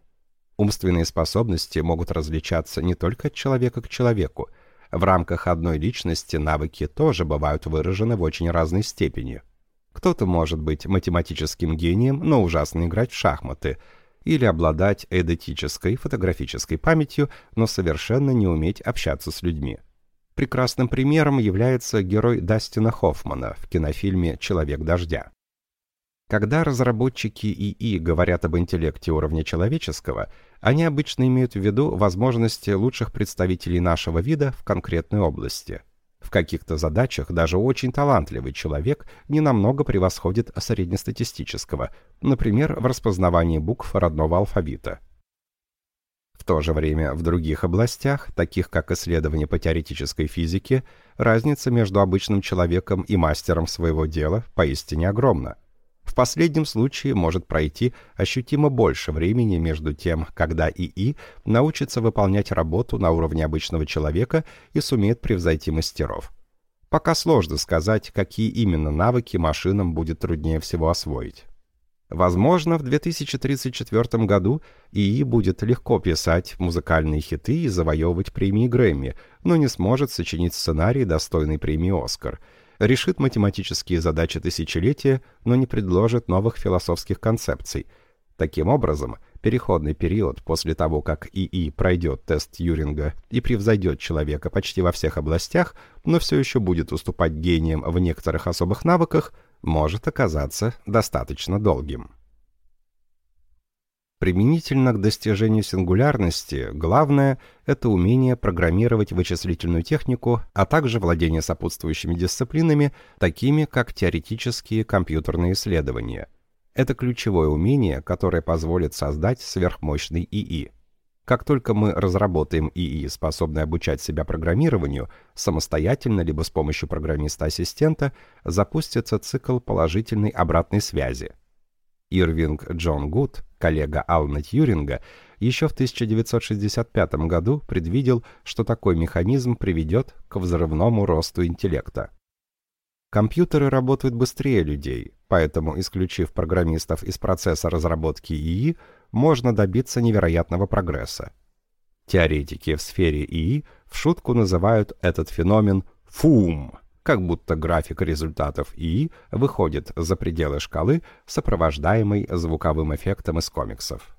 Умственные способности могут различаться не только от человека к человеку. В рамках одной личности навыки тоже бывают выражены в очень разной степени. Кто-то может быть математическим гением, но ужасно играть в шахматы, или обладать эдетической фотографической памятью, но совершенно не уметь общаться с людьми. Прекрасным примером является герой Дастина Хоффмана в кинофильме «Человек дождя». Когда разработчики ИИ говорят об интеллекте уровня человеческого, они обычно имеют в виду возможности лучших представителей нашего вида в конкретной области. В каких-то задачах даже очень талантливый человек не намного превосходит среднестатистического, например, в распознавании букв родного алфавита. В то же время в других областях, таких как исследования по теоретической физике, разница между обычным человеком и мастером своего дела поистине огромна. Последнем случае может пройти ощутимо больше времени между тем, когда ИИ научится выполнять работу на уровне обычного человека и сумеет превзойти мастеров. Пока сложно сказать, какие именно навыки машинам будет труднее всего освоить. Возможно, в 2034 году ИИ будет легко писать музыкальные хиты и завоевывать премии Грэмми, но не сможет сочинить сценарий, достойный премии «Оскар», решит математические задачи тысячелетия, но не предложит новых философских концепций. Таким образом, переходный период после того, как ИИ пройдет тест Юринга и превзойдет человека почти во всех областях, но все еще будет уступать гениям в некоторых особых навыках, может оказаться достаточно долгим. Применительно к достижению сингулярности, главное – это умение программировать вычислительную технику, а также владение сопутствующими дисциплинами, такими как теоретические компьютерные исследования. Это ключевое умение, которое позволит создать сверхмощный ИИ. Как только мы разработаем ИИ, способный обучать себя программированию, самостоятельно либо с помощью программиста-ассистента, запустится цикл положительной обратной связи – Ирвинг Джон Гуд, коллега Алана Тьюринга, еще в 1965 году предвидел, что такой механизм приведет к взрывному росту интеллекта. Компьютеры работают быстрее людей, поэтому, исключив программистов из процесса разработки ИИ, можно добиться невероятного прогресса. Теоретики в сфере ИИ в шутку называют этот феномен «фум», как будто график результатов ИИ выходит за пределы шкалы, сопровождаемый звуковым эффектом из комиксов.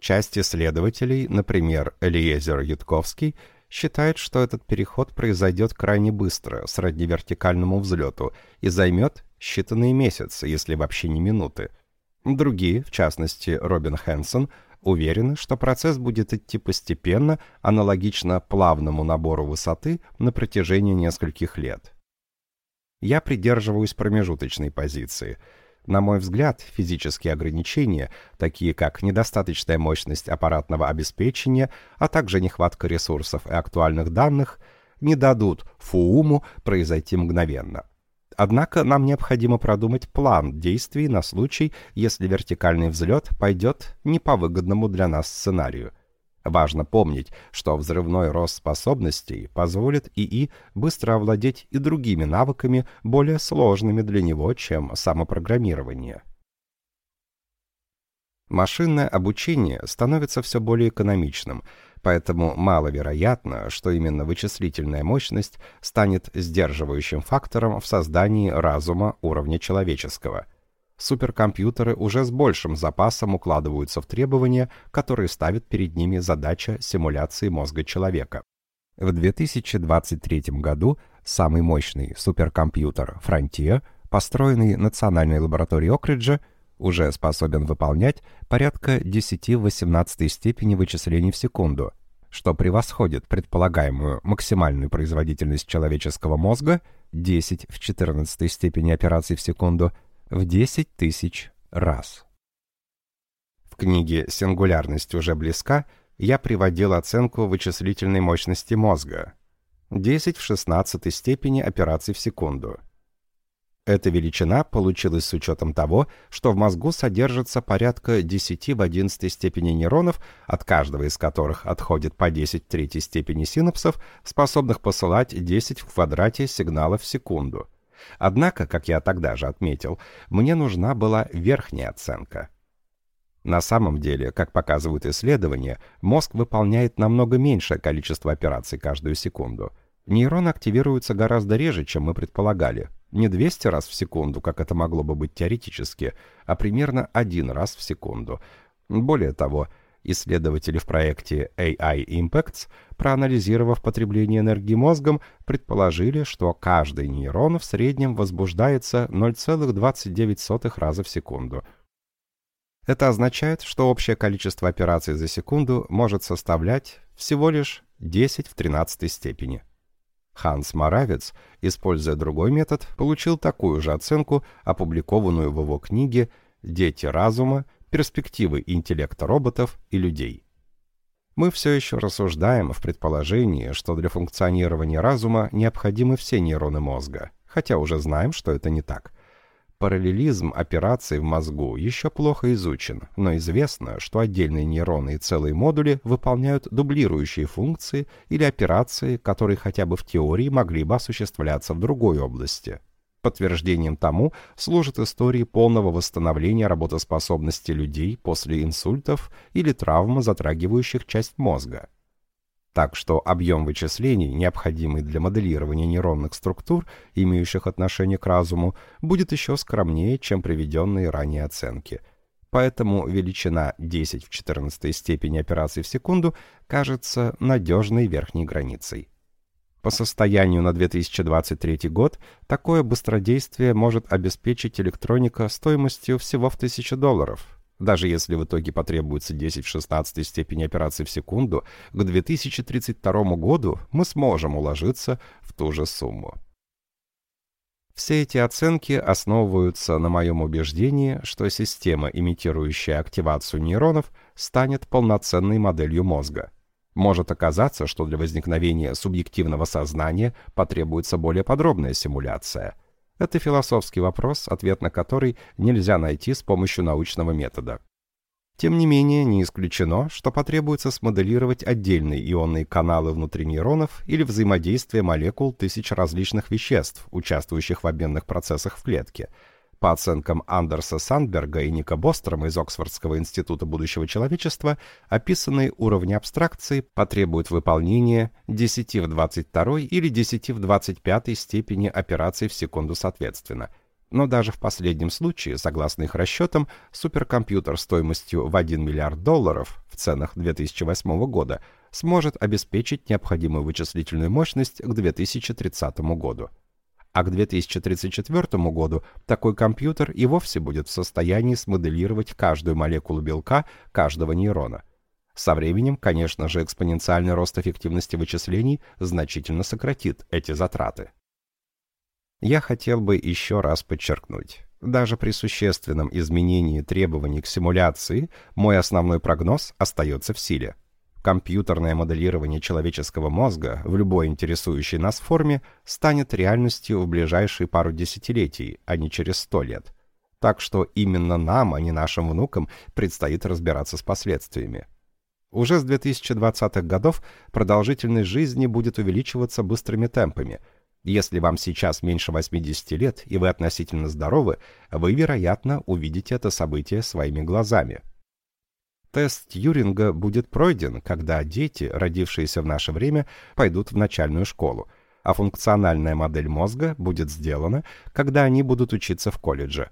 Часть исследователей, например, Элиезер Ютковский, считает, что этот переход произойдет крайне быстро, сродни вертикальному взлету, и займет считанные месяцы, если вообще не минуты. Другие, в частности Робин Хэнсон, уверены, что процесс будет идти постепенно, аналогично плавному набору высоты на протяжении нескольких лет. Я придерживаюсь промежуточной позиции. На мой взгляд, физические ограничения, такие как недостаточная мощность аппаратного обеспечения, а также нехватка ресурсов и актуальных данных, не дадут ФУУМу произойти мгновенно. Однако нам необходимо продумать план действий на случай, если вертикальный взлет пойдет не по выгодному для нас сценарию. Важно помнить, что взрывной рост способностей позволит ИИ быстро овладеть и другими навыками, более сложными для него, чем самопрограммирование. Машинное обучение становится все более экономичным, поэтому маловероятно, что именно вычислительная мощность станет сдерживающим фактором в создании разума уровня человеческого – суперкомпьютеры уже с большим запасом укладываются в требования, которые ставит перед ними задача симуляции мозга человека. В 2023 году самый мощный суперкомпьютер Frontier, построенный Национальной лабораторией Окриджа, уже способен выполнять порядка 10 в 18 степени вычислений в секунду, что превосходит предполагаемую максимальную производительность человеческого мозга 10 в 14 степени операций в секунду – в 10 тысяч раз. В книге «Сингулярность уже близка» я приводил оценку вычислительной мощности мозга. 10 в 16 степени операций в секунду. Эта величина получилась с учетом того, что в мозгу содержится порядка 10 в 11 степени нейронов, от каждого из которых отходит по 10 в третьей степени синапсов, способных посылать 10 в квадрате сигналов в секунду – Однако, как я тогда же отметил, мне нужна была верхняя оценка. На самом деле, как показывают исследования, мозг выполняет намного меньшее количество операций каждую секунду. Нейроны активируются гораздо реже, чем мы предполагали. Не 200 раз в секунду, как это могло бы быть теоретически, а примерно один раз в секунду. Более того, Исследователи в проекте AI Impacts, проанализировав потребление энергии мозгом, предположили, что каждый нейрон в среднем возбуждается 0,29 раза в секунду. Это означает, что общее количество операций за секунду может составлять всего лишь 10 в 13 степени. Ханс Моравец, используя другой метод, получил такую же оценку, опубликованную в его книге «Дети разума перспективы интеллекта роботов и людей. Мы все еще рассуждаем в предположении, что для функционирования разума необходимы все нейроны мозга, хотя уже знаем, что это не так. Параллелизм операций в мозгу еще плохо изучен, но известно, что отдельные нейроны и целые модули выполняют дублирующие функции или операции, которые хотя бы в теории могли бы осуществляться в другой области – Подтверждением тому служат истории полного восстановления работоспособности людей после инсультов или травм, затрагивающих часть мозга. Так что объем вычислений, необходимый для моделирования нейронных структур, имеющих отношение к разуму, будет еще скромнее, чем приведенные ранее оценки. Поэтому величина 10 в 14 степени операций в секунду кажется надежной верхней границей. По состоянию на 2023 год такое быстродействие может обеспечить электроника стоимостью всего в 1000 долларов. Даже если в итоге потребуется 10 в 16 степени операций в секунду, к 2032 году мы сможем уложиться в ту же сумму. Все эти оценки основываются на моем убеждении, что система, имитирующая активацию нейронов, станет полноценной моделью мозга – может оказаться, что для возникновения субъективного сознания потребуется более подробная симуляция. Это философский вопрос, ответ на который нельзя найти с помощью научного метода. Тем не менее, не исключено, что потребуется смоделировать отдельные ионные каналы внутри нейронов или взаимодействие молекул тысяч различных веществ, участвующих в обменных процессах в клетке – по оценкам Андерса Сандберга и Ника Бострома из Оксфордского института будущего человечества, описанные уровни абстракции потребуют выполнения 10 в 22 или 10 в 25 степени операций в секунду соответственно. Но даже в последнем случае, согласно их расчетам, суперкомпьютер стоимостью в 1 миллиард долларов в ценах 2008 года сможет обеспечить необходимую вычислительную мощность к 2030 году а к 2034 году такой компьютер и вовсе будет в состоянии смоделировать каждую молекулу белка каждого нейрона. Со временем, конечно же, экспоненциальный рост эффективности вычислений значительно сократит эти затраты. Я хотел бы еще раз подчеркнуть. Даже при существенном изменении требований к симуляции мой основной прогноз остается в силе. Компьютерное моделирование человеческого мозга в любой интересующей нас форме станет реальностью в ближайшие пару десятилетий, а не через сто лет. Так что именно нам, а не нашим внукам, предстоит разбираться с последствиями. Уже с 2020-х годов продолжительность жизни будет увеличиваться быстрыми темпами. Если вам сейчас меньше 80 лет и вы относительно здоровы, вы, вероятно, увидите это событие своими глазами. Тест Тьюринга будет пройден, когда дети, родившиеся в наше время, пойдут в начальную школу, а функциональная модель мозга будет сделана, когда они будут учиться в колледже.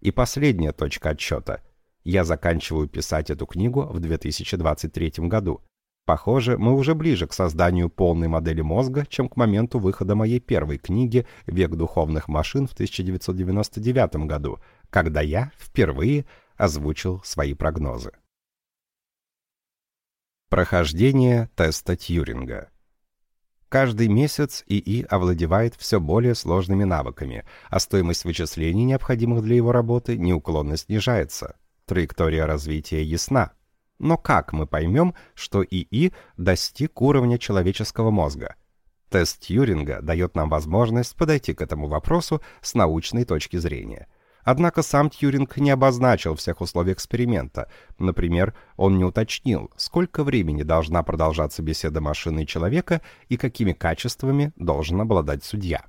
И последняя точка отсчета. Я заканчиваю писать эту книгу в 2023 году. Похоже, мы уже ближе к созданию полной модели мозга, чем к моменту выхода моей первой книги «Век духовных машин» в 1999 году, когда я впервые озвучил свои прогнозы. Прохождение теста Тьюринга Каждый месяц ИИ овладевает все более сложными навыками, а стоимость вычислений, необходимых для его работы, неуклонно снижается. Траектория развития ясна. Но как мы поймем, что ИИ достиг уровня человеческого мозга? Тест Тьюринга дает нам возможность подойти к этому вопросу с научной точки зрения – Однако сам Тьюринг не обозначил всех условий эксперимента. Например, он не уточнил, сколько времени должна продолжаться беседа машины и человека и какими качествами должен обладать судья.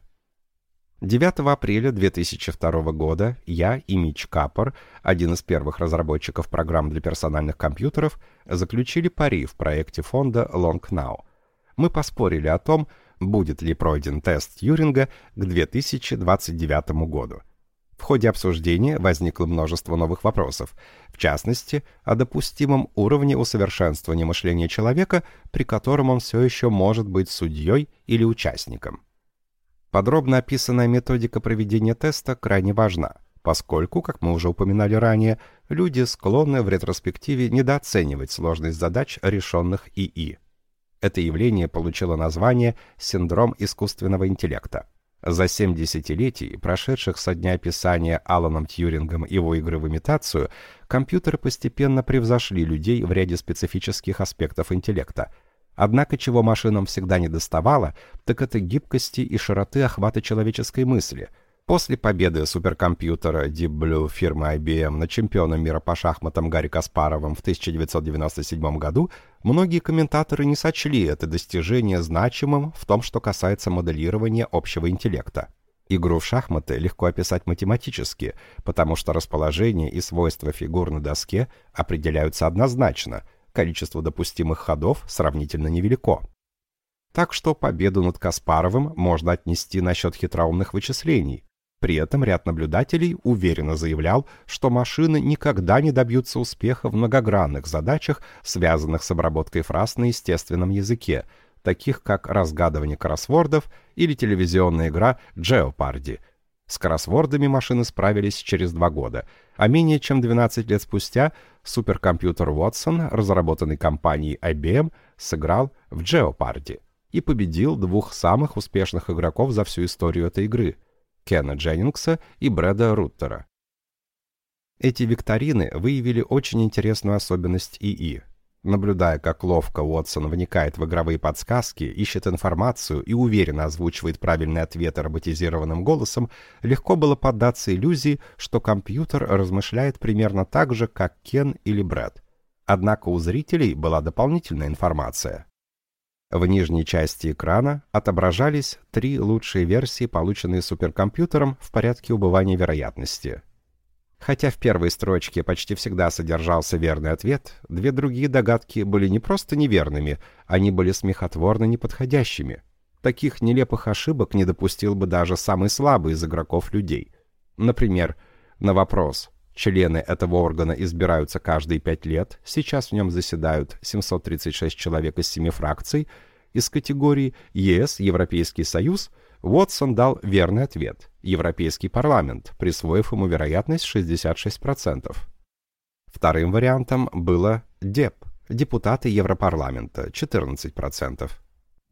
9 апреля 2002 года я и Мич Капор, один из первых разработчиков программ для персональных компьютеров, заключили пари в проекте фонда Long Now. Мы поспорили о том, будет ли пройден тест Тьюринга к 2029 году. В ходе обсуждения возникло множество новых вопросов, в частности, о допустимом уровне усовершенствования мышления человека, при котором он все еще может быть судьей или участником. Подробно описанная методика проведения теста крайне важна, поскольку, как мы уже упоминали ранее, люди склонны в ретроспективе недооценивать сложность задач, решенных ИИ. Это явление получило название «синдром искусственного интеллекта». За семь десятилетий, прошедших со дня описания Аланом Тьюрингом его игры в имитацию, компьютеры постепенно превзошли людей в ряде специфических аспектов интеллекта. Однако чего машинам всегда не доставало, так это гибкости и широты охвата человеческой мысли – После победы суперкомпьютера Deep Blue фирмы IBM над чемпионом мира по шахматам Гарри Каспаровым в 1997 году, многие комментаторы не сочли это достижение значимым в том, что касается моделирования общего интеллекта. Игру в шахматы легко описать математически, потому что расположение и свойства фигур на доске определяются однозначно, количество допустимых ходов сравнительно невелико. Так что победу над Каспаровым можно отнести на счет хитроумных вычислений, при этом ряд наблюдателей уверенно заявлял, что машины никогда не добьются успеха в многогранных задачах, связанных с обработкой фраз на естественном языке, таких как разгадывание кроссвордов или телевизионная игра «Джеопарди». С кроссвордами машины справились через два года, а менее чем 12 лет спустя суперкомпьютер Watson, разработанный компанией IBM, сыграл в «Джеопарди» и победил двух самых успешных игроков за всю историю этой игры – Кена Дженнингса и Брэда Руттера. Эти викторины выявили очень интересную особенность ИИ. Наблюдая, как ловко Уотсон вникает в игровые подсказки, ищет информацию и уверенно озвучивает правильные ответы роботизированным голосом, легко было поддаться иллюзии, что компьютер размышляет примерно так же, как Кен или Брэд. Однако у зрителей была дополнительная информация. В нижней части экрана отображались три лучшие версии, полученные суперкомпьютером в порядке убывания вероятности. Хотя в первой строчке почти всегда содержался верный ответ, две другие догадки были не просто неверными, они были смехотворно неподходящими. Таких нелепых ошибок не допустил бы даже самый слабый из игроков людей. Например, на вопрос Члены этого органа избираются каждые пять лет. Сейчас в нем заседают 736 человек из семи фракций. Из категории ЕС, Европейский Союз, Уотсон дал верный ответ – Европейский парламент, присвоив ему вероятность 66%. Вторым вариантом было ДЕП – депутаты Европарламента, 14%.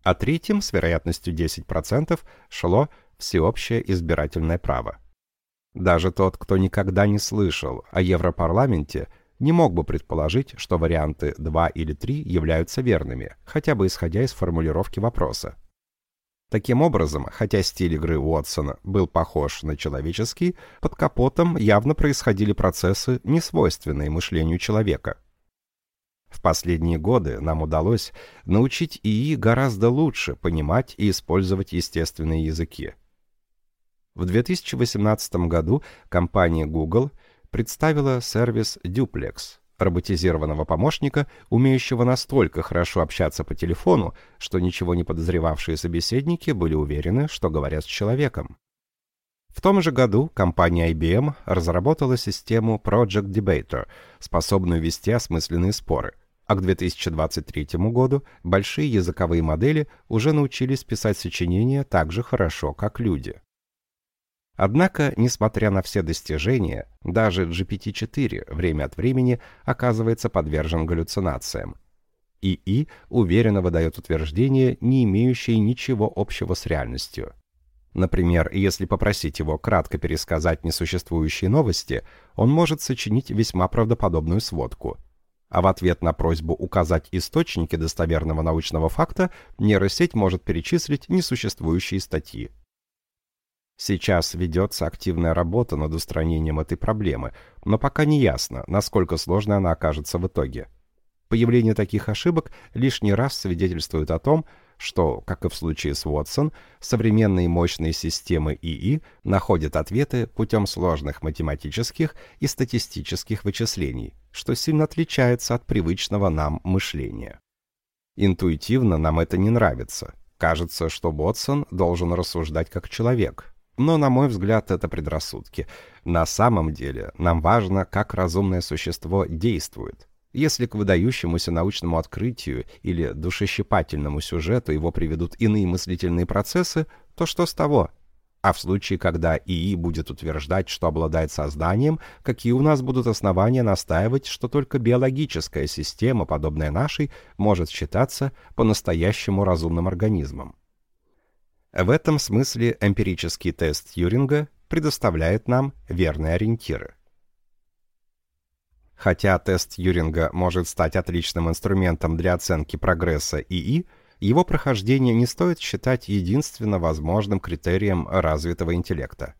А третьим, с вероятностью 10%, шло всеобщее избирательное право – Даже тот, кто никогда не слышал о Европарламенте, не мог бы предположить, что варианты 2 или 3 являются верными, хотя бы исходя из формулировки вопроса. Таким образом, хотя стиль игры Уотсона был похож на человеческий, под капотом явно происходили процессы, несвойственные мышлению человека. В последние годы нам удалось научить ИИ гораздо лучше понимать и использовать естественные языки. В 2018 году компания Google представила сервис Duplex, роботизированного помощника, умеющего настолько хорошо общаться по телефону, что ничего не подозревавшие собеседники были уверены, что говорят с человеком. В том же году компания IBM разработала систему Project Debater, способную вести осмысленные споры, а к 2023 году большие языковые модели уже научились писать сочинения так же хорошо, как люди. Однако, несмотря на все достижения, даже GPT-4 время от времени оказывается подвержен галлюцинациям. ИИ уверенно выдает утверждения, не имеющие ничего общего с реальностью. Например, если попросить его кратко пересказать несуществующие новости, он может сочинить весьма правдоподобную сводку. А в ответ на просьбу указать источники достоверного научного факта, нейросеть может перечислить несуществующие статьи. Сейчас ведется активная работа над устранением этой проблемы, но пока не ясно, насколько сложной она окажется в итоге. Появление таких ошибок лишний раз свидетельствует о том, что, как и в случае с Watson, современные мощные системы ИИ находят ответы путем сложных математических и статистических вычислений, что сильно отличается от привычного нам мышления. Интуитивно нам это не нравится. Кажется, что Watson должен рассуждать как человек, но, на мой взгляд, это предрассудки. На самом деле, нам важно, как разумное существо действует. Если к выдающемуся научному открытию или душещипательному сюжету его приведут иные мыслительные процессы, то что с того? А в случае, когда ИИ будет утверждать, что обладает сознанием, какие у нас будут основания настаивать, что только биологическая система, подобная нашей, может считаться по-настоящему разумным организмом? В этом смысле эмпирический тест Тьюринга предоставляет нам верные ориентиры. Хотя тест Тьюринга может стать отличным инструментом для оценки прогресса ИИ, его прохождение не стоит считать единственно возможным критерием развитого интеллекта.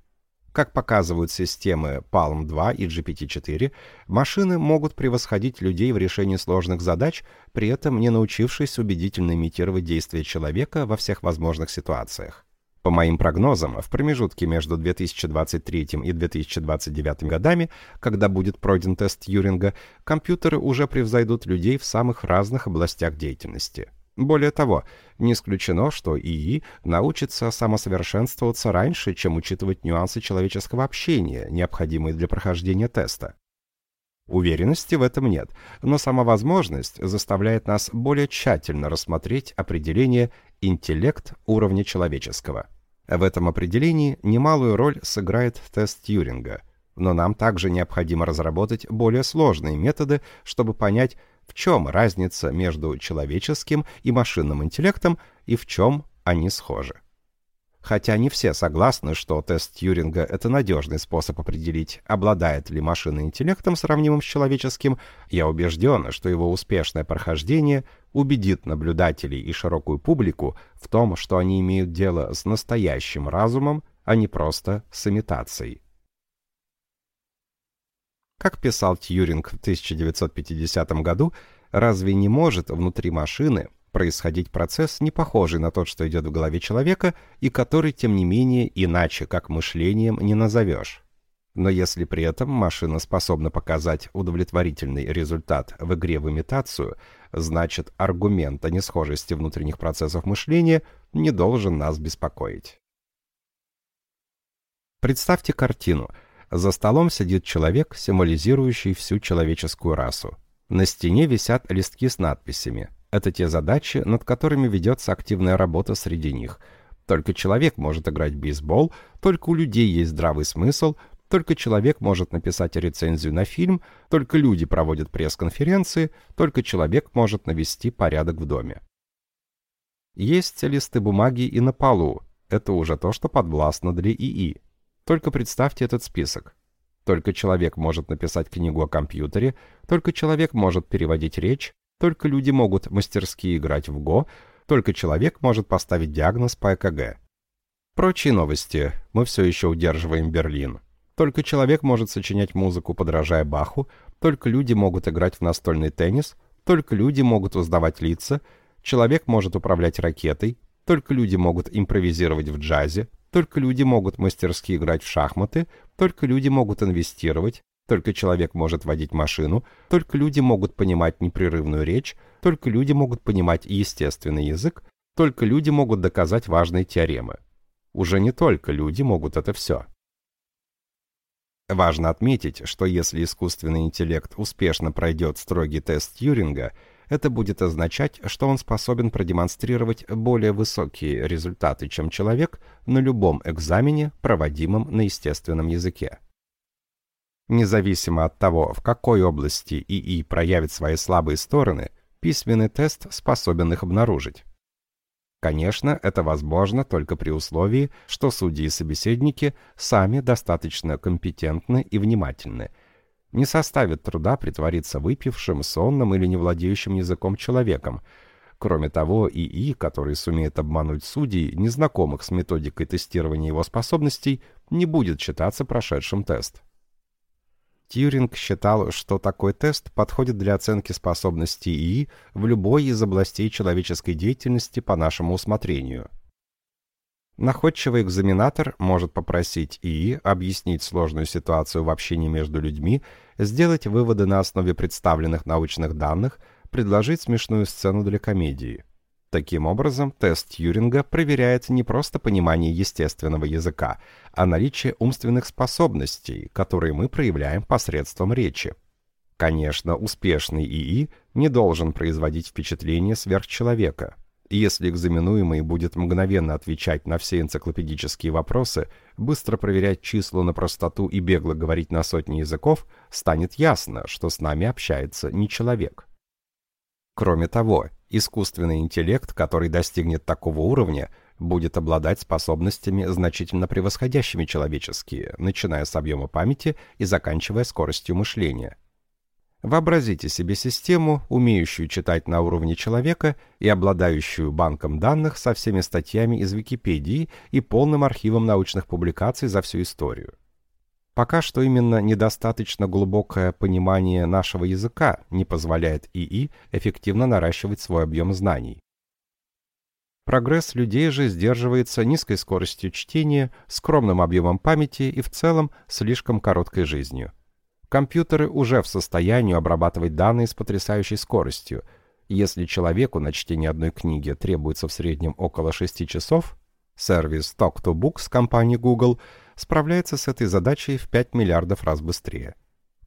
Как показывают системы Palm 2 и GPT-4, машины могут превосходить людей в решении сложных задач, при этом не научившись убедительно имитировать действия человека во всех возможных ситуациях. По моим прогнозам, в промежутке между 2023 и 2029 годами, когда будет пройден тест Тьюринга, компьютеры уже превзойдут людей в самых разных областях деятельности – более того, не исключено, что ИИ научится самосовершенствоваться раньше, чем учитывать нюансы человеческого общения, необходимые для прохождения теста. Уверенности в этом нет, но сама возможность заставляет нас более тщательно рассмотреть определение «интеллект уровня человеческого». В этом определении немалую роль сыграет тест Тьюринга, но нам также необходимо разработать более сложные методы, чтобы понять, в чем разница между человеческим и машинным интеллектом и в чем они схожи. Хотя не все согласны, что тест Тьюринга — это надежный способ определить, обладает ли машина интеллектом, сравнимым с человеческим, я убежден, что его успешное прохождение убедит наблюдателей и широкую публику в том, что они имеют дело с настоящим разумом, а не просто с имитацией. Как писал Тьюринг в 1950 году, разве не может внутри машины происходить процесс, не похожий на тот, что идет в голове человека, и который, тем не менее, иначе, как мышлением, не назовешь? Но если при этом машина способна показать удовлетворительный результат в игре в имитацию, значит аргумент о несхожести внутренних процессов мышления не должен нас беспокоить. Представьте картину – за столом сидит человек, символизирующий всю человеческую расу. На стене висят листки с надписями. Это те задачи, над которыми ведется активная работа среди них. Только человек может играть в бейсбол, только у людей есть здравый смысл, только человек может написать рецензию на фильм, только люди проводят пресс-конференции, только человек может навести порядок в доме. Есть листы бумаги и на полу. Это уже то, что подвластно для ИИ. Только представьте этот список. Только человек может написать книгу о компьютере, только человек может переводить речь, только люди могут мастерски играть в ГО, только человек может поставить диагноз по ЭКГ. Прочие новости. Мы все еще удерживаем Берлин. Только человек может сочинять музыку, подражая Баху, только люди могут играть в настольный теннис, только люди могут узнавать лица, человек может управлять ракетой, только люди могут импровизировать в джазе, только люди могут мастерски играть в шахматы, только люди могут инвестировать, только человек может водить машину, только люди могут понимать непрерывную речь, только люди могут понимать естественный язык, только люди могут доказать важные теоремы. Уже не только люди могут это все. Важно отметить, что если искусственный интеллект успешно пройдет строгий тест Тьюринга – это будет означать, что он способен продемонстрировать более высокие результаты, чем человек на любом экзамене, проводимом на естественном языке. Независимо от того, в какой области ИИ проявит свои слабые стороны, письменный тест способен их обнаружить. Конечно, это возможно только при условии, что судьи и собеседники сами достаточно компетентны и внимательны – не составит труда притвориться выпившим, сонным или не владеющим языком человеком. Кроме того, ИИ, который сумеет обмануть судей, незнакомых с методикой тестирования его способностей, не будет считаться прошедшим тест. Тьюринг считал, что такой тест подходит для оценки способностей ИИ в любой из областей человеческой деятельности по нашему усмотрению – Находчивый экзаменатор может попросить ИИ объяснить сложную ситуацию в общении между людьми, сделать выводы на основе представленных научных данных, предложить смешную сцену для комедии. Таким образом, тест Тьюринга проверяет не просто понимание естественного языка, а наличие умственных способностей, которые мы проявляем посредством речи. Конечно, успешный ИИ не должен производить впечатление сверхчеловека – если экзаменуемый будет мгновенно отвечать на все энциклопедические вопросы, быстро проверять числа на простоту и бегло говорить на сотни языков, станет ясно, что с нами общается не человек. Кроме того, искусственный интеллект, который достигнет такого уровня, будет обладать способностями, значительно превосходящими человеческие, начиная с объема памяти и заканчивая скоростью мышления – Вообразите себе систему, умеющую читать на уровне человека и обладающую банком данных со всеми статьями из Википедии и полным архивом научных публикаций за всю историю. Пока что именно недостаточно глубокое понимание нашего языка не позволяет ИИ эффективно наращивать свой объем знаний. Прогресс людей же сдерживается низкой скоростью чтения, скромным объемом памяти и в целом слишком короткой жизнью. Компьютеры уже в состоянии обрабатывать данные с потрясающей скоростью. Если человеку на чтение одной книги требуется в среднем около 6 часов, сервис Talk2Books компании Google справляется с этой задачей в 5 миллиардов раз быстрее.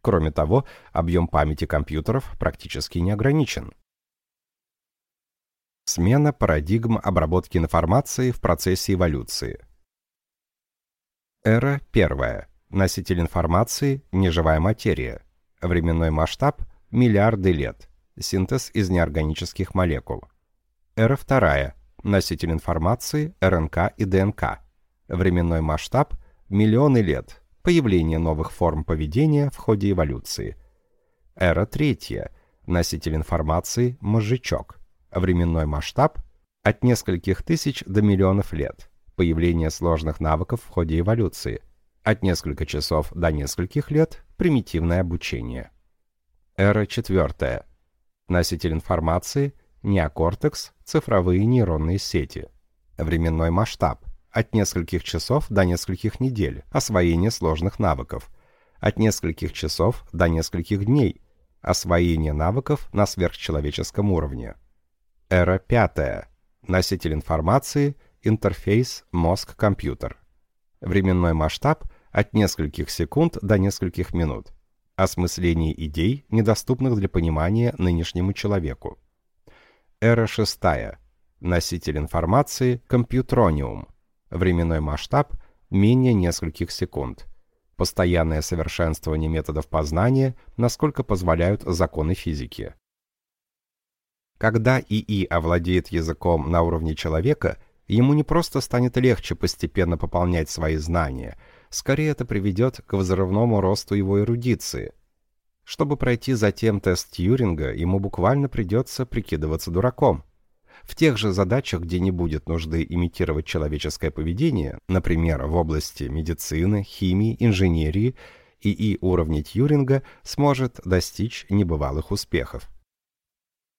Кроме того, объем памяти компьютеров практически не ограничен. Смена парадигм обработки информации в процессе эволюции. Эра первая. Носитель информации – неживая материя. Временной масштаб – миллиарды лет. Синтез из неорганических молекул. Эра вторая. Носитель информации – РНК и ДНК. Временной масштаб – миллионы лет. Появление новых форм поведения в ходе эволюции. Эра третья. Носитель информации – мозжечок. Временной масштаб – от нескольких тысяч до миллионов лет. Появление сложных навыков в ходе эволюции – от нескольких часов до нескольких лет – примитивное обучение. Эра четвертая. Носитель информации – неокортекс, цифровые нейронные сети. Временной масштаб – от нескольких часов до нескольких недель, освоение сложных навыков. От нескольких часов до нескольких дней, освоение навыков на сверхчеловеческом уровне. Эра пятая. Носитель информации – интерфейс мозг-компьютер. Временной масштаб от нескольких секунд до нескольких минут. Осмысление идей, недоступных для понимания нынешнему человеку. Эра шестая. Носитель информации – компьютрониум. Временной масштаб – менее нескольких секунд. Постоянное совершенствование методов познания, насколько позволяют законы физики. Когда ИИ овладеет языком на уровне человека – ему не просто станет легче постепенно пополнять свои знания, скорее это приведет к взрывному росту его эрудиции. Чтобы пройти затем тест Тьюринга, ему буквально придется прикидываться дураком. В тех же задачах, где не будет нужды имитировать человеческое поведение, например, в области медицины, химии, инженерии, ИИ уровня Тьюринга сможет достичь небывалых успехов.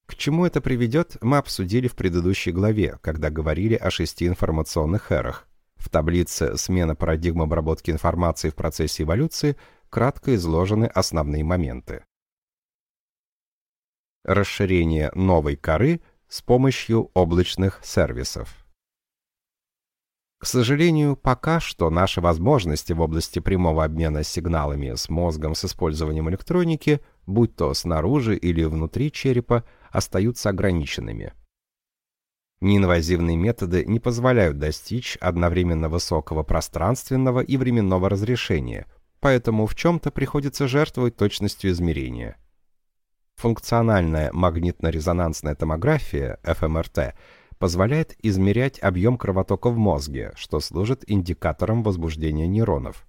К чему это приведет, мы обсудили в предыдущей главе, когда говорили о шести информационных эрах. В таблице «Смена парадигм обработки информации в процессе эволюции» кратко изложены основные моменты. Расширение новой коры с помощью облачных сервисов. К сожалению, пока что наши возможности в области прямого обмена сигналами с мозгом с использованием электроники, будь то снаружи или внутри черепа, остаются ограниченными. Неинвазивные методы не позволяют достичь одновременно высокого пространственного и временного разрешения, поэтому в чем-то приходится жертвовать точностью измерения. Функциональная магнитно-резонансная томография, ФМРТ, позволяет измерять объем кровотока в мозге, что служит индикатором возбуждения нейронов.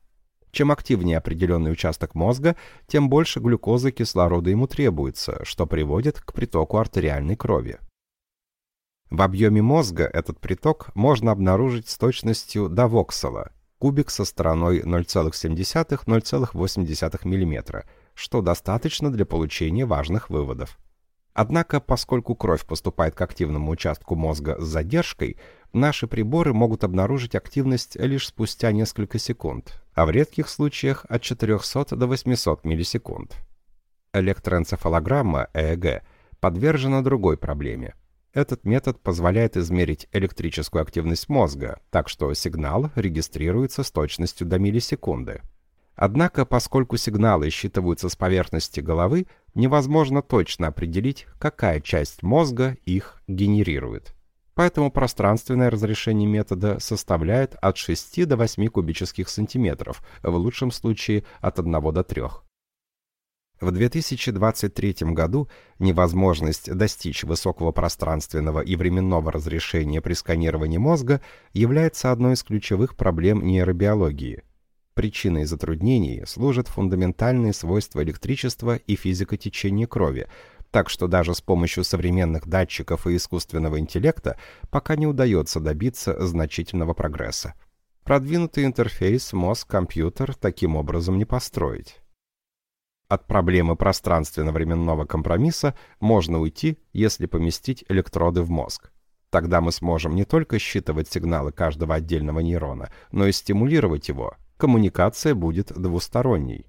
Чем активнее определенный участок мозга, тем больше глюкозы кислорода ему требуется, что приводит к притоку артериальной крови. В объеме мозга этот приток можно обнаружить с точностью до воксела, кубик со стороной 0,7-0,8 мм, что достаточно для получения важных выводов. Однако, поскольку кровь поступает к активному участку мозга с задержкой, наши приборы могут обнаружить активность лишь спустя несколько секунд, а в редких случаях от 400 до 800 миллисекунд. Электроэнцефалограмма, ЭЭГ, подвержена другой проблеме. Этот метод позволяет измерить электрическую активность мозга, так что сигнал регистрируется с точностью до миллисекунды. Однако, поскольку сигналы считываются с поверхности головы, невозможно точно определить, какая часть мозга их генерирует. Поэтому пространственное разрешение метода составляет от 6 до 8 кубических сантиметров, в лучшем случае от 1 до 3. В 2023 году невозможность достичь высокого пространственного и временного разрешения при сканировании мозга является одной из ключевых проблем нейробиологии. Причиной затруднений служат фундаментальные свойства электричества и физика течения крови, так что даже с помощью современных датчиков и искусственного интеллекта пока не удается добиться значительного прогресса. Продвинутый интерфейс мозг-компьютер таким образом не построить. От проблемы пространственно-временного компромисса можно уйти, если поместить электроды в мозг. Тогда мы сможем не только считывать сигналы каждого отдельного нейрона, но и стимулировать его. Коммуникация будет двусторонней.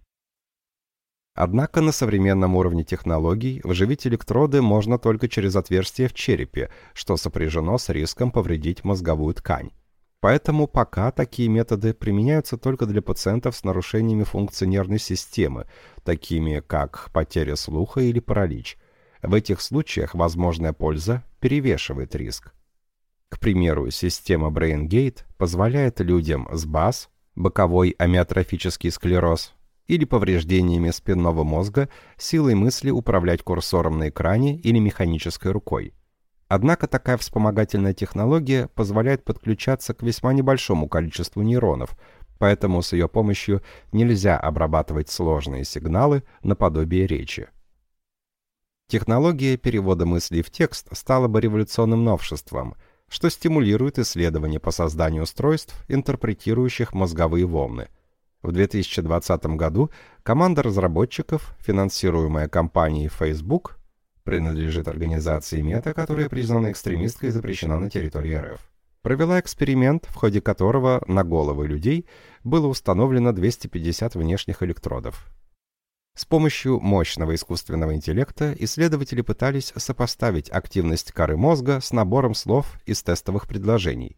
Однако на современном уровне технологий вживить электроды можно только через отверстие в черепе, что сопряжено с риском повредить мозговую ткань. Поэтому пока такие методы применяются только для пациентов с нарушениями функций нервной системы, такими как потеря слуха или паралич. В этих случаях возможная польза перевешивает риск. К примеру, система BrainGate позволяет людям с БАС, боковой амиотрофический склероз, или повреждениями спинного мозга силой мысли управлять курсором на экране или механической рукой. Однако такая вспомогательная технология позволяет подключаться к весьма небольшому количеству нейронов, поэтому с ее помощью нельзя обрабатывать сложные сигналы наподобие речи. Технология перевода мыслей в текст стала бы революционным новшеством, что стимулирует исследования по созданию устройств, интерпретирующих мозговые волны – в 2020 году команда разработчиков, финансируемая компанией Facebook, принадлежит организации Мета, которая признана экстремисткой и запрещена на территории РФ, провела эксперимент, в ходе которого на головы людей было установлено 250 внешних электродов. С помощью мощного искусственного интеллекта исследователи пытались сопоставить активность коры мозга с набором слов из тестовых предложений.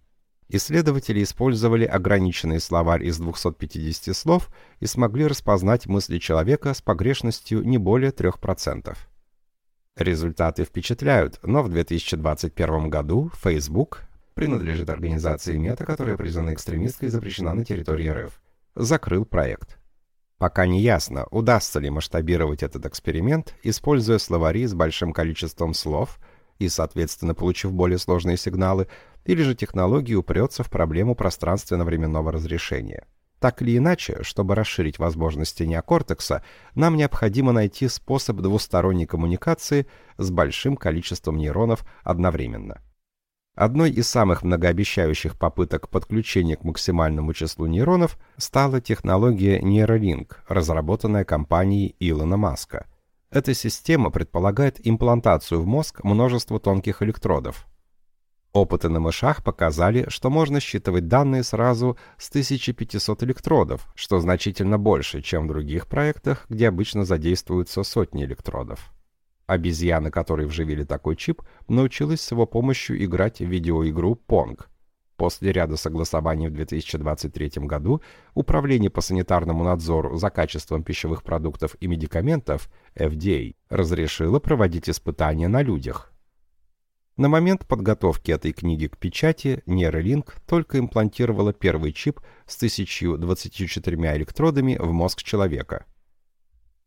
Исследователи использовали ограниченный словарь из 250 слов и смогли распознать мысли человека с погрешностью не более 3%. Результаты впечатляют, но в 2021 году Facebook принадлежит организации Мета, которая признана экстремисткой и запрещена на территории РФ, закрыл проект. Пока не ясно, удастся ли масштабировать этот эксперимент, используя словари с большим количеством слов и, соответственно, получив более сложные сигналы, или же технология упрется в проблему пространственно-временного разрешения. Так или иначе, чтобы расширить возможности неокортекса, нам необходимо найти способ двусторонней коммуникации с большим количеством нейронов одновременно. Одной из самых многообещающих попыток подключения к максимальному числу нейронов стала технология Neuralink, разработанная компанией Илона Маска. Эта система предполагает имплантацию в мозг множества тонких электродов, Опыты на мышах показали, что можно считывать данные сразу с 1500 электродов, что значительно больше, чем в других проектах, где обычно задействуются сотни электродов. Обезьяна, которой вживили такой чип, научилась с его помощью играть в видеоигру Pong. После ряда согласований в 2023 году Управление по санитарному надзору за качеством пищевых продуктов и медикаментов FDA разрешило проводить испытания на людях – на момент подготовки этой книги к печати Neuralink только имплантировала первый чип с 1024 электродами в мозг человека.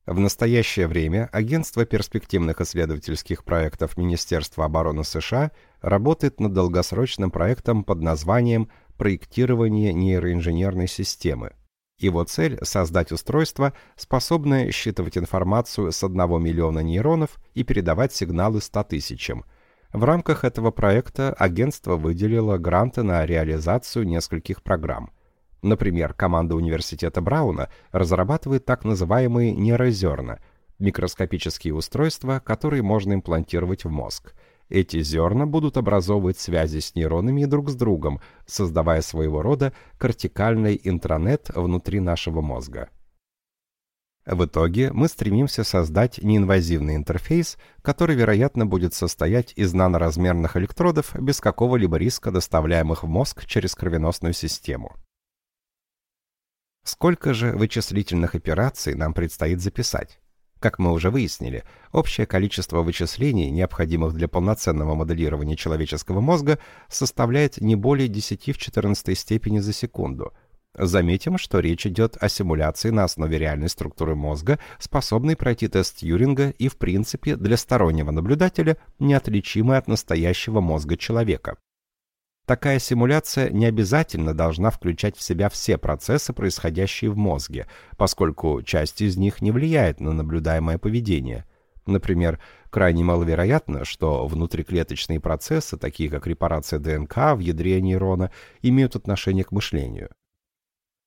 В настоящее время Агентство перспективных исследовательских проектов Министерства обороны США работает над долгосрочным проектом под названием «Проектирование нейроинженерной системы». Его цель – создать устройство, способное считывать информацию с 1 миллиона нейронов и передавать сигналы 100 тысячам – в рамках этого проекта агентство выделило гранты на реализацию нескольких программ. Например, команда университета Брауна разрабатывает так называемые нейрозерна – микроскопические устройства, которые можно имплантировать в мозг. Эти зерна будут образовывать связи с нейронами друг с другом, создавая своего рода кортикальный интранет внутри нашего мозга. В итоге мы стремимся создать неинвазивный интерфейс, который, вероятно, будет состоять из наноразмерных электродов без какого-либо риска, доставляемых в мозг через кровеносную систему. Сколько же вычислительных операций нам предстоит записать? Как мы уже выяснили, общее количество вычислений, необходимых для полноценного моделирования человеческого мозга, составляет не более 10 в 14 степени за секунду – Заметим, что речь идет о симуляции на основе реальной структуры мозга, способной пройти тест Тьюринга и, в принципе, для стороннего наблюдателя неотличимой от настоящего мозга человека. Такая симуляция не обязательно должна включать в себя все процессы, происходящие в мозге, поскольку часть из них не влияет на наблюдаемое поведение. Например, крайне маловероятно, что внутриклеточные процессы, такие как репарация ДНК в ядре нейрона, имеют отношение к мышлению.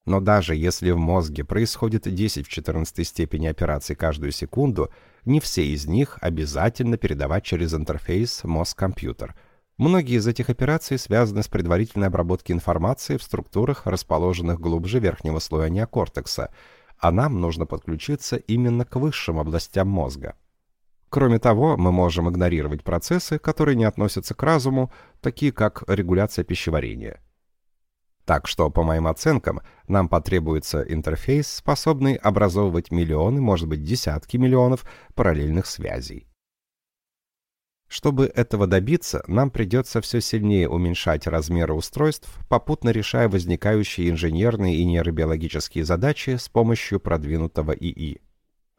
Но даже если в мозге происходит 10 в 14 степени операций каждую секунду, не все из них обязательно передавать через интерфейс мозг-компьютер. Многие из этих операций связаны с предварительной обработкой информации в структурах, расположенных глубже верхнего слоя неокортекса, а нам нужно подключиться именно к высшим областям мозга. Кроме того, мы можем игнорировать процессы, которые не относятся к разуму, такие как регуляция пищеварения – так что, по моим оценкам, нам потребуется интерфейс, способный образовывать миллионы, может быть десятки миллионов параллельных связей. Чтобы этого добиться, нам придется все сильнее уменьшать размеры устройств, попутно решая возникающие инженерные и нейробиологические задачи с помощью продвинутого ИИ.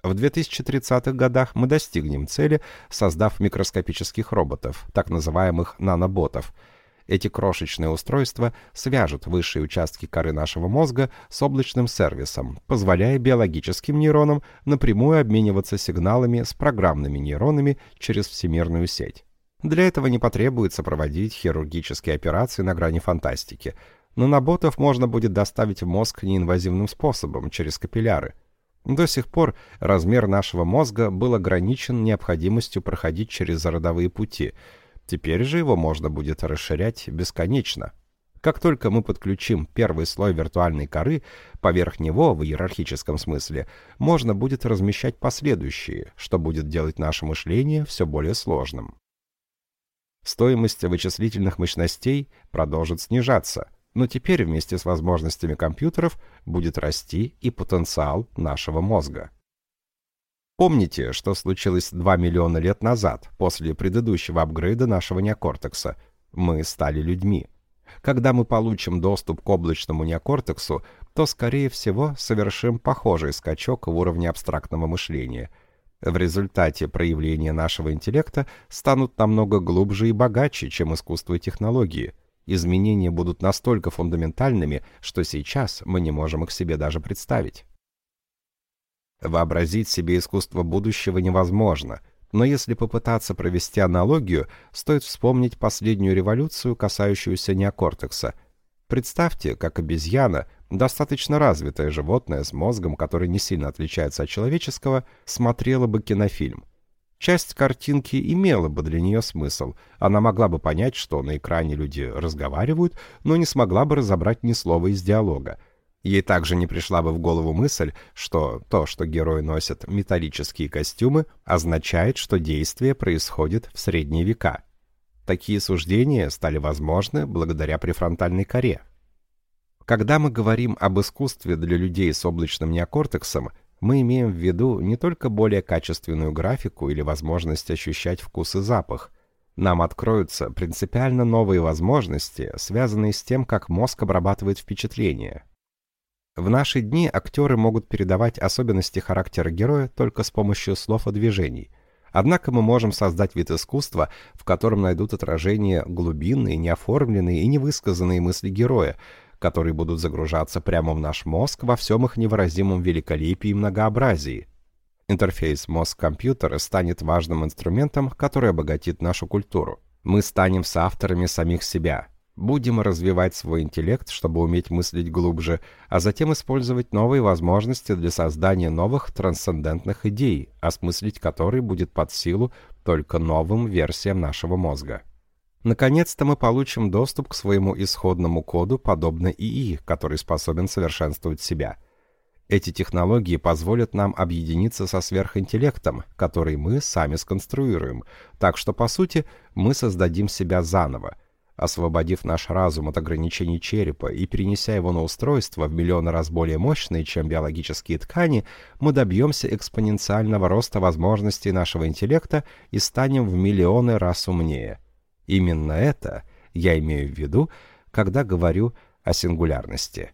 В 2030-х годах мы достигнем цели, создав микроскопических роботов, так называемых наноботов – эти крошечные устройства свяжут высшие участки коры нашего мозга с облачным сервисом, позволяя биологическим нейронам напрямую обмениваться сигналами с программными нейронами через всемирную сеть. Для этого не потребуется проводить хирургические операции на грани фантастики. Наноботов можно будет доставить в мозг неинвазивным способом, через капилляры. До сих пор размер нашего мозга был ограничен необходимостью проходить через родовые пути – Теперь же его можно будет расширять бесконечно. Как только мы подключим первый слой виртуальной коры, поверх него, в иерархическом смысле, можно будет размещать последующие, что будет делать наше мышление все более сложным. Стоимость вычислительных мощностей продолжит снижаться, но теперь вместе с возможностями компьютеров будет расти и потенциал нашего мозга. Помните, что случилось 2 миллиона лет назад, после предыдущего апгрейда нашего неокортекса? Мы стали людьми. Когда мы получим доступ к облачному неокортексу, то, скорее всего, совершим похожий скачок в уровне абстрактного мышления. В результате проявления нашего интеллекта станут намного глубже и богаче, чем искусство и технологии. Изменения будут настолько фундаментальными, что сейчас мы не можем их себе даже представить. Вообразить себе искусство будущего невозможно, но если попытаться провести аналогию, стоит вспомнить последнюю революцию, касающуюся неокортекса. Представьте, как обезьяна, достаточно развитое животное с мозгом, который не сильно отличается от человеческого, смотрела бы кинофильм. Часть картинки имела бы для нее смысл. Она могла бы понять, что на экране люди разговаривают, но не смогла бы разобрать ни слова из диалога. Ей также не пришла бы в голову мысль, что то, что герои носят металлические костюмы, означает, что действие происходит в средние века. Такие суждения стали возможны благодаря префронтальной коре. Когда мы говорим об искусстве для людей с облачным неокортексом, мы имеем в виду не только более качественную графику или возможность ощущать вкус и запах. Нам откроются принципиально новые возможности, связанные с тем, как мозг обрабатывает впечатления. В наши дни актеры могут передавать особенности характера героя только с помощью слов и движений. Однако мы можем создать вид искусства, в котором найдут отражение глубинные, неоформленные и невысказанные мысли героя, которые будут загружаться прямо в наш мозг во всем их невыразимом великолепии и многообразии. Интерфейс мозг-компьютера станет важным инструментом, который обогатит нашу культуру. Мы станем соавторами самих себя. Будем развивать свой интеллект, чтобы уметь мыслить глубже, а затем использовать новые возможности для создания новых трансцендентных идей, осмыслить которые будет под силу только новым версиям нашего мозга. Наконец-то мы получим доступ к своему исходному коду, подобно ИИ, который способен совершенствовать себя. Эти технологии позволят нам объединиться со сверхинтеллектом, который мы сами сконструируем, так что, по сути, мы создадим себя заново. Освободив наш разум от ограничений черепа и перенеся его на устройства в миллионы раз более мощные, чем биологические ткани, мы добьемся экспоненциального роста возможностей нашего интеллекта и станем в миллионы раз умнее. Именно это я имею в виду, когда говорю о сингулярности.